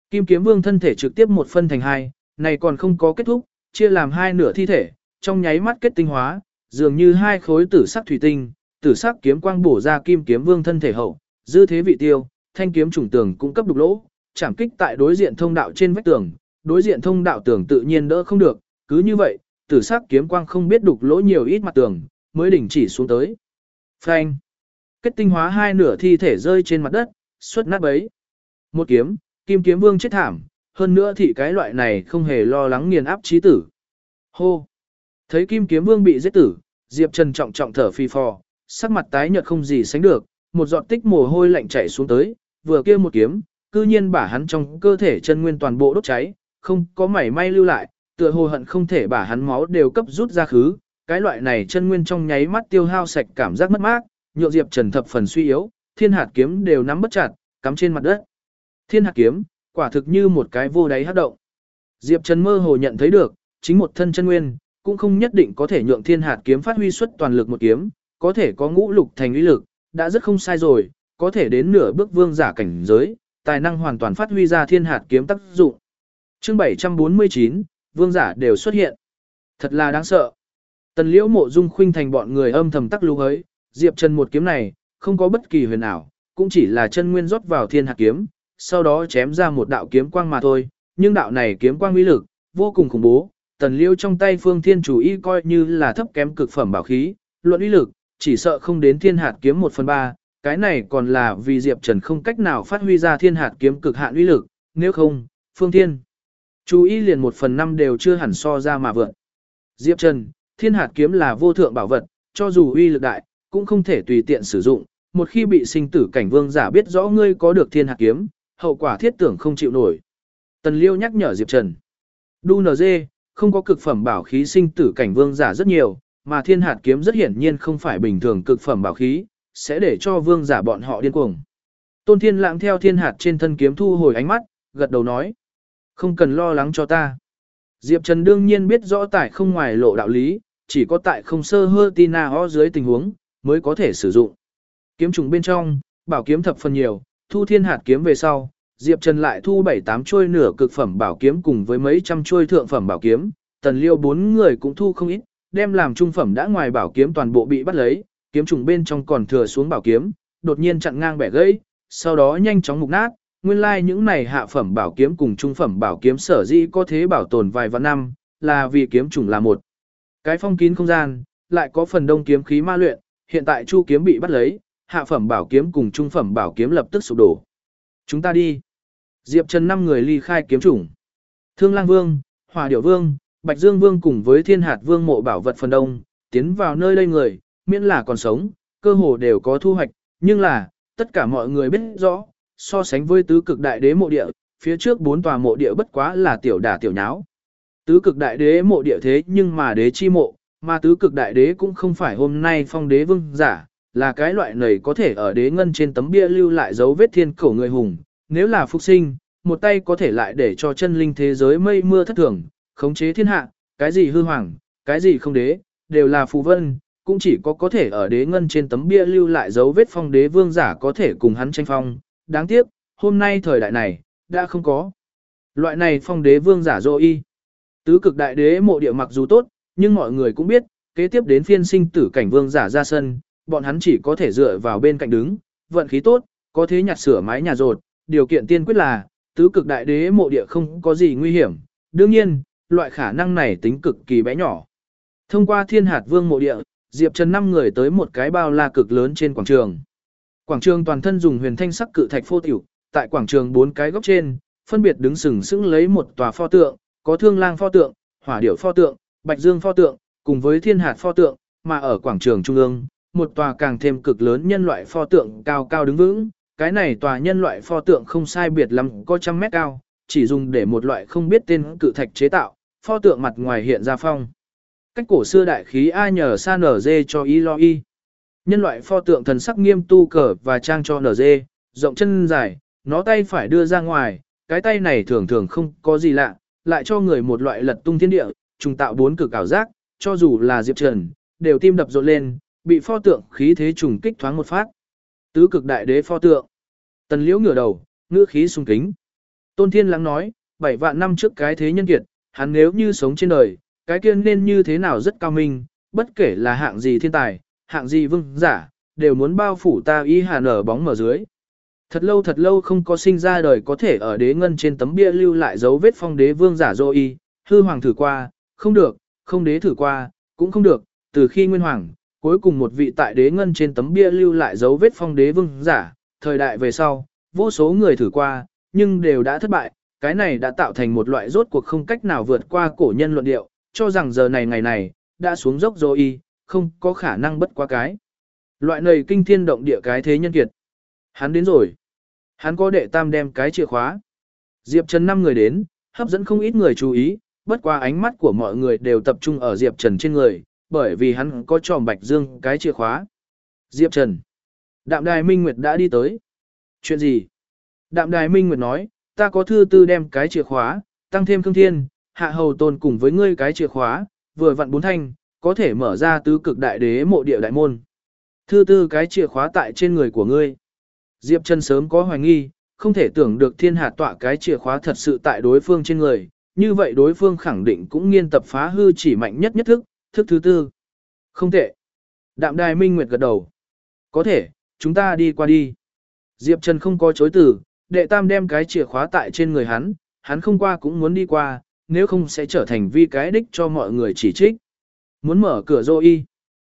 Kim Kiếm Vương thân thể trực tiếp một phân thành hai, này còn không có kết thúc, chia làm hai nửa thi thể, trong nháy mắt kết tinh hóa, dường như hai khối tử sắc thủy tinh, tử sắc kiếm quang bổ ra Kim Kiếm Vương thân thể hậu, dư thế vị tiêu, thanh kiếm trùng tường cũng cấp đục lỗ, chạm kích tại đối diện thông đạo trên vách tường, đối diện thông đạo tường tự nhiên đỡ không được, cứ như vậy, tử sắc kiếm quang không biết đục lỗ nhiều ít mặt tường, mới đỉnh chỉ xuống tới. Phanh. Kết tinh hóa hai nửa thi thể rơi trên mặt đất, xuất nát bấy. Một kiếm, kim kiếm vương chết thảm, hơn nữa thì cái loại này không hề lo lắng nghiền áp trí tử. Hô. Thấy kim kiếm vương bị giết tử, Diệp Trần trọng trọng thở phi phò, sắc mặt tái nhợt không gì sánh được, một giọt tích mồ hôi lạnh chảy xuống tới, vừa kia một kiếm, cư nhiên bả hắn trong cơ thể chân nguyên toàn bộ đốt cháy, không có mảy may lưu lại, tựa hồ hận không thể bả hắn máu đều cấp rút ra khứ, cái loại này chân nguyên trong nháy mắt tiêu hao sạch cảm giác mất mát, nhượng Diệp Trần thập phần suy yếu, thiên hạt kiếm đều nắm bất chặt, cắm trên mặt đất. Thiên hạt kiếm, quả thực như một cái vô đáy hấp động. Diệp Trần mơ hồ nhận thấy được, chính một thân chân nguyên, cũng không nhất định có thể nhượng thiên hạt kiếm phát huy xuất toàn lực một kiếm, có thể có ngũ lục thành uy lực, đã rất không sai rồi, có thể đến nửa bước vương giả cảnh giới, tài năng hoàn toàn phát huy ra thiên hạt kiếm tác dụng. Chương 749, vương giả đều xuất hiện. Thật là đáng sợ. Tần liễu mộ dung khuynh thành bọn người âm thầm tắc lưu hới, Diệp Trần một kiếm này, không có bất kỳ huyền ảo, cũng chỉ là chân nguyên rót vào thiên hạt kiếm, sau đó chém ra một đạo kiếm quang mà thôi, nhưng đạo này kiếm quang uy lực, vô cùng khủng bố, tần liễu trong tay phương thiên chủ y coi như là thấp kém cực phẩm bảo khí, luận uy lực, chỉ sợ không đến thiên hạt kiếm 1 phần 3, cái này còn là vì Diệp Trần không cách nào phát huy ra thiên hạt kiếm cực hạn uy lực, nếu không, phương thiên. Chú ý liền 1 phần 5 đều chưa hẳn so ra mà vượt. Diệp Trần, thiên hạt kiếm là vô thượng bảo vật, cho dù uy lực đại, cũng không thể tùy tiện sử dụng, một khi bị sinh tử cảnh vương giả biết rõ ngươi có được thiên hạt kiếm, hậu quả thiết tưởng không chịu nổi. Tần Liêu nhắc nhở Diệp Trần. Đu NG, không có cực phẩm bảo khí sinh tử cảnh vương giả rất nhiều, mà thiên hạt kiếm rất hiển nhiên không phải bình thường cực phẩm bảo khí, sẽ để cho vương giả bọn họ điên cuồng. Tôn Thiên Lãng theo thiên hạt trên thân kiếm thu hồi ánh mắt, gật đầu nói. Không cần lo lắng cho ta. Diệp Trần đương nhiên biết rõ tại không ngoài lộ đạo lý, chỉ có tại không sơ hơ tina ho dưới tình huống, mới có thể sử dụng. Kiếm trùng bên trong, bảo kiếm thập phần nhiều, thu thiên hạt kiếm về sau, Diệp Trần lại thu 7-8 chuôi nửa cực phẩm bảo kiếm cùng với mấy trăm chuôi thượng phẩm bảo kiếm, tần liêu bốn người cũng thu không ít, đem làm trung phẩm đã ngoài bảo kiếm toàn bộ bị bắt lấy, kiếm trùng bên trong còn thừa xuống bảo kiếm, đột nhiên chặn ngang bẻ gãy, sau đó nhanh chóng mục nát, nguyên lai like những này hạ phẩm bảo kiếm cùng trung phẩm bảo kiếm sở dĩ có thế bảo tồn vài vạn năm, là vì kiếm trùng là một. Cái phong kín không gian, lại có phần đông kiếm khí ma luyện, hiện tại chu kiếm bị bắt lấy, hạ phẩm bảo kiếm cùng trung phẩm bảo kiếm lập tức sụp đổ. Chúng ta đi. Diệp Trần năm người ly khai kiếm chủng. Thương Lang Vương, Hỏa Điểu Vương, Bạch Dương Vương cùng với Thiên Hạt Vương mộ bảo vật phần đông, tiến vào nơi đây người, miễn là còn sống, cơ hồ đều có thu hoạch, nhưng là, tất cả mọi người biết rõ, so sánh với tứ cực đại đế mộ địa, phía trước bốn tòa mộ địa bất quá là tiểu đả tiểu nháo. Tứ cực đại đế mộ địa thế nhưng mà đế chi mộ, mà tứ cực đại đế cũng không phải hôm nay phong đế vương giả, là cái loại này có thể ở đế ngân trên tấm bia lưu lại dấu vết thiên cổ người hùng, nếu là phục sinh, một tay có thể lại để cho chân linh thế giới mây mưa thất thường, khống chế thiên hạ, cái gì hư hoàng, cái gì không đế, đều là phù vân, cũng chỉ có có thể ở đế ngân trên tấm bia lưu lại dấu vết phong đế vương giả có thể cùng hắn tranh phong. Đáng tiếc, hôm nay thời đại này, đã không có. Loại này phong đế vương giả dô y. Tứ cực đại đế mộ địa mặc dù tốt, nhưng mọi người cũng biết, kế tiếp đến phiên sinh tử cảnh vương giả ra sân, bọn hắn chỉ có thể dựa vào bên cạnh đứng, vận khí tốt, có thế nhặt sửa mái nhà rột, điều kiện tiên quyết là, tứ cực đại đế mộ địa không có gì nguy hiểm. Đương nhiên, loại khả năng này tính cực kỳ bé nhỏ. Thông qua thiên hạt vương mộ địa, Diệp Trần năm người tới một cái bao la cực lớn trên quảng trường. Quảng trường toàn thân dùng huyền thanh sắc cự thạch phô tiểu, tại quảng trường bốn cái góc trên, phân biệt đứng sừng sững lấy một tòa pho tượng, có thương lang pho tượng, hỏa điểu pho tượng, bạch dương pho tượng, cùng với thiên hạt pho tượng, mà ở quảng trường trung ương, một tòa càng thêm cực lớn nhân loại pho tượng cao cao đứng vững. Cái này tòa nhân loại pho tượng không sai biệt lắm có trăm mét cao, chỉ dùng để một loại không biết tên cự thạch chế tạo, pho tượng mặt ngoài hiện ra phong. Cách cổ xưa đại khí A nhờ sa nở dê cho y lo y. Nhân loại pho tượng thần sắc nghiêm tu cờ và trang cho nở dê, rộng chân dài, nó tay phải đưa ra ngoài, cái tay này thường thường không có gì lạ, lại cho người một loại lật tung thiên địa, trùng tạo bốn cực ảo giác, cho dù là Diệp Trần, đều tim đập rộn lên, bị pho tượng khí thế trùng kích thoáng một phát. Tứ cực đại đế pho tượng. Tần Liễu ngửa đầu, ngữ khí sung kính. Tôn Thiên lắng nói, bảy vạn năm trước cái thế nhân kiệt, hắn nếu như sống trên đời, cái kia nên như thế nào rất cao minh, bất kể là hạng gì thiên tài, hạng gì vương giả, đều muốn bao phủ ta y hà nở bóng mở dưới. Thật lâu thật lâu không có sinh ra đời có thể ở đế ngân trên tấm bia lưu lại dấu vết phong đế vương giả dô y, hư hoàng thử qua, không được, không đế thử qua, cũng không được, từ khi nguyên hoàng, cuối cùng một vị tại đế ngân trên tấm bia lưu lại dấu vết phong đế vương giả, thời đại về sau, vô số người thử qua, nhưng đều đã thất bại, cái này đã tạo thành một loại rốt cuộc không cách nào vượt qua cổ nhân luận điệu, cho rằng giờ này ngày này, đã xuống dốc rồi y, không có khả năng bất quá cái. Loại này kinh thiên động địa cái thế nhân kiệt. Hắn đến rồi. Hắn có đệ tam đem cái chìa khóa. Diệp Trần năm người đến, hấp dẫn không ít người chú ý, bất qua ánh mắt của mọi người đều tập trung ở Diệp Trần trên người, bởi vì hắn có tròm bạch dương cái chìa khóa. Diệp Trần. Đạm Đài Minh Nguyệt đã đi tới. Chuyện gì? Đạm Đài Minh Nguyệt nói, ta có thư tư đem cái chìa khóa, tăng thêm Khương thiên, hạ hầu tôn cùng với ngươi cái chìa khóa, vừa vặn bốn thanh, có thể mở ra tứ cực đại đế mộ địa đại môn. Thư tư cái chìa khóa tại trên người của ngươi. Diệp Trần sớm có hoài nghi, không thể tưởng được thiên hạ tọa cái chìa khóa thật sự tại đối phương trên người, như vậy đối phương khẳng định cũng nghiên tập phá hư chỉ mạnh nhất nhất thức, thức thứ tư. Không tệ. Đạm đài minh nguyệt gật đầu. Có thể, chúng ta đi qua đi. Diệp Trần không có chối từ, đệ tam đem cái chìa khóa tại trên người hắn, hắn không qua cũng muốn đi qua, nếu không sẽ trở thành vi cái đích cho mọi người chỉ trích. Muốn mở cửa dô y.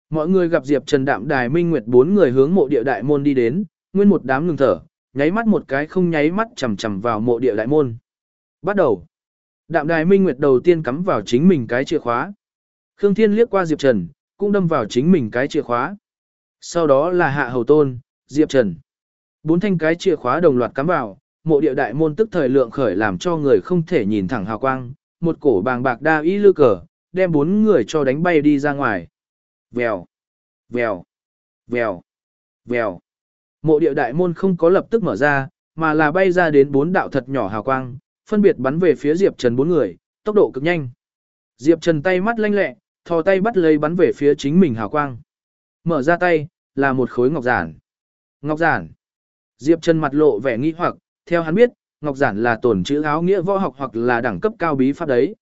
Mọi người gặp Diệp Trần đạm đài minh nguyệt bốn người hướng mộ địa đại môn đi đến, nguyên một đám ngừng thở, nháy mắt một cái không nháy mắt chầm chầm vào mộ địa đại môn. Bắt đầu. Đạm đài minh nguyệt đầu tiên cắm vào chính mình cái chìa khóa. Khương Thiên liếc qua Diệp Trần, cũng đâm vào chính mình cái chìa khóa. Sau đó là Hạ Hầu Tôn, Diệp Trần. Bốn thanh cái chìa khóa đồng loạt cắm vào, mộ địa đại môn tức thời lượng khởi làm cho người không thể nhìn thẳng hào quang, một cổ bàng bạc đa y lư cờ, đem bốn người cho đánh bay đi ra ngoài. Vèo, vèo, vèo, vèo. Mộ địa đại môn không có lập tức mở ra, mà là bay ra đến bốn đạo thật nhỏ hào quang, phân biệt bắn về phía Diệp Trần bốn người, tốc độ cực nhanh. Diệp Trần tay mắt lanh lẹ, thò tay bắt lấy bắn về phía chính mình hào quang. Mở ra tay, là một khối ngọc giản. Ngọc giản. Diệp Trần mặt lộ vẻ nghi hoặc, theo hắn biết, ngọc giản là tổn chữ áo nghĩa võ học hoặc là đẳng cấp cao bí pháp đấy.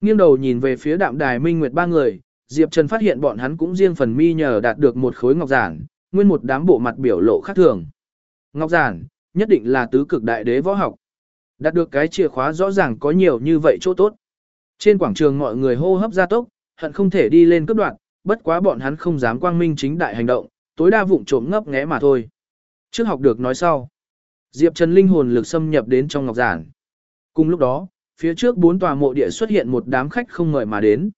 Nghiêng đầu nhìn về phía đạm đài minh nguyệt ba người, Diệp Trần phát hiện bọn hắn cũng riêng phần mi nhờ đạt được một khối ngọc giản, nguyên một đám bộ mặt biểu lộ khác thường. Ngọc giản, nhất định là tứ cực đại đế võ học. Đạt được cái chìa khóa rõ ràng có nhiều như vậy chỗ tốt. Trên quảng trường mọi người hô hấp gia tốc, hận không thể đi lên cấp đoạn, bất quá bọn hắn không dám quang minh chính đại hành động, tối đa vụng trộm ngấp nghé mà thôi. Trước học được nói sau. Diệp Trần linh hồn lực xâm nhập đến trong ngọc giản. Cùng lúc đó, phía trước bốn tòa mộ địa xuất hiện một đám khách không mời mà đến.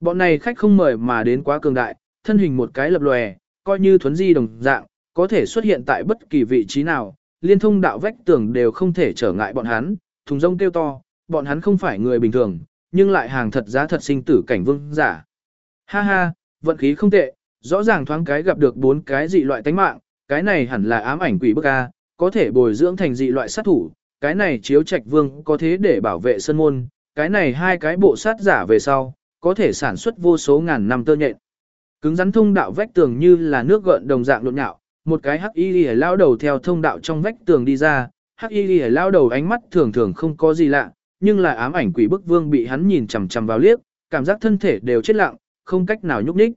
Bọn này khách không mời mà đến quá cường đại, thân hình một cái lập lòe, coi như thuấn di đồng dạng, có thể xuất hiện tại bất kỳ vị trí nào, liên thông đạo vách tường đều không thể trở ngại bọn hắn, thùng rông kêu to, bọn hắn không phải người bình thường, nhưng lại hàng thật giá thật sinh tử cảnh vương giả. Ha ha, vận khí không tệ, rõ ràng thoáng cái gặp được bốn cái dị loại tánh mạng, cái này hẳn là ám ảnh quỷ bức A, có thể bồi dưỡng thành dị loại sát thủ, cái này chiếu trạch vương có thế để bảo vệ sân môn, cái này hai cái bộ sát giả về sau, có thể sản xuất vô số ngàn năm tơ nhện. Cứng rắn thông đạo vách tường như là nước gợn đồng dạng lộn nhạo, một cái hắc y lìa lao đầu theo thông đạo trong vách tường đi ra, hắc y lìa lao đầu ánh mắt thường thường không có gì lạ, nhưng là ám ảnh quỷ bức vương bị hắn nhìn chằm chằm vào liếc, cảm giác thân thể đều chết lặng, không cách nào nhúc nhích.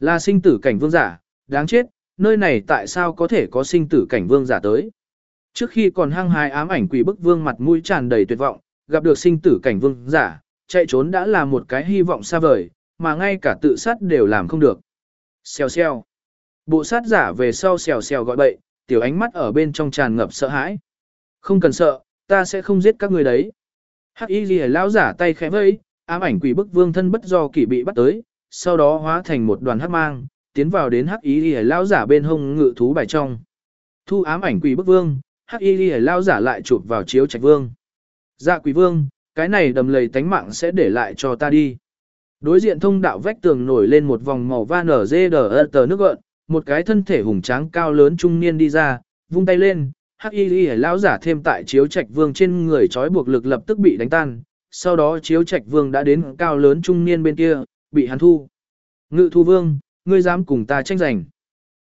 Là sinh tử cảnh vương giả, đáng chết, nơi này tại sao có thể có sinh tử cảnh vương giả tới. Trước khi còn hăng hái ám ảnh quỷ bức vương mặt mũi tràn đầy tuyệt vọng, gặp được sinh tử cảnh vương giả, chạy trốn đã là một cái hy vọng xa vời, mà ngay cả tự sát đều làm không được. Xèo xèo. Bộ sát giả về sau xèo xèo gọi bậy, tiểu ánh mắt ở bên trong tràn ngập sợ hãi. Không cần sợ, ta sẽ không giết các người đấy. Hắc y ghi lão giả tay khẽ vẫy, ám ảnh quỷ bức vương thân bất do kỷ bị bắt tới, sau đó hóa thành một đoàn hắc mang, tiến vào đến hắc y lìa lão giả bên hông ngự thú bài trong. Thu ám ảnh quỷ bức vương, hắc y lìa lão giả lại chụp vào chiếu trạch vương. Dạ quỷ vương, cái này đầm lầy tánh mạng sẽ để lại cho ta đi. Đối diện thông đạo vách tường nổi lên một vòng màu van ở dê đờ tờ nước gợn, một cái thân thể hùng tráng cao lớn trung niên đi ra, vung tay lên, Hắc Y Y lão giả thêm tại chiếu trạch vương trên người trói buộc lực lập tức bị đánh tan, sau đó chiếu trạch vương đã đến cao lớn trung niên bên kia, bị hắn thu. Ngự thu vương, ngươi dám cùng ta tranh giành.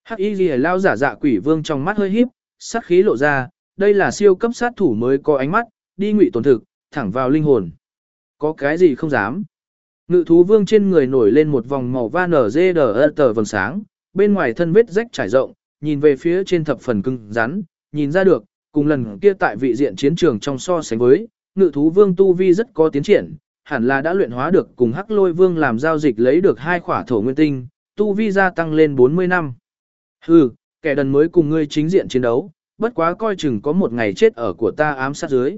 Hắc Y Lìa lao giả dạ quỷ vương trong mắt hơi híp, sát khí lộ ra, đây là siêu cấp sát thủ mới có ánh mắt, đi ngụy tổn thực, thẳng vào linh hồn. Có cái gì không dám. Ngự thú vương trên người nổi lên một vòng màu van ở dê đờ tờ vầng sáng, bên ngoài thân vết rách trải rộng, nhìn về phía trên thập phần cứng rắn, nhìn ra được, cùng lần kia tại vị diện chiến trường trong so sánh với, ngự thú vương tu vi rất có tiến triển, hẳn là đã luyện hóa được cùng hắc lôi vương làm giao dịch lấy được hai khỏa thổ nguyên tinh, tu vi gia tăng lên 40 năm. Hừ, kẻ đần mới cùng ngươi chính diện chiến đấu, bất quá coi chừng có một ngày chết ở của ta ám sát dưới.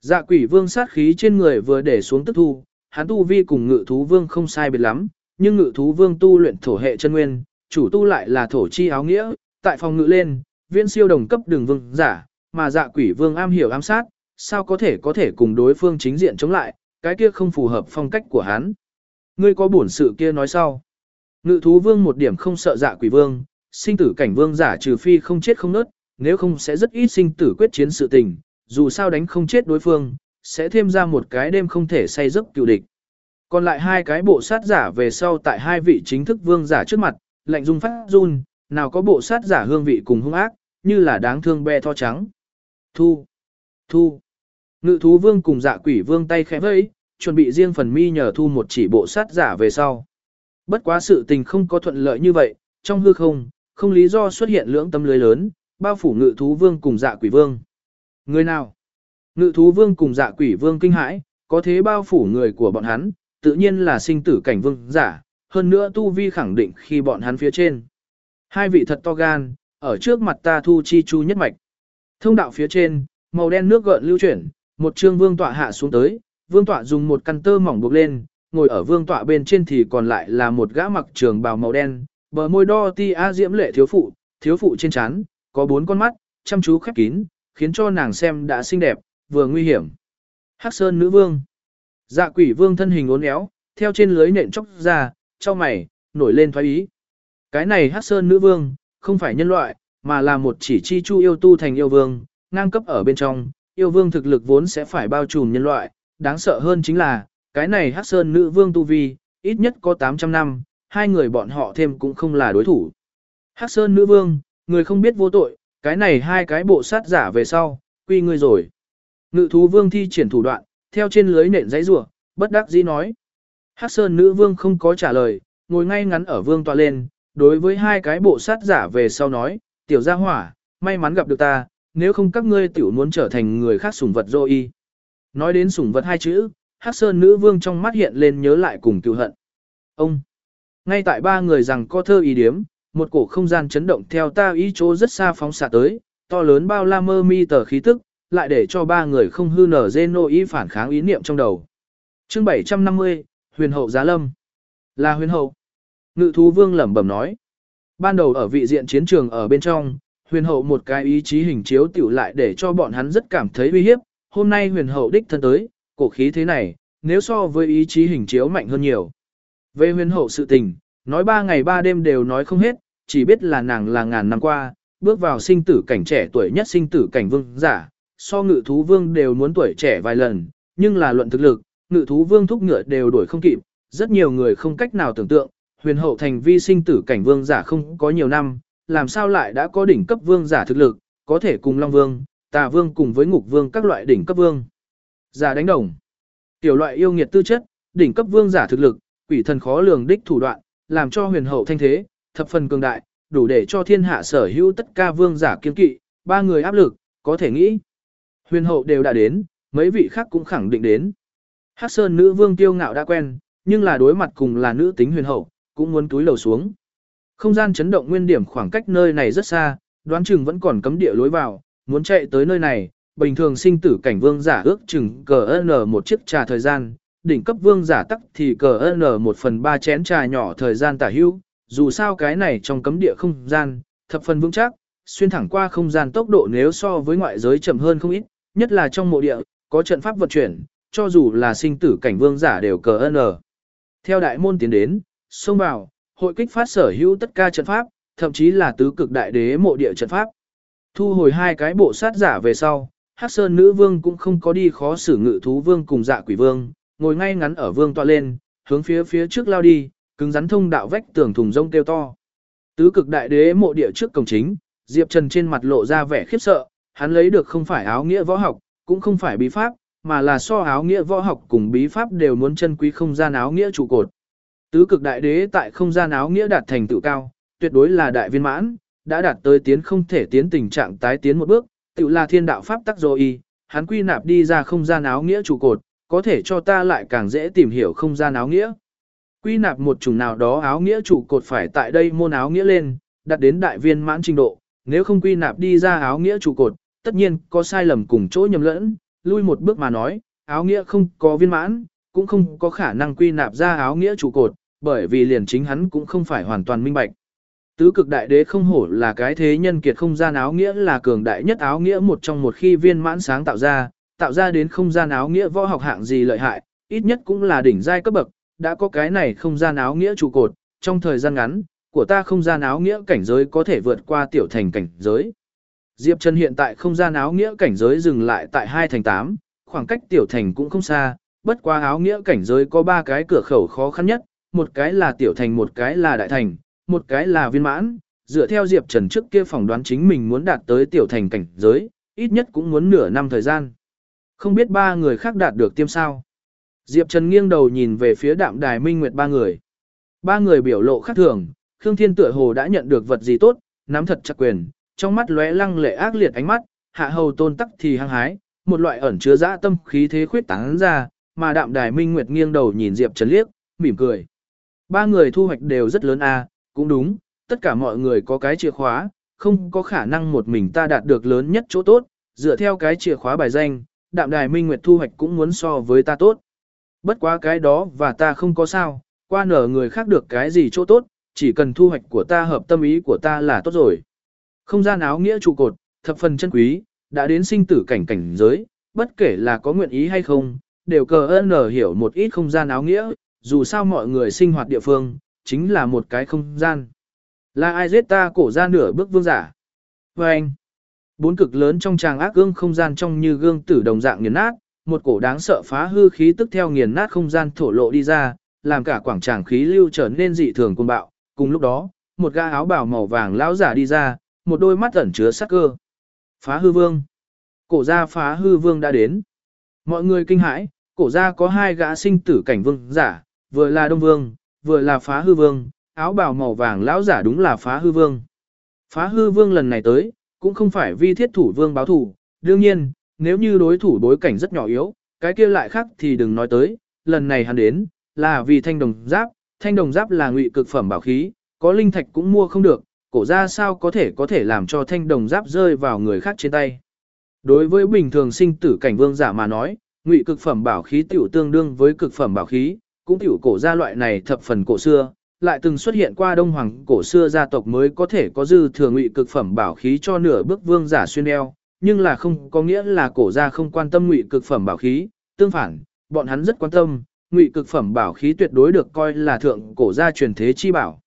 Dạ quỷ vương sát khí trên người vừa để xuống tức thu, hắn tu vi cùng ngự thú vương không sai biệt lắm, nhưng ngự thú vương tu luyện thổ hệ chân nguyên, chủ tu lại là thổ chi áo nghĩa, tại phòng ngự lên, viên siêu đồng cấp đường vương giả, mà dạ quỷ vương am hiểu ám sát, sao có thể có thể cùng đối phương chính diện chống lại, cái kia không phù hợp phong cách của hắn. Ngươi có bổn sự kia nói sau. Ngự thú vương một điểm không sợ dạ quỷ vương, sinh tử cảnh vương giả trừ phi không chết không nớt, nếu không sẽ rất ít sinh tử quyết chiến sự tình, dù sao đánh không chết đối phương, sẽ thêm ra một cái đêm không thể say giấc cựu địch. Còn lại hai cái bộ sát giả về sau tại hai vị chính thức vương giả trước mặt, lạnh dung phát run, nào có bộ sát giả hương vị cùng hung ác, như là đáng thương be tho trắng. Thu, thu, ngự thú vương cùng dạ quỷ vương tay khẽ vẫy, chuẩn bị riêng phần mi nhờ thu một chỉ bộ sát giả về sau. Bất quá sự tình không có thuận lợi như vậy, trong hư không, không lý do xuất hiện lưỡng tâm lưới lớn, bao phủ ngự thú vương cùng dạ quỷ vương. Người nào? Ngự thú vương cùng dạ quỷ vương kinh hãi, có thế bao phủ người của bọn hắn, tự nhiên là sinh tử cảnh vương giả, hơn nữa tu vi khẳng định khi bọn hắn phía trên. Hai vị thật to gan, ở trước mặt ta thu chi chu nhất mạch. Thông đạo phía trên, màu đen nước gợn lưu chuyển, một trương vương tọa hạ xuống tới, vương tọa dùng một căn tơ mỏng buộc lên, ngồi ở vương tọa bên trên thì còn lại là một gã mặc trường bào màu đen, bờ môi đo ti a diễm lệ thiếu phụ, thiếu phụ trên trán có bốn con mắt, chăm chú khép kín, khiến cho nàng xem đã xinh đẹp, vừa nguy hiểm. Hắc Sơn nữ vương. Dạ quỷ vương thân hình uốn éo, theo trên lưới nện chóc ra, cho mày, nổi lên thoái ý. Cái này Hắc Sơn nữ vương, không phải nhân loại, mà là một chỉ chi chu yêu tu thành yêu vương, ngang cấp ở bên trong, yêu vương thực lực vốn sẽ phải bao trùm nhân loại, đáng sợ hơn chính là, cái này Hắc Sơn nữ vương tu vi, ít nhất có 800 năm, hai người bọn họ thêm cũng không là đối thủ. Hắc Sơn nữ vương, người không biết vô tội, cái này hai cái bộ sát giả về sau, quy ngươi rồi. Ngự thú vương thi triển thủ đoạn, theo trên lưới nện giấy rùa, bất đắc dĩ nói. Hắc Sơn nữ vương không có trả lời, ngồi ngay ngắn ở vương tọa lên, đối với hai cái bộ sát giả về sau nói, tiểu gia hỏa, may mắn gặp được ta, nếu không các ngươi tiểu muốn trở thành người khác sủng vật dô y. Nói đến sủng vật hai chữ, Hắc Sơn nữ vương trong mắt hiện lên nhớ lại cùng cựu hận. Ông, ngay tại ba người rằng có thơ ý điếm, một cổ không gian chấn động theo ta ý chỗ rất xa phóng xạ tới, to lớn bao la mơ mi tờ khí tức, lại để cho ba người không hư nở dê nô ý phản kháng ý niệm trong đầu. chương 750, huyền hậu giá lâm. Là huyền hậu. Ngự thú vương lẩm bẩm nói. Ban đầu ở vị diện chiến trường ở bên trong, huyền hậu một cái ý chí hình chiếu tiểu lại để cho bọn hắn rất cảm thấy uy hiếp. Hôm nay huyền hậu đích thân tới, cổ khí thế này, nếu so với ý chí hình chiếu mạnh hơn nhiều. Về huyền hậu sự tình, nói ba ngày ba đêm đều nói không hết, chỉ biết là nàng là ngàn năm qua, bước vào sinh tử cảnh trẻ tuổi nhất sinh tử cảnh vương giả, so ngự thú vương đều muốn tuổi trẻ vài lần, nhưng là luận thực lực, ngự thú vương thúc ngựa đều đuổi không kịp, rất nhiều người không cách nào tưởng tượng, huyền hậu thành vi sinh tử cảnh vương giả không có nhiều năm, làm sao lại đã có đỉnh cấp vương giả thực lực, có thể cùng Long Vương, Tà Vương cùng với Ngục Vương các loại đỉnh cấp vương. Giả đánh đồng. Tiểu loại yêu nghiệt tư chất, đỉnh cấp vương giả thực lực, quỷ thần khó lường đích thủ đoạn, làm cho huyền hậu thanh thế, thập phần cường đại, đủ để cho thiên hạ sở hữu tất cả vương giả kiên kỵ, ba người áp lực, có thể nghĩ. Huyền hậu đều đã đến, mấy vị khác cũng khẳng định đến. Hắc Sơn nữ vương tiêu ngạo đã quen, nhưng là đối mặt cùng là nữ tính huyền hậu, cũng muốn túi lầu xuống. Không gian chấn động nguyên điểm khoảng cách nơi này rất xa, đoán chừng vẫn còn cấm địa lối vào, muốn chạy tới nơi này, bình thường sinh tử cảnh vương giả ước chừng cờ N một chiếc trà thời gian, đỉnh cấp vương giả tắc thì cờ N một phần ba chén trà nhỏ thời gian tả hữu, dù sao cái này trong cấm địa không gian, thập phần vững chắc, xuyên thẳng qua không gian tốc độ nếu so với ngoại giới chậm hơn không ít, nhất là trong mộ địa, có trận pháp vận chuyển, cho dù là sinh tử cảnh vương giả đều cờ N. Theo đại môn tiến đến, xông vào, hội kích phát sở hữu tất cả trận pháp, thậm chí là tứ cực đại đế mộ địa trận pháp. Thu hồi hai cái bộ sát giả về sau, Hắc Sơn nữ vương cũng không có đi khó xử ngự thú vương cùng dạ quỷ vương, ngồi ngay ngắn ở vương tọa lên, hướng phía phía trước lao đi, cứng rắn thông đạo vách tường thùng rông kêu to. Tứ cực đại đế mộ địa trước cổng chính, Diệp Trần trên mặt lộ ra vẻ khiếp sợ, hắn lấy được không phải áo nghĩa võ học, cũng không phải bí pháp, mà là so áo nghĩa võ học cùng bí pháp đều muốn chân quý không gian áo nghĩa trụ cột. Tứ cực đại đế tại không gian áo nghĩa đạt thành tựu cao, tuyệt đối là đại viên mãn, đã đạt tới tiến không thể tiến tình trạng tái tiến một bước, tự là thiên đạo pháp tắc rồi hắn quy nạp đi ra không gian áo nghĩa trụ cột, có thể cho ta lại càng dễ tìm hiểu không gian áo nghĩa. Quy nạp một chủng nào đó áo nghĩa trụ cột phải tại đây môn áo nghĩa lên, đạt đến đại viên mãn trình độ, nếu không quy nạp đi ra áo nghĩa trụ cột, tất nhiên có sai lầm cùng chỗ nhầm lẫn, lui một bước mà nói, áo nghĩa không có viên mãn, cũng không có khả năng quy nạp ra áo nghĩa trụ cột, bởi vì liền chính hắn cũng không phải hoàn toàn minh bạch. Tứ cực đại đế không hổ là cái thế nhân kiệt không gian áo nghĩa là cường đại nhất áo nghĩa một trong một khi viên mãn sáng tạo ra, tạo ra đến không gian áo nghĩa võ học hạng gì lợi hại, ít nhất cũng là đỉnh giai cấp bậc, đã có cái này không gian áo nghĩa trụ cột, trong thời gian ngắn, của ta không gian áo nghĩa cảnh giới có thể vượt qua tiểu thành cảnh giới. Diệp Trần hiện tại không gian áo nghĩa cảnh giới dừng lại tại 2 thành 8, khoảng cách tiểu thành cũng không xa, bất qua áo nghĩa cảnh giới có 3 cái cửa khẩu khó khăn nhất, một cái là tiểu thành một cái là đại thành, một cái là viên mãn, dựa theo Diệp Trần trước kia phỏng đoán chính mình muốn đạt tới tiểu thành cảnh giới, ít nhất cũng muốn nửa năm thời gian. Không biết ba người khác đạt được tiêm sao. Diệp Trần nghiêng đầu nhìn về phía đạm đài minh nguyệt ba người. Ba người biểu lộ khác thường, Khương Thiên tựa hồ đã nhận được vật gì tốt, nắm thật chặt quyền, trong mắt lóe lăng lệ ác liệt ánh mắt, hạ hầu tôn tắc thì hăng hái, một loại ẩn chứa dã tâm khí thế khuyết tán ra, mà đạm đài minh nguyệt nghiêng đầu nhìn Diệp Trần liếc, mỉm cười. Ba người thu hoạch đều rất lớn a, cũng đúng, tất cả mọi người có cái chìa khóa, không có khả năng một mình ta đạt được lớn nhất chỗ tốt, dựa theo cái chìa khóa bài danh, đạm đài minh nguyệt thu hoạch cũng muốn so với ta tốt. Bất quá cái đó và ta không có sao, qua nở người khác được cái gì chỗ tốt, chỉ cần thu hoạch của ta hợp tâm ý của ta là tốt rồi. Không gian áo nghĩa trụ cột, thập phần chân quý, đã đến sinh tử cảnh cảnh giới, bất kể là có nguyện ý hay không, đều cờ ơn nở hiểu một ít không gian áo nghĩa, dù sao mọi người sinh hoạt địa phương, chính là một cái không gian. Là ai giết ta cổ ra nửa bước vương giả? Và anh, bốn cực lớn trong tràng ác gương không gian trong như gương tử đồng dạng nghiền nát, một cổ đáng sợ phá hư khí tức theo nghiền nát không gian thổ lộ đi ra, làm cả quảng tràng khí lưu trở nên dị thường cuồng bạo. Cùng lúc đó, một gã áo bào màu vàng lão giả đi ra, một đôi mắt ẩn chứa sắc cơ. Phá hư vương. Cổ gia phá hư vương đã đến. Mọi người kinh hãi, cổ gia có hai gã sinh tử cảnh vương giả, vừa là đông vương, vừa là phá hư vương, áo bào màu vàng lão giả đúng là phá hư vương. Phá hư vương lần này tới, cũng không phải vi thiết thủ vương báo thủ, đương nhiên, nếu như đối thủ đối cảnh rất nhỏ yếu, cái kia lại khác thì đừng nói tới, lần này hắn đến, là vì thanh đồng giáp, thanh đồng giáp là ngụy cực phẩm bảo khí, có linh thạch cũng mua không được, cổ ra sao có thể có thể làm cho thanh đồng giáp rơi vào người khác trên tay. Đối với bình thường sinh tử cảnh vương giả mà nói, ngụy cực phẩm bảo khí tiểu tương đương với cực phẩm bảo khí, cũng tiểu cổ gia loại này thập phần cổ xưa, lại từng xuất hiện qua đông hoàng cổ xưa gia tộc mới có thể có dư thừa ngụy cực phẩm bảo khí cho nửa bước vương giả xuyên đeo, nhưng là không có nghĩa là cổ gia không quan tâm ngụy cực phẩm bảo khí, tương phản, bọn hắn rất quan tâm, ngụy cực phẩm bảo khí tuyệt đối được coi là thượng cổ gia truyền thế chi bảo.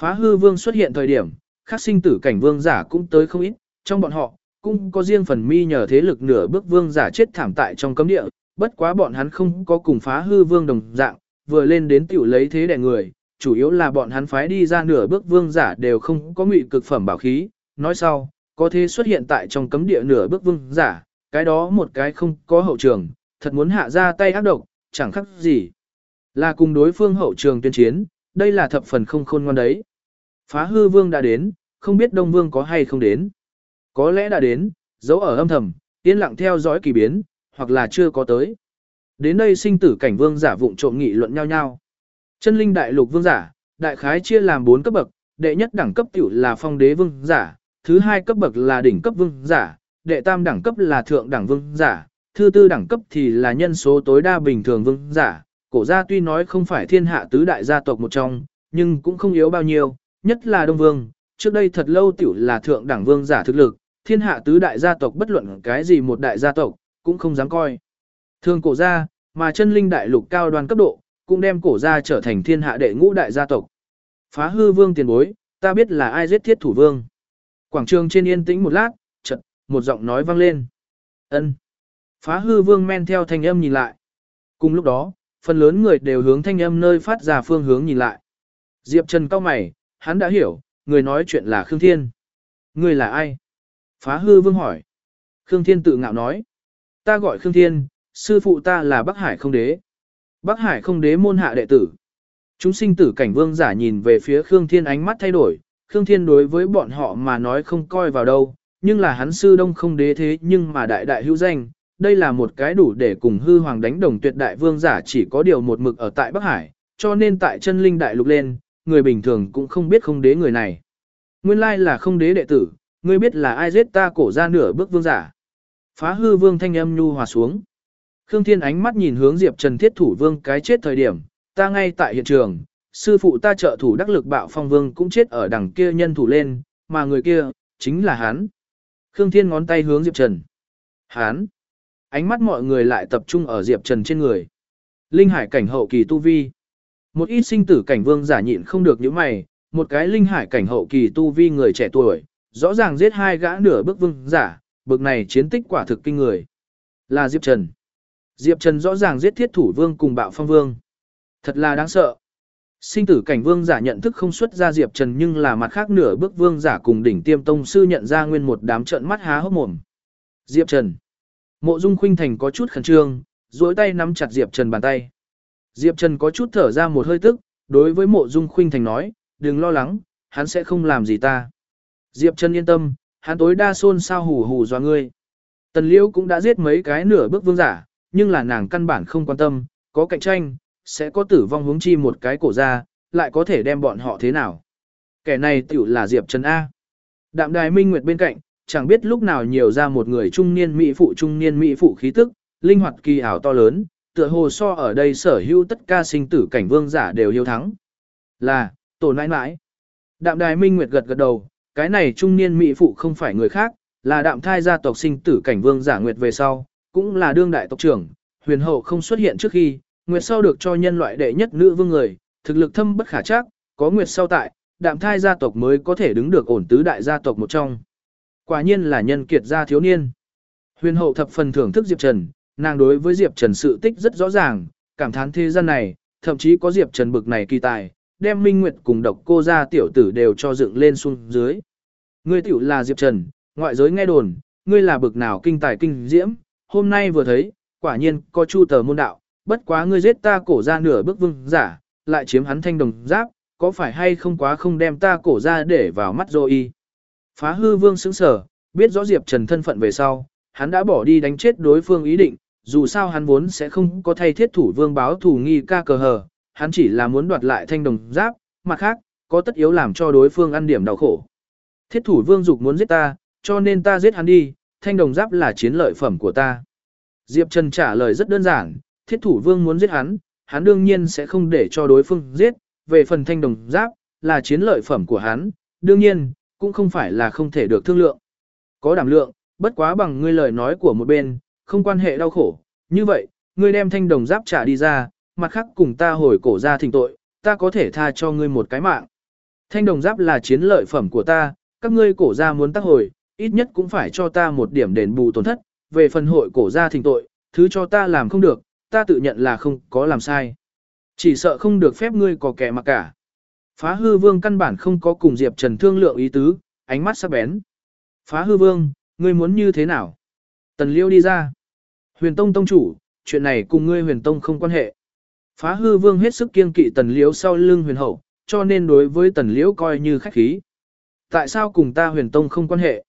Phá hư vương xuất hiện thời điểm, khắc sinh tử cảnh vương giả cũng tới không ít, trong bọn họ, cũng có riêng phần mi nhờ thế lực nửa bước vương giả chết thảm tại trong cấm địa, bất quá bọn hắn không có cùng phá hư vương đồng dạng, vừa lên đến tiểu lấy thế đẻ người, chủ yếu là bọn hắn phái đi ra nửa bước vương giả đều không có ngụy cực phẩm bảo khí, nói sau, có thế xuất hiện tại trong cấm địa nửa bước vương giả, cái đó một cái không có hậu trường, thật muốn hạ ra tay ác độc, chẳng khác gì. Là cùng đối phương hậu trường tuyên chiến, đây là thập phần không khôn ngoan đấy. Phá hư vương đã đến, không biết đông vương có hay không đến. Có lẽ đã đến, giấu ở âm thầm, yên lặng theo dõi kỳ biến, hoặc là chưa có tới. Đến đây sinh tử cảnh vương giả vụng trộm nghị luận nhau nhau. Chân linh đại lục vương giả, đại khái chia làm 4 cấp bậc, đệ nhất đẳng cấp tiểu là phong đế vương giả, thứ hai cấp bậc là đỉnh cấp vương giả, đệ tam đẳng cấp là thượng đẳng vương giả, thứ tư đẳng cấp thì là nhân số tối đa bình thường vương giả. Cổ gia tuy nói không phải thiên hạ tứ đại gia tộc một trong, nhưng cũng không yếu bao nhiêu, nhất là Đông Vương, trước đây thật lâu tiểu là thượng đẳng vương giả thực lực, thiên hạ tứ đại gia tộc bất luận cái gì một đại gia tộc, cũng không dám coi thương cổ gia, mà chân linh đại lục cao đoàn cấp độ, cũng đem cổ gia trở thành thiên hạ đệ ngũ đại gia tộc. Phá hư vương tiền bối, ta biết là ai giết thiết thủ vương. Quảng trường trên yên tĩnh một lát, chợt một giọng nói vang lên. ân Phá hư vương men theo thanh âm nhìn lại. Cùng lúc đó, phần lớn người đều hướng thanh âm nơi phát ra phương hướng nhìn lại. Diệp Trần cao mày, hắn đã hiểu, người nói chuyện là Khương Thiên. Người là ai? Phá hư vương hỏi. Khương Thiên tự ngạo nói. Ta gọi Khương Thiên, sư phụ ta là Bắc Hải không đế. Bắc Hải không đế môn hạ đệ tử. Chúng sinh tử cảnh vương giả nhìn về phía Khương Thiên ánh mắt thay đổi, Khương Thiên đối với bọn họ mà nói không coi vào đâu, nhưng là hắn sư đông không đế thế nhưng mà đại đại hữu danh, đây là một cái đủ để cùng hư hoàng đánh đồng tuyệt đại vương giả chỉ có điều một mực ở tại Bắc Hải, cho nên tại chân linh đại lục lên, người bình thường cũng không biết không đế người này. Nguyên lai là không đế đệ tử, ngươi biết là ai giết ta cổ ra nửa bước vương giả. Phá hư vương thanh âm nhu hòa xuống. Khương Thiên ánh mắt nhìn hướng Diệp Trần thiết thủ vương cái chết thời điểm, ta ngay tại hiện trường, sư phụ ta trợ thủ đắc lực bạo phong vương cũng chết ở đằng kia nhân thủ lên, mà người kia, chính là hắn. Khương Thiên ngón tay hướng Diệp Trần. Hắn. Ánh mắt mọi người lại tập trung ở Diệp Trần trên người. Linh hải cảnh hậu kỳ tu vi. Một ít sinh tử cảnh vương giả nhịn không được những mày, một cái linh hải cảnh hậu kỳ tu vi người trẻ tuổi, rõ ràng giết hai gã nửa bước vương giả, bực này chiến tích quả thực kinh người. Là Diệp Trần. Diệp Trần rõ ràng giết thiết thủ vương cùng bạo phong vương. Thật là đáng sợ. Sinh tử cảnh vương giả nhận thức không xuất ra Diệp Trần nhưng là mặt khác nửa bước vương giả cùng đỉnh tiêm tông sư nhận ra nguyên một đám trận mắt há hốc mồm. Diệp Trần. Mộ Dung Khuynh Thành có chút khẩn trương, duỗi tay nắm chặt Diệp Trần bàn tay. Diệp Trần có chút thở ra một hơi tức, đối với Mộ Dung Khuynh Thành nói, đừng lo lắng, hắn sẽ không làm gì ta. Diệp Trần yên tâm, hắn tối đa xôn sao hù hù do ngươi. Tần Liễu cũng đã giết mấy cái nửa bước vương giả, nhưng là nàng căn bản không quan tâm, có cạnh tranh, sẽ có tử vong hướng chi một cái cổ ra, lại có thể đem bọn họ thế nào. Kẻ này tiểu là Diệp Trần A. Đạm đài minh nguyệt bên cạnh, chẳng biết lúc nào nhiều ra một người trung niên mỹ phụ trung niên mỹ phụ khí tức, linh hoạt kỳ ảo to lớn, tựa hồ so ở đây sở hữu tất ca sinh tử cảnh vương giả đều hiếu thắng. Là, tổ nãi nãi. Đạm đài minh nguyệt gật gật đầu, cái này trung niên mỹ phụ không phải người khác, là đạm thai gia tộc sinh tử cảnh vương giả nguyệt về sau, cũng là đương đại tộc trưởng, huyền hậu không xuất hiện trước khi, nguyệt sau được cho nhân loại đệ nhất nữ vương người, thực lực thâm bất khả chắc, có nguyệt sau tại, đạm thai gia tộc mới có thể đứng được ổn tứ đại gia tộc một trong. Quả nhiên là nhân kiệt gia thiếu niên. Huyền hậu thập phần thưởng thức Diệp Trần, nàng đối với Diệp Trần sự tích rất rõ ràng, cảm thán thế gian này, thậm chí có Diệp Trần bực này kỳ tài, đem Minh Nguyệt cùng độc cô gia tiểu tử đều cho dựng lên xuống dưới. Ngươi tiểu là Diệp Trần, ngoại giới nghe đồn, ngươi là bực nào kinh tài kinh diễm, hôm nay vừa thấy, quả nhiên có chu tờ môn đạo, bất quá ngươi giết ta cổ ra nửa bước vương giả, lại chiếm hắn thanh đồng giáp, có phải hay không quá không đem ta cổ ra để vào mắt rồi y. Phá hư vương sững sở, biết rõ Diệp Trần thân phận về sau, hắn đã bỏ đi đánh chết đối phương ý định, dù sao hắn vốn sẽ không có thay thiết thủ vương báo thủ nghi ca cờ hờ, hắn chỉ là muốn đoạt lại thanh đồng giáp, mặt khác, có tất yếu làm cho đối phương ăn điểm đau khổ. Thiết thủ vương dục muốn giết ta, cho nên ta giết hắn đi, thanh đồng giáp là chiến lợi phẩm của ta. Diệp Trần trả lời rất đơn giản, thiết thủ vương muốn giết hắn, hắn đương nhiên sẽ không để cho đối phương giết, về phần thanh đồng giáp, là chiến lợi phẩm của hắn, đương nhiên, cũng không phải là không thể được thương lượng. Có đảm lượng, bất quá bằng ngươi lời nói của một bên, không quan hệ đau khổ, như vậy, ngươi đem thanh đồng giáp trả đi ra, mặt khác cùng ta hồi cổ ra thỉnh tội, ta có thể tha cho ngươi một cái mạng. Thanh đồng giáp là chiến lợi phẩm của ta, các ngươi cổ ra muốn tác hồi, ít nhất cũng phải cho ta một điểm đền bù tổn thất, về phần hội cổ gia thỉnh tội, thứ cho ta làm không được, ta tự nhận là không có làm sai. Chỉ sợ không được phép ngươi có kẻ mà cả. Phá hư vương căn bản không có cùng Diệp Trần thương lượng ý tứ, ánh mắt sắc bén. Phá hư vương, ngươi muốn như thế nào? Tần liêu đi ra. Huyền tông tông chủ, chuyện này cùng ngươi huyền tông không quan hệ. Phá hư vương hết sức kiêng kỵ tần liễu sau lưng huyền hậu, cho nên đối với tần liễu coi như khách khí. Tại sao cùng ta huyền tông không quan hệ?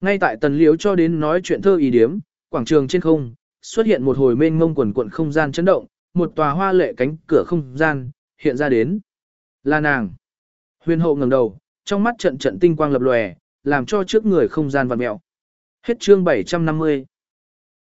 Ngay tại tần liếu cho đến nói chuyện thơ ý điếm, quảng trường trên không, xuất hiện một hồi mênh ngông quần quận không gian chấn động, một tòa hoa lệ cánh cửa không gian, hiện ra đến. Là nàng. Huyền hậu ngẩng đầu, trong mắt trận trận tinh quang lập lòe, làm cho trước người không gian vặn mẹo. Hết chương 750.